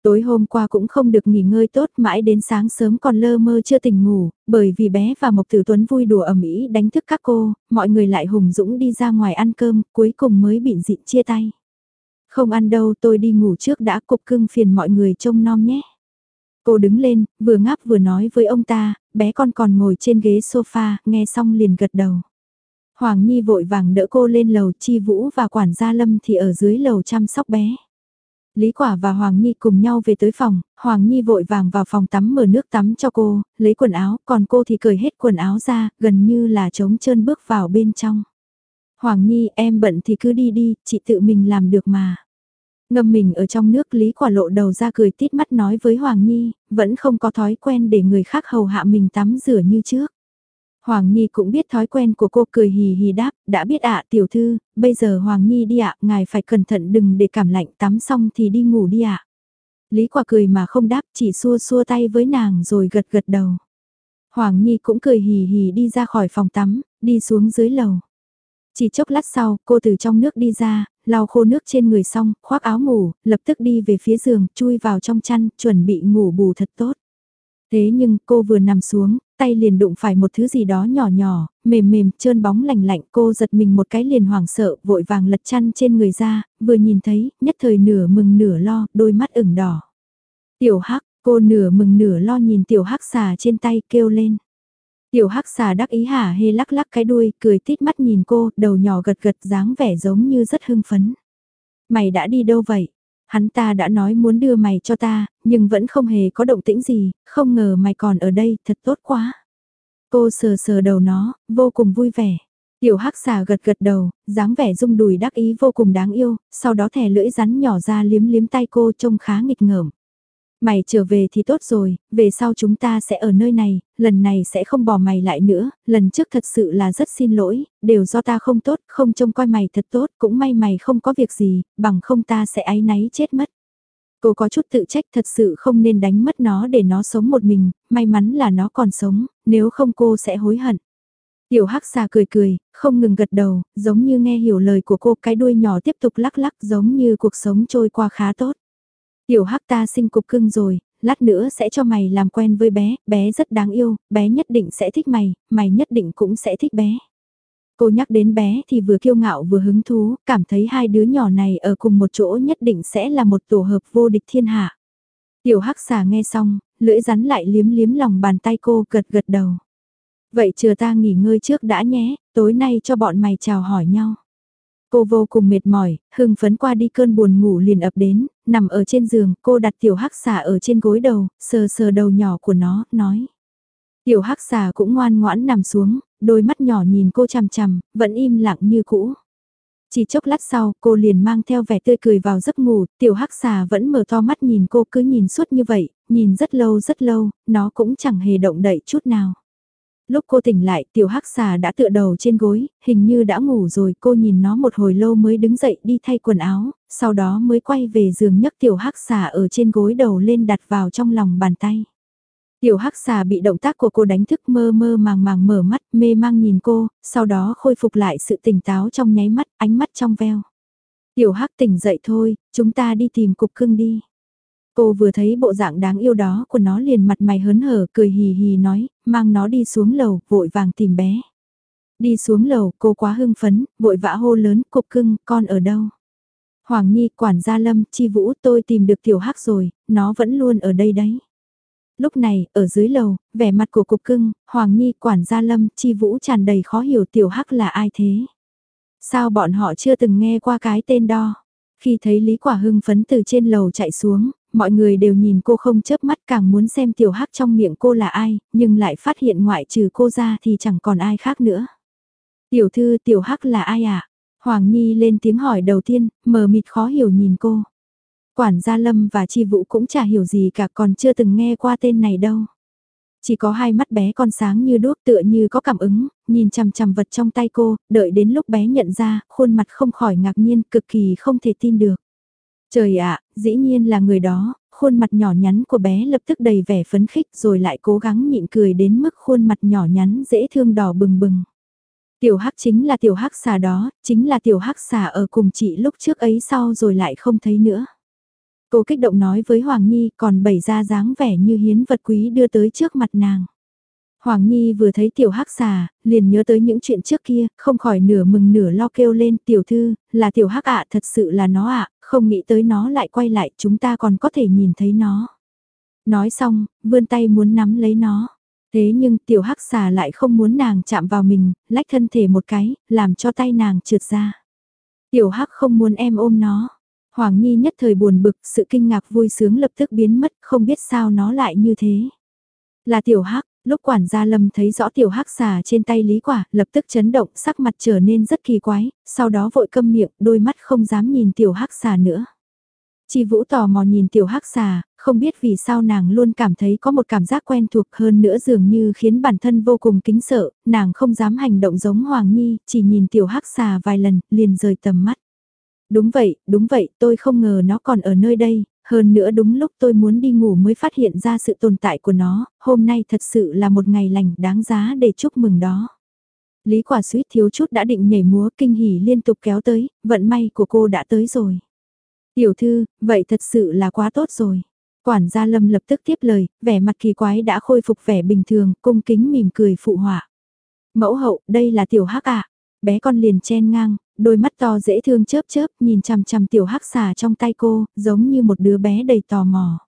Tối hôm qua cũng không được nghỉ ngơi tốt mãi đến sáng sớm còn lơ mơ chưa tỉnh ngủ, bởi vì bé và Mộc Tử Tuấn vui đùa ở mỹ đánh thức các cô, mọi người lại hùng dũng đi ra ngoài ăn cơm, cuối cùng mới bị dịn chia tay. Không ăn đâu tôi đi ngủ trước đã cục cưng phiền mọi người trông nom nhé. Cô đứng lên, vừa ngáp vừa nói với ông ta, bé con còn ngồi trên ghế sofa, nghe xong liền gật đầu. Hoàng Nhi vội vàng đỡ cô lên lầu chi vũ và quản gia Lâm thì ở dưới lầu chăm sóc bé. Lý Quả và Hoàng Nhi cùng nhau về tới phòng, Hoàng Nhi vội vàng vào phòng tắm mở nước tắm cho cô, lấy quần áo, còn cô thì cởi hết quần áo ra, gần như là trống trơn bước vào bên trong. Hoàng Nhi em bận thì cứ đi đi, chị tự mình làm được mà. Ngâm mình ở trong nước Lý Quả lộ đầu ra cười tít mắt nói với Hoàng Nhi, vẫn không có thói quen để người khác hầu hạ mình tắm rửa như trước. Hoàng Nhi cũng biết thói quen của cô cười hì hì đáp, đã biết ạ tiểu thư, bây giờ Hoàng Nhi đi ạ, ngài phải cẩn thận đừng để cảm lạnh tắm xong thì đi ngủ đi ạ. Lý Quả cười mà không đáp chỉ xua xua tay với nàng rồi gật gật đầu. Hoàng Nhi cũng cười hì hì đi ra khỏi phòng tắm, đi xuống dưới lầu. Chỉ chốc lát sau, cô từ trong nước đi ra, lau khô nước trên người xong, khoác áo ngủ, lập tức đi về phía giường, chui vào trong chăn, chuẩn bị ngủ bù thật tốt. Thế nhưng cô vừa nằm xuống, tay liền đụng phải một thứ gì đó nhỏ nhỏ, mềm mềm, trơn bóng lạnh lạnh, cô giật mình một cái liền hoảng sợ, vội vàng lật chăn trên người ra, vừa nhìn thấy, nhất thời nửa mừng nửa lo, đôi mắt ửng đỏ. Tiểu hắc, cô nửa mừng nửa lo nhìn tiểu hắc xà trên tay kêu lên. Tiểu hắc xà đắc ý hả hê lắc lắc cái đuôi, cười tít mắt nhìn cô, đầu nhỏ gật gật dáng vẻ giống như rất hưng phấn. Mày đã đi đâu vậy? Hắn ta đã nói muốn đưa mày cho ta, nhưng vẫn không hề có động tĩnh gì, không ngờ mày còn ở đây, thật tốt quá. Cô sờ sờ đầu nó, vô cùng vui vẻ. Tiểu hắc xà gật gật đầu, dáng vẻ rung đùi đắc ý vô cùng đáng yêu, sau đó thẻ lưỡi rắn nhỏ ra liếm liếm tay cô trông khá nghịch ngợm. Mày trở về thì tốt rồi, về sau chúng ta sẽ ở nơi này, lần này sẽ không bỏ mày lại nữa, lần trước thật sự là rất xin lỗi, đều do ta không tốt, không trông coi mày thật tốt, cũng may mày không có việc gì, bằng không ta sẽ áy náy chết mất. Cô có chút tự trách thật sự không nên đánh mất nó để nó sống một mình, may mắn là nó còn sống, nếu không cô sẽ hối hận. Tiểu hắc xà cười cười, không ngừng gật đầu, giống như nghe hiểu lời của cô cái đuôi nhỏ tiếp tục lắc lắc giống như cuộc sống trôi qua khá tốt. Tiểu hắc ta sinh cục cưng rồi, lát nữa sẽ cho mày làm quen với bé, bé rất đáng yêu, bé nhất định sẽ thích mày, mày nhất định cũng sẽ thích bé. Cô nhắc đến bé thì vừa kiêu ngạo vừa hứng thú, cảm thấy hai đứa nhỏ này ở cùng một chỗ nhất định sẽ là một tổ hợp vô địch thiên hạ. Tiểu hắc xà nghe xong, lưỡi rắn lại liếm liếm lòng bàn tay cô gật gật đầu. Vậy chờ ta nghỉ ngơi trước đã nhé, tối nay cho bọn mày chào hỏi nhau. Cô vô cùng mệt mỏi, hưng phấn qua đi cơn buồn ngủ liền ập đến, nằm ở trên giường, cô đặt tiểu hắc xà ở trên gối đầu, sờ sờ đầu nhỏ của nó, nói. Tiểu hắc xà cũng ngoan ngoãn nằm xuống, đôi mắt nhỏ nhìn cô chằm chằm, vẫn im lặng như cũ. Chỉ chốc lát sau, cô liền mang theo vẻ tươi cười vào giấc ngủ, tiểu hắc xà vẫn mở to mắt nhìn cô cứ nhìn suốt như vậy, nhìn rất lâu rất lâu, nó cũng chẳng hề động đậy chút nào. Lúc cô tỉnh lại, tiểu hắc xà đã tựa đầu trên gối, hình như đã ngủ rồi, cô nhìn nó một hồi lâu mới đứng dậy đi thay quần áo, sau đó mới quay về giường nhấc tiểu hắc xà ở trên gối đầu lên đặt vào trong lòng bàn tay. Tiểu hắc xà bị động tác của cô đánh thức mơ mơ màng màng mở mắt, mê mang nhìn cô, sau đó khôi phục lại sự tỉnh táo trong nháy mắt, ánh mắt trong veo. Tiểu hắc tỉnh dậy thôi, chúng ta đi tìm cục cưng đi. Cô vừa thấy bộ dạng đáng yêu đó của nó liền mặt mày hớn hở cười hì hì nói, mang nó đi xuống lầu, vội vàng tìm bé. Đi xuống lầu, cô quá hưng phấn, vội vã hô lớn, cục cưng, con ở đâu? Hoàng Nhi, quản gia Lâm, Chi Vũ, tôi tìm được tiểu hắc rồi, nó vẫn luôn ở đây đấy. Lúc này, ở dưới lầu, vẻ mặt của cục cưng, Hoàng Nhi, quản gia Lâm, Chi Vũ tràn đầy khó hiểu tiểu hắc là ai thế? Sao bọn họ chưa từng nghe qua cái tên đo? Khi thấy Lý Quả hưng phấn từ trên lầu chạy xuống, mọi người đều nhìn cô không chớp mắt càng muốn xem tiểu hắc trong miệng cô là ai, nhưng lại phát hiện ngoại trừ cô ra thì chẳng còn ai khác nữa. Tiểu thư tiểu hắc là ai ạ? À? Hoàng Nhi lên tiếng hỏi đầu tiên, mờ mịt khó hiểu nhìn cô. Quản gia Lâm và Chi Vũ cũng chả hiểu gì cả còn chưa từng nghe qua tên này đâu. Chỉ có hai mắt bé con sáng như đuốc tựa như có cảm ứng, nhìn chằm chằm vật trong tay cô, đợi đến lúc bé nhận ra, khuôn mặt không khỏi ngạc nhiên, cực kỳ không thể tin được. Trời ạ, dĩ nhiên là người đó, khuôn mặt nhỏ nhắn của bé lập tức đầy vẻ phấn khích rồi lại cố gắng nhịn cười đến mức khuôn mặt nhỏ nhắn dễ thương đỏ bừng bừng. Tiểu hắc chính là tiểu hắc xà đó, chính là tiểu hắc xà ở cùng chị lúc trước ấy sau rồi lại không thấy nữa. Cô kích động nói với Hoàng Nhi còn bày ra dáng vẻ như hiến vật quý đưa tới trước mặt nàng. Hoàng Nhi vừa thấy tiểu hắc xà, liền nhớ tới những chuyện trước kia, không khỏi nửa mừng nửa lo kêu lên tiểu thư, là tiểu hắc ạ thật sự là nó ạ, không nghĩ tới nó lại quay lại chúng ta còn có thể nhìn thấy nó. Nói xong, vươn tay muốn nắm lấy nó. Thế nhưng tiểu hắc xà lại không muốn nàng chạm vào mình, lách thân thể một cái, làm cho tay nàng trượt ra. Tiểu hắc không muốn em ôm nó. Hoàng Nhi nhất thời buồn bực, sự kinh ngạc vui sướng lập tức biến mất, không biết sao nó lại như thế. Là tiểu hắc, lúc quản gia Lâm thấy rõ tiểu hắc xà trên tay Lý Quả, lập tức chấn động, sắc mặt trở nên rất kỳ quái, sau đó vội câm miệng, đôi mắt không dám nhìn tiểu hắc xà nữa. Chi Vũ tò mò nhìn tiểu hắc xà, không biết vì sao nàng luôn cảm thấy có một cảm giác quen thuộc hơn nữa dường như khiến bản thân vô cùng kính sợ, nàng không dám hành động giống Hoàng Nhi, chỉ nhìn tiểu hắc xà vài lần, liền rời tầm mắt. Đúng vậy, đúng vậy, tôi không ngờ nó còn ở nơi đây, hơn nữa đúng lúc tôi muốn đi ngủ mới phát hiện ra sự tồn tại của nó, hôm nay thật sự là một ngày lành đáng giá để chúc mừng đó. Lý quả suýt thiếu chút đã định nhảy múa kinh hỉ liên tục kéo tới, vận may của cô đã tới rồi. Tiểu thư, vậy thật sự là quá tốt rồi. Quản gia Lâm lập tức tiếp lời, vẻ mặt kỳ quái đã khôi phục vẻ bình thường, cung kính mỉm cười phụ họa. Mẫu hậu, đây là tiểu hắc ạ. Bé con liền chen ngang, đôi mắt to dễ thương chớp chớp nhìn chằm chằm tiểu hắc xà trong tay cô, giống như một đứa bé đầy tò mò.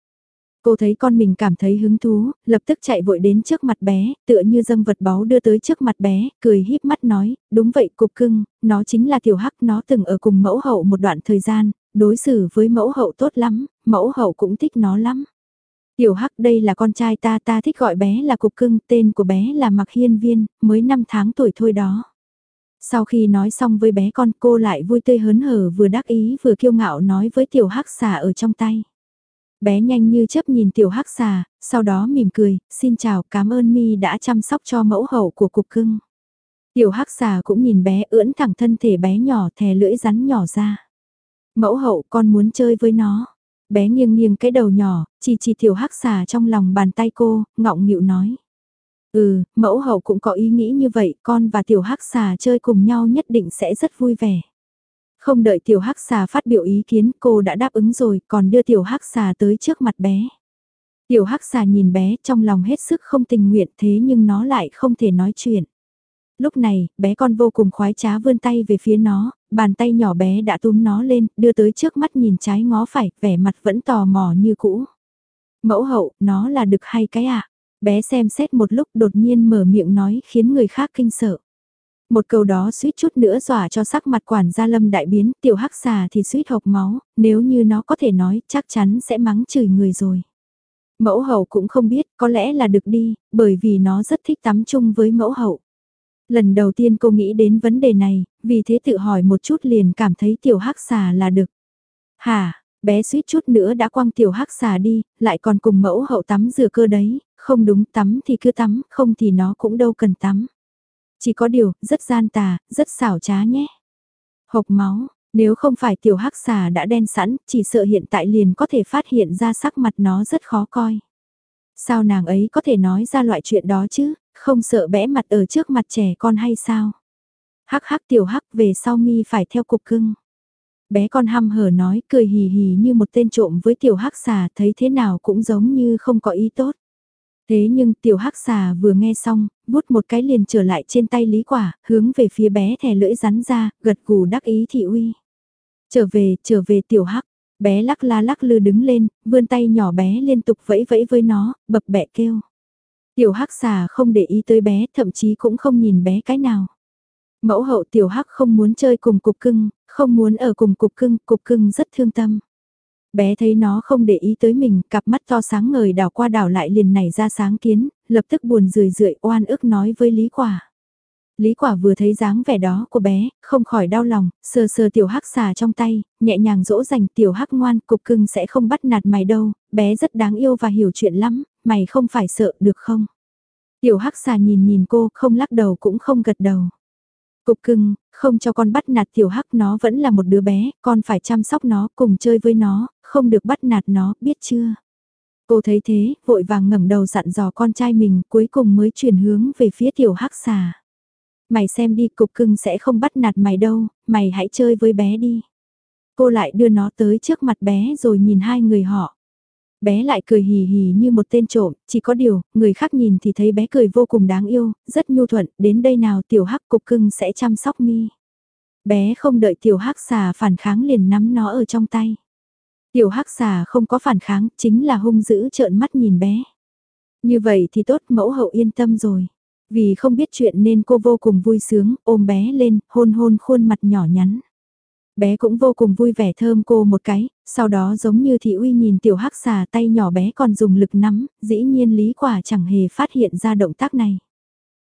Cô thấy con mình cảm thấy hứng thú, lập tức chạy vội đến trước mặt bé, tựa như dâng vật báu đưa tới trước mặt bé, cười híp mắt nói, đúng vậy cục cưng, nó chính là tiểu hắc, nó từng ở cùng mẫu hậu một đoạn thời gian, đối xử với mẫu hậu tốt lắm, mẫu hậu cũng thích nó lắm. Tiểu hắc đây là con trai ta ta thích gọi bé là cục cưng, tên của bé là Mạc Hiên Viên, mới 5 tháng tuổi thôi đó. Sau khi nói xong với bé con cô lại vui tươi hớn hở vừa đắc ý vừa kiêu ngạo nói với tiểu hắc xà ở trong tay. Bé nhanh như chớp nhìn tiểu hắc xà, sau đó mỉm cười, xin chào cảm ơn mi đã chăm sóc cho mẫu hậu của cục cưng. Tiểu hắc xà cũng nhìn bé ưỡn thẳng thân thể bé nhỏ thè lưỡi rắn nhỏ ra. Mẫu hậu con muốn chơi với nó. Bé nghiêng nghiêng cái đầu nhỏ, chỉ chỉ tiểu hắc xà trong lòng bàn tay cô, ngọng nghịu nói. Ừ, mẫu hậu cũng có ý nghĩ như vậy, con và tiểu hắc xà chơi cùng nhau nhất định sẽ rất vui vẻ. Không đợi tiểu hắc xà phát biểu ý kiến, cô đã đáp ứng rồi, còn đưa tiểu hắc xà tới trước mặt bé. Tiểu hắc xà nhìn bé trong lòng hết sức không tình nguyện thế nhưng nó lại không thể nói chuyện. Lúc này, bé con vô cùng khoái trá vươn tay về phía nó, bàn tay nhỏ bé đã túm nó lên, đưa tới trước mắt nhìn trái ngó phải, vẻ mặt vẫn tò mò như cũ. Mẫu hậu, nó là đực hay cái ạ? À? Bé xem xét một lúc đột nhiên mở miệng nói khiến người khác kinh sợ. Một câu đó suýt chút nữa dọa cho sắc mặt quản gia lâm đại biến, tiểu hắc xà thì suýt hộc máu, nếu như nó có thể nói chắc chắn sẽ mắng chửi người rồi. Mẫu hậu cũng không biết, có lẽ là được đi, bởi vì nó rất thích tắm chung với mẫu hậu. Lần đầu tiên cô nghĩ đến vấn đề này, vì thế tự hỏi một chút liền cảm thấy tiểu hắc xà là được. Hả, bé suýt chút nữa đã quăng tiểu hắc xà đi, lại còn cùng mẫu hậu tắm rửa cơ đấy, không đúng tắm thì cứ tắm, không thì nó cũng đâu cần tắm. Chỉ có điều, rất gian tà, rất xảo trá nhé. Hộc máu, nếu không phải tiểu hắc xà đã đen sẵn, chỉ sợ hiện tại liền có thể phát hiện ra sắc mặt nó rất khó coi. Sao nàng ấy có thể nói ra loại chuyện đó chứ, không sợ bẽ mặt ở trước mặt trẻ con hay sao? Hắc hắc tiểu hắc về sau mi phải theo cục cưng. Bé con hăm hở nói cười hì hì như một tên trộm với tiểu hắc xà thấy thế nào cũng giống như không có ý tốt. Thế nhưng tiểu hắc xà vừa nghe xong, bút một cái liền trở lại trên tay lý quả, hướng về phía bé thè lưỡi rắn ra, gật gù đắc ý thị uy. Trở về, trở về tiểu hắc, bé lắc la lắc lư đứng lên, vươn tay nhỏ bé liên tục vẫy vẫy với nó, bập bẹ kêu. Tiểu hắc xà không để ý tới bé, thậm chí cũng không nhìn bé cái nào. Mẫu hậu tiểu hắc không muốn chơi cùng cục cưng, không muốn ở cùng cục cưng, cục cưng rất thương tâm. Bé thấy nó không để ý tới mình, cặp mắt to sáng ngời đảo qua đảo lại liền nảy ra sáng kiến, lập tức buồn rười rượi oan ức nói với Lý Quả. Lý Quả vừa thấy dáng vẻ đó của bé, không khỏi đau lòng, sờ sờ tiểu hắc xà trong tay, nhẹ nhàng dỗ dành tiểu hắc ngoan, cục cưng sẽ không bắt nạt mày đâu, bé rất đáng yêu và hiểu chuyện lắm, mày không phải sợ được không? Tiểu hắc xà nhìn nhìn cô, không lắc đầu cũng không gật đầu. Cục cưng, không cho con bắt nạt tiểu hắc nó vẫn là một đứa bé, con phải chăm sóc nó, cùng chơi với nó, không được bắt nạt nó, biết chưa? Cô thấy thế, vội vàng ngẩng đầu dặn dò con trai mình, cuối cùng mới chuyển hướng về phía tiểu hắc xà. Mày xem đi, cục cưng sẽ không bắt nạt mày đâu, mày hãy chơi với bé đi. Cô lại đưa nó tới trước mặt bé rồi nhìn hai người họ bé lại cười hì hì như một tên trộm, chỉ có điều, người khác nhìn thì thấy bé cười vô cùng đáng yêu, rất nhu thuận, đến đây nào tiểu hắc cục cưng sẽ chăm sóc mi. Bé không đợi tiểu hắc xà phản kháng liền nắm nó ở trong tay. Tiểu hắc xà không có phản kháng, chính là hung dữ trợn mắt nhìn bé. Như vậy thì tốt mẫu hậu yên tâm rồi. Vì không biết chuyện nên cô vô cùng vui sướng, ôm bé lên, hôn hôn khuôn mặt nhỏ nhắn. Bé cũng vô cùng vui vẻ thơm cô một cái, sau đó giống như thị uy nhìn tiểu hắc xà tay nhỏ bé còn dùng lực nắm, dĩ nhiên lý quả chẳng hề phát hiện ra động tác này.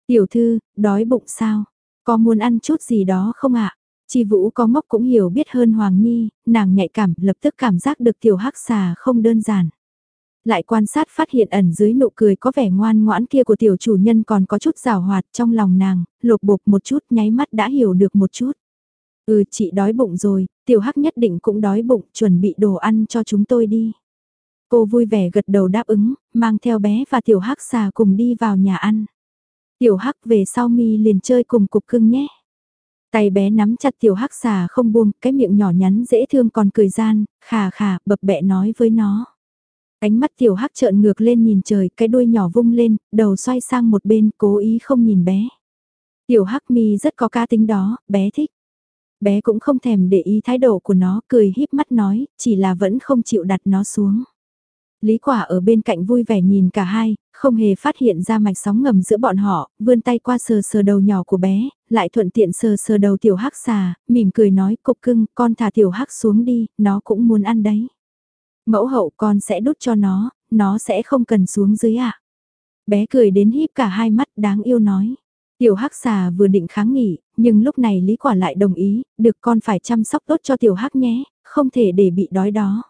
Tiểu thư, đói bụng sao? Có muốn ăn chút gì đó không ạ? Chi Vũ có ngốc cũng hiểu biết hơn Hoàng Nhi, nàng nhạy cảm lập tức cảm giác được tiểu hắc xà không đơn giản. Lại quan sát phát hiện ẩn dưới nụ cười có vẻ ngoan ngoãn kia của tiểu chủ nhân còn có chút rào hoạt trong lòng nàng, lột bột một chút nháy mắt đã hiểu được một chút. Ừ chị đói bụng rồi, tiểu hắc nhất định cũng đói bụng, chuẩn bị đồ ăn cho chúng tôi đi. Cô vui vẻ gật đầu đáp ứng, mang theo bé và tiểu hắc xà cùng đi vào nhà ăn. Tiểu hắc về sau mi liền chơi cùng cục cưng nhé. Tay bé nắm chặt tiểu hắc xà không buông, cái miệng nhỏ nhắn dễ thương còn cười gian, khà khà, bập bẹ nói với nó. Ánh mắt tiểu hắc trợn ngược lên nhìn trời, cái đuôi nhỏ vung lên, đầu xoay sang một bên, cố ý không nhìn bé. Tiểu hắc mi rất có ca tính đó, bé thích. Bé cũng không thèm để ý thái độ của nó, cười híp mắt nói, chỉ là vẫn không chịu đặt nó xuống. Lý quả ở bên cạnh vui vẻ nhìn cả hai, không hề phát hiện ra mạch sóng ngầm giữa bọn họ, vươn tay qua sờ sờ đầu nhỏ của bé, lại thuận tiện sờ sờ đầu tiểu hắc xà, mỉm cười nói cục cưng, con thả tiểu hắc xuống đi, nó cũng muốn ăn đấy. Mẫu hậu con sẽ đút cho nó, nó sẽ không cần xuống dưới ạ. À. Bé cười đến híp cả hai mắt đáng yêu nói. Tiểu hắc xà vừa định kháng nghị, nhưng lúc này Lý Quả lại đồng ý, được con phải chăm sóc tốt cho tiểu hắc nhé, không thể để bị đói đó.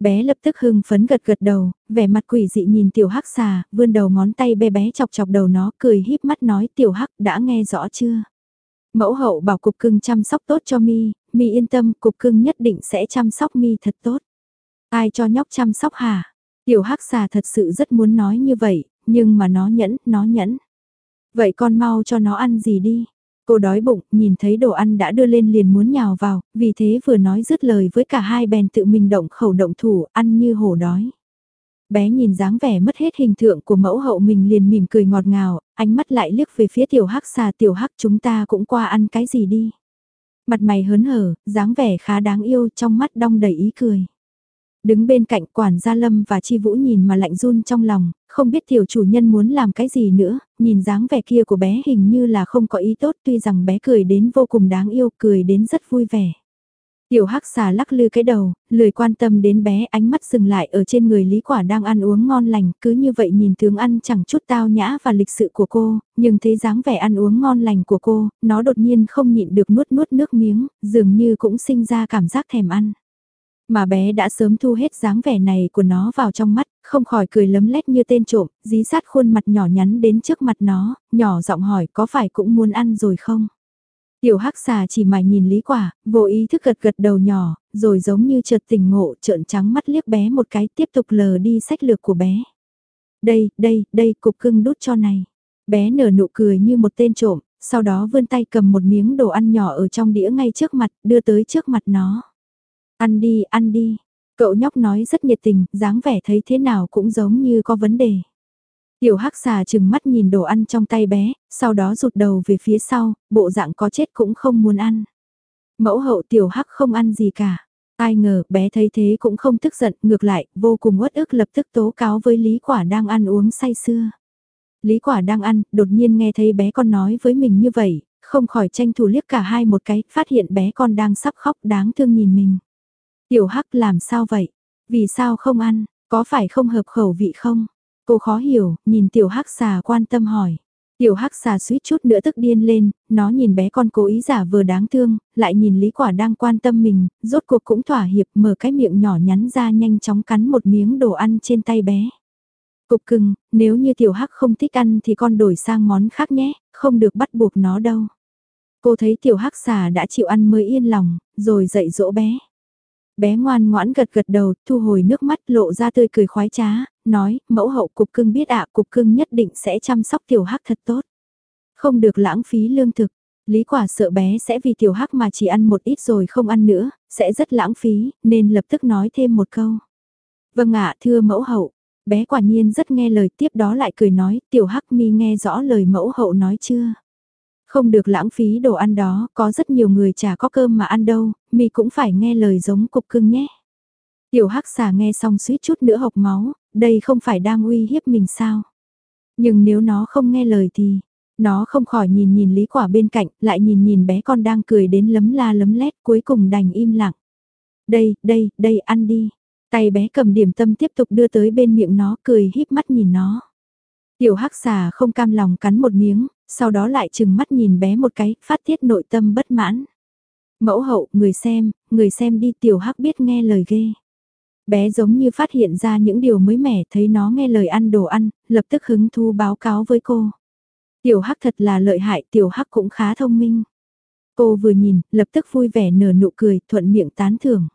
Bé lập tức hưng phấn gật gật đầu, vẻ mặt quỷ dị nhìn tiểu hắc xà, vươn đầu ngón tay bé bé chọc chọc đầu nó cười híp mắt nói tiểu hắc đã nghe rõ chưa. Mẫu hậu bảo cục cưng chăm sóc tốt cho mi, mi yên tâm cục cưng nhất định sẽ chăm sóc mi thật tốt. Ai cho nhóc chăm sóc hả? Tiểu hắc xà thật sự rất muốn nói như vậy, nhưng mà nó nhẫn, nó nhẫn. Vậy con mau cho nó ăn gì đi. Cô đói bụng, nhìn thấy đồ ăn đã đưa lên liền muốn nhào vào, vì thế vừa nói dứt lời với cả hai bèn tự mình động khẩu động thủ, ăn như hổ đói. Bé nhìn dáng vẻ mất hết hình tượng của mẫu hậu mình liền mỉm cười ngọt ngào, ánh mắt lại liếc về phía tiểu hắc xà tiểu hắc chúng ta cũng qua ăn cái gì đi. Mặt mày hớn hở, dáng vẻ khá đáng yêu trong mắt đong đầy ý cười. Đứng bên cạnh quản gia Lâm và Chi Vũ nhìn mà lạnh run trong lòng, không biết tiểu chủ nhân muốn làm cái gì nữa, nhìn dáng vẻ kia của bé hình như là không có ý tốt tuy rằng bé cười đến vô cùng đáng yêu, cười đến rất vui vẻ. Tiểu hắc xà lắc lư cái đầu, lười quan tâm đến bé ánh mắt dừng lại ở trên người Lý Quả đang ăn uống ngon lành, cứ như vậy nhìn tướng ăn chẳng chút tao nhã và lịch sự của cô, nhưng thấy dáng vẻ ăn uống ngon lành của cô, nó đột nhiên không nhịn được nuốt nuốt nước miếng, dường như cũng sinh ra cảm giác thèm ăn. Mà bé đã sớm thu hết dáng vẻ này của nó vào trong mắt, không khỏi cười lấm lét như tên trộm, dí sát khuôn mặt nhỏ nhắn đến trước mặt nó, nhỏ giọng hỏi có phải cũng muốn ăn rồi không? Tiểu hắc xà chỉ mải nhìn lý quả, vô ý thức gật gật đầu nhỏ, rồi giống như chợt tỉnh ngộ trợn trắng mắt liếc bé một cái tiếp tục lờ đi sách lược của bé. Đây, đây, đây, cục cưng đút cho này. Bé nở nụ cười như một tên trộm, sau đó vươn tay cầm một miếng đồ ăn nhỏ ở trong đĩa ngay trước mặt, đưa tới trước mặt nó. Ăn đi, ăn đi. Cậu nhóc nói rất nhiệt tình, dáng vẻ thấy thế nào cũng giống như có vấn đề. Tiểu hắc xà chừng mắt nhìn đồ ăn trong tay bé, sau đó rụt đầu về phía sau, bộ dạng có chết cũng không muốn ăn. Mẫu hậu tiểu hắc không ăn gì cả. Ai ngờ bé thấy thế cũng không tức giận, ngược lại, vô cùng uất ức lập tức tố cáo với Lý Quả đang ăn uống say sưa. Lý Quả đang ăn, đột nhiên nghe thấy bé con nói với mình như vậy, không khỏi tranh thủ liếc cả hai một cái, phát hiện bé con đang sắp khóc đáng thương nhìn mình. Tiểu Hắc làm sao vậy? Vì sao không ăn? Có phải không hợp khẩu vị không? Cô khó hiểu, nhìn Tiểu Hắc xà quan tâm hỏi. Tiểu Hắc xà suýt chút nữa tức điên lên, nó nhìn bé con cố ý giả vừa đáng thương, lại nhìn Lý Quả đang quan tâm mình, rốt cuộc cũng thỏa hiệp mở cái miệng nhỏ nhắn ra nhanh chóng cắn một miếng đồ ăn trên tay bé. Cục cưng, nếu như Tiểu Hắc không thích ăn thì con đổi sang món khác nhé, không được bắt buộc nó đâu. Cô thấy Tiểu Hắc xà đã chịu ăn mới yên lòng, rồi dạy dỗ bé. Bé ngoan ngoãn gật gật đầu, thu hồi nước mắt lộ ra tươi cười khoái trá, nói, mẫu hậu cục cưng biết ạ cục cưng nhất định sẽ chăm sóc tiểu hắc thật tốt. Không được lãng phí lương thực, Lý quả sợ bé sẽ vì tiểu hắc mà chỉ ăn một ít rồi không ăn nữa, sẽ rất lãng phí, nên lập tức nói thêm một câu. Vâng ạ thưa mẫu hậu, bé quả nhiên rất nghe lời tiếp đó lại cười nói, tiểu hắc mi nghe rõ lời mẫu hậu nói chưa? Không được lãng phí đồ ăn đó, có rất nhiều người chả có cơm mà ăn đâu, mì cũng phải nghe lời giống cục cưng nhé. Tiểu hắc xà nghe xong suýt chút nữa hộc máu, đây không phải đang uy hiếp mình sao. Nhưng nếu nó không nghe lời thì, nó không khỏi nhìn nhìn lý quả bên cạnh, lại nhìn nhìn bé con đang cười đến lấm la lấm lét cuối cùng đành im lặng. Đây, đây, đây ăn đi. Tay bé cầm điểm tâm tiếp tục đưa tới bên miệng nó cười híp mắt nhìn nó. Tiểu hắc xà không cam lòng cắn một miếng, sau đó lại chừng mắt nhìn bé một cái, phát tiết nội tâm bất mãn. Mẫu hậu, người xem, người xem đi tiểu hắc biết nghe lời ghê. Bé giống như phát hiện ra những điều mới mẻ thấy nó nghe lời ăn đồ ăn, lập tức hứng thu báo cáo với cô. Tiểu hắc thật là lợi hại, tiểu hắc cũng khá thông minh. Cô vừa nhìn, lập tức vui vẻ nở nụ cười, thuận miệng tán thưởng.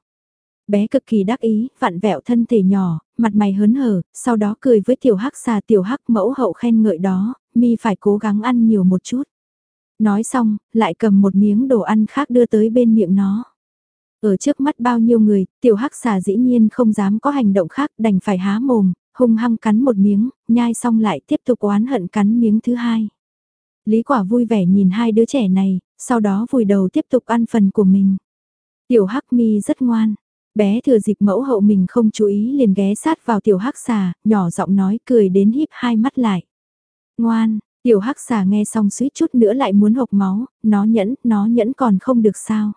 Bé cực kỳ đắc ý, vặn vẹo thân thể nhỏ, mặt mày hớn hở, sau đó cười với tiểu hắc xà tiểu hắc mẫu hậu khen ngợi đó, mi phải cố gắng ăn nhiều một chút. Nói xong, lại cầm một miếng đồ ăn khác đưa tới bên miệng nó. Ở trước mắt bao nhiêu người, tiểu hắc xà dĩ nhiên không dám có hành động khác đành phải há mồm, hung hăng cắn một miếng, nhai xong lại tiếp tục oán hận cắn miếng thứ hai. Lý quả vui vẻ nhìn hai đứa trẻ này, sau đó vùi đầu tiếp tục ăn phần của mình. Tiểu hắc mi rất ngoan, bé thừa dịp mẫu hậu mình không chú ý liền ghé sát vào tiểu hắc xà, nhỏ giọng nói cười đến híp hai mắt lại. Ngoan, tiểu hắc xà nghe xong suýt chút nữa lại muốn hộc máu, nó nhẫn, nó nhẫn còn không được sao.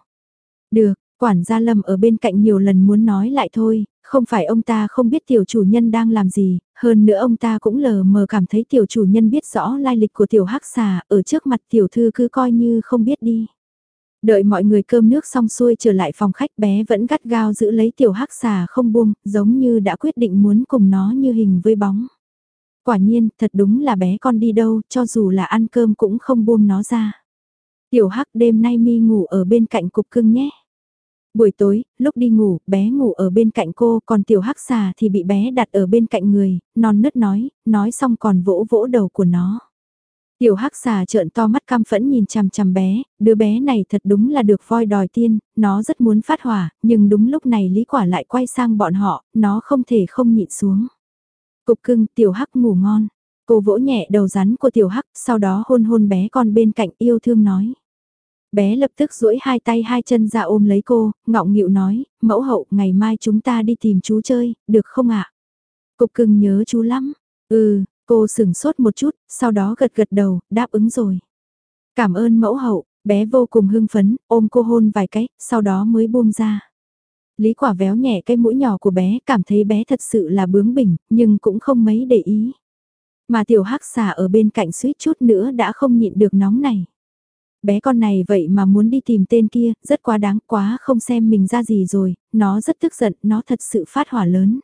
Được, Quản gia Lâm ở bên cạnh nhiều lần muốn nói lại thôi, không phải ông ta không biết tiểu chủ nhân đang làm gì, hơn nữa ông ta cũng lờ mờ cảm thấy tiểu chủ nhân biết rõ lai lịch của tiểu hắc xà, ở trước mặt tiểu thư cứ coi như không biết đi. Đợi mọi người cơm nước xong xuôi trở lại phòng khách bé vẫn gắt gao giữ lấy tiểu hắc xà không buông, giống như đã quyết định muốn cùng nó như hình với bóng. Quả nhiên, thật đúng là bé con đi đâu, cho dù là ăn cơm cũng không buông nó ra. Tiểu hắc đêm nay mi ngủ ở bên cạnh cục cưng nhé. Buổi tối, lúc đi ngủ, bé ngủ ở bên cạnh cô, còn tiểu hắc xà thì bị bé đặt ở bên cạnh người, non nứt nói, nói xong còn vỗ vỗ đầu của nó. Tiểu hắc xà trợn to mắt cam phẫn nhìn chằm chằm bé, đứa bé này thật đúng là được voi đòi tiên, nó rất muốn phát hỏa, nhưng đúng lúc này lý quả lại quay sang bọn họ, nó không thể không nhịn xuống. Cục cưng, tiểu hắc ngủ ngon. Cô vỗ nhẹ đầu rắn của tiểu hắc, sau đó hôn hôn bé con bên cạnh yêu thương nói. Bé lập tức duỗi hai tay hai chân ra ôm lấy cô, ngọng nghịu nói, mẫu hậu, ngày mai chúng ta đi tìm chú chơi, được không ạ? Cục cưng nhớ chú lắm. Ừ, cô sửng sốt một chút, sau đó gật gật đầu, đáp ứng rồi. Cảm ơn mẫu hậu, bé vô cùng hưng phấn, ôm cô hôn vài cái, sau đó mới buông ra. Lý quả véo nhẹ cái mũi nhỏ của bé, cảm thấy bé thật sự là bướng bỉnh, nhưng cũng không mấy để ý. Mà tiểu hắc xà ở bên cạnh suýt chút nữa đã không nhịn được nóng này. Bé con này vậy mà muốn đi tìm tên kia, rất quá đáng quá không xem mình ra gì rồi, nó rất tức giận, nó thật sự phát hỏa lớn.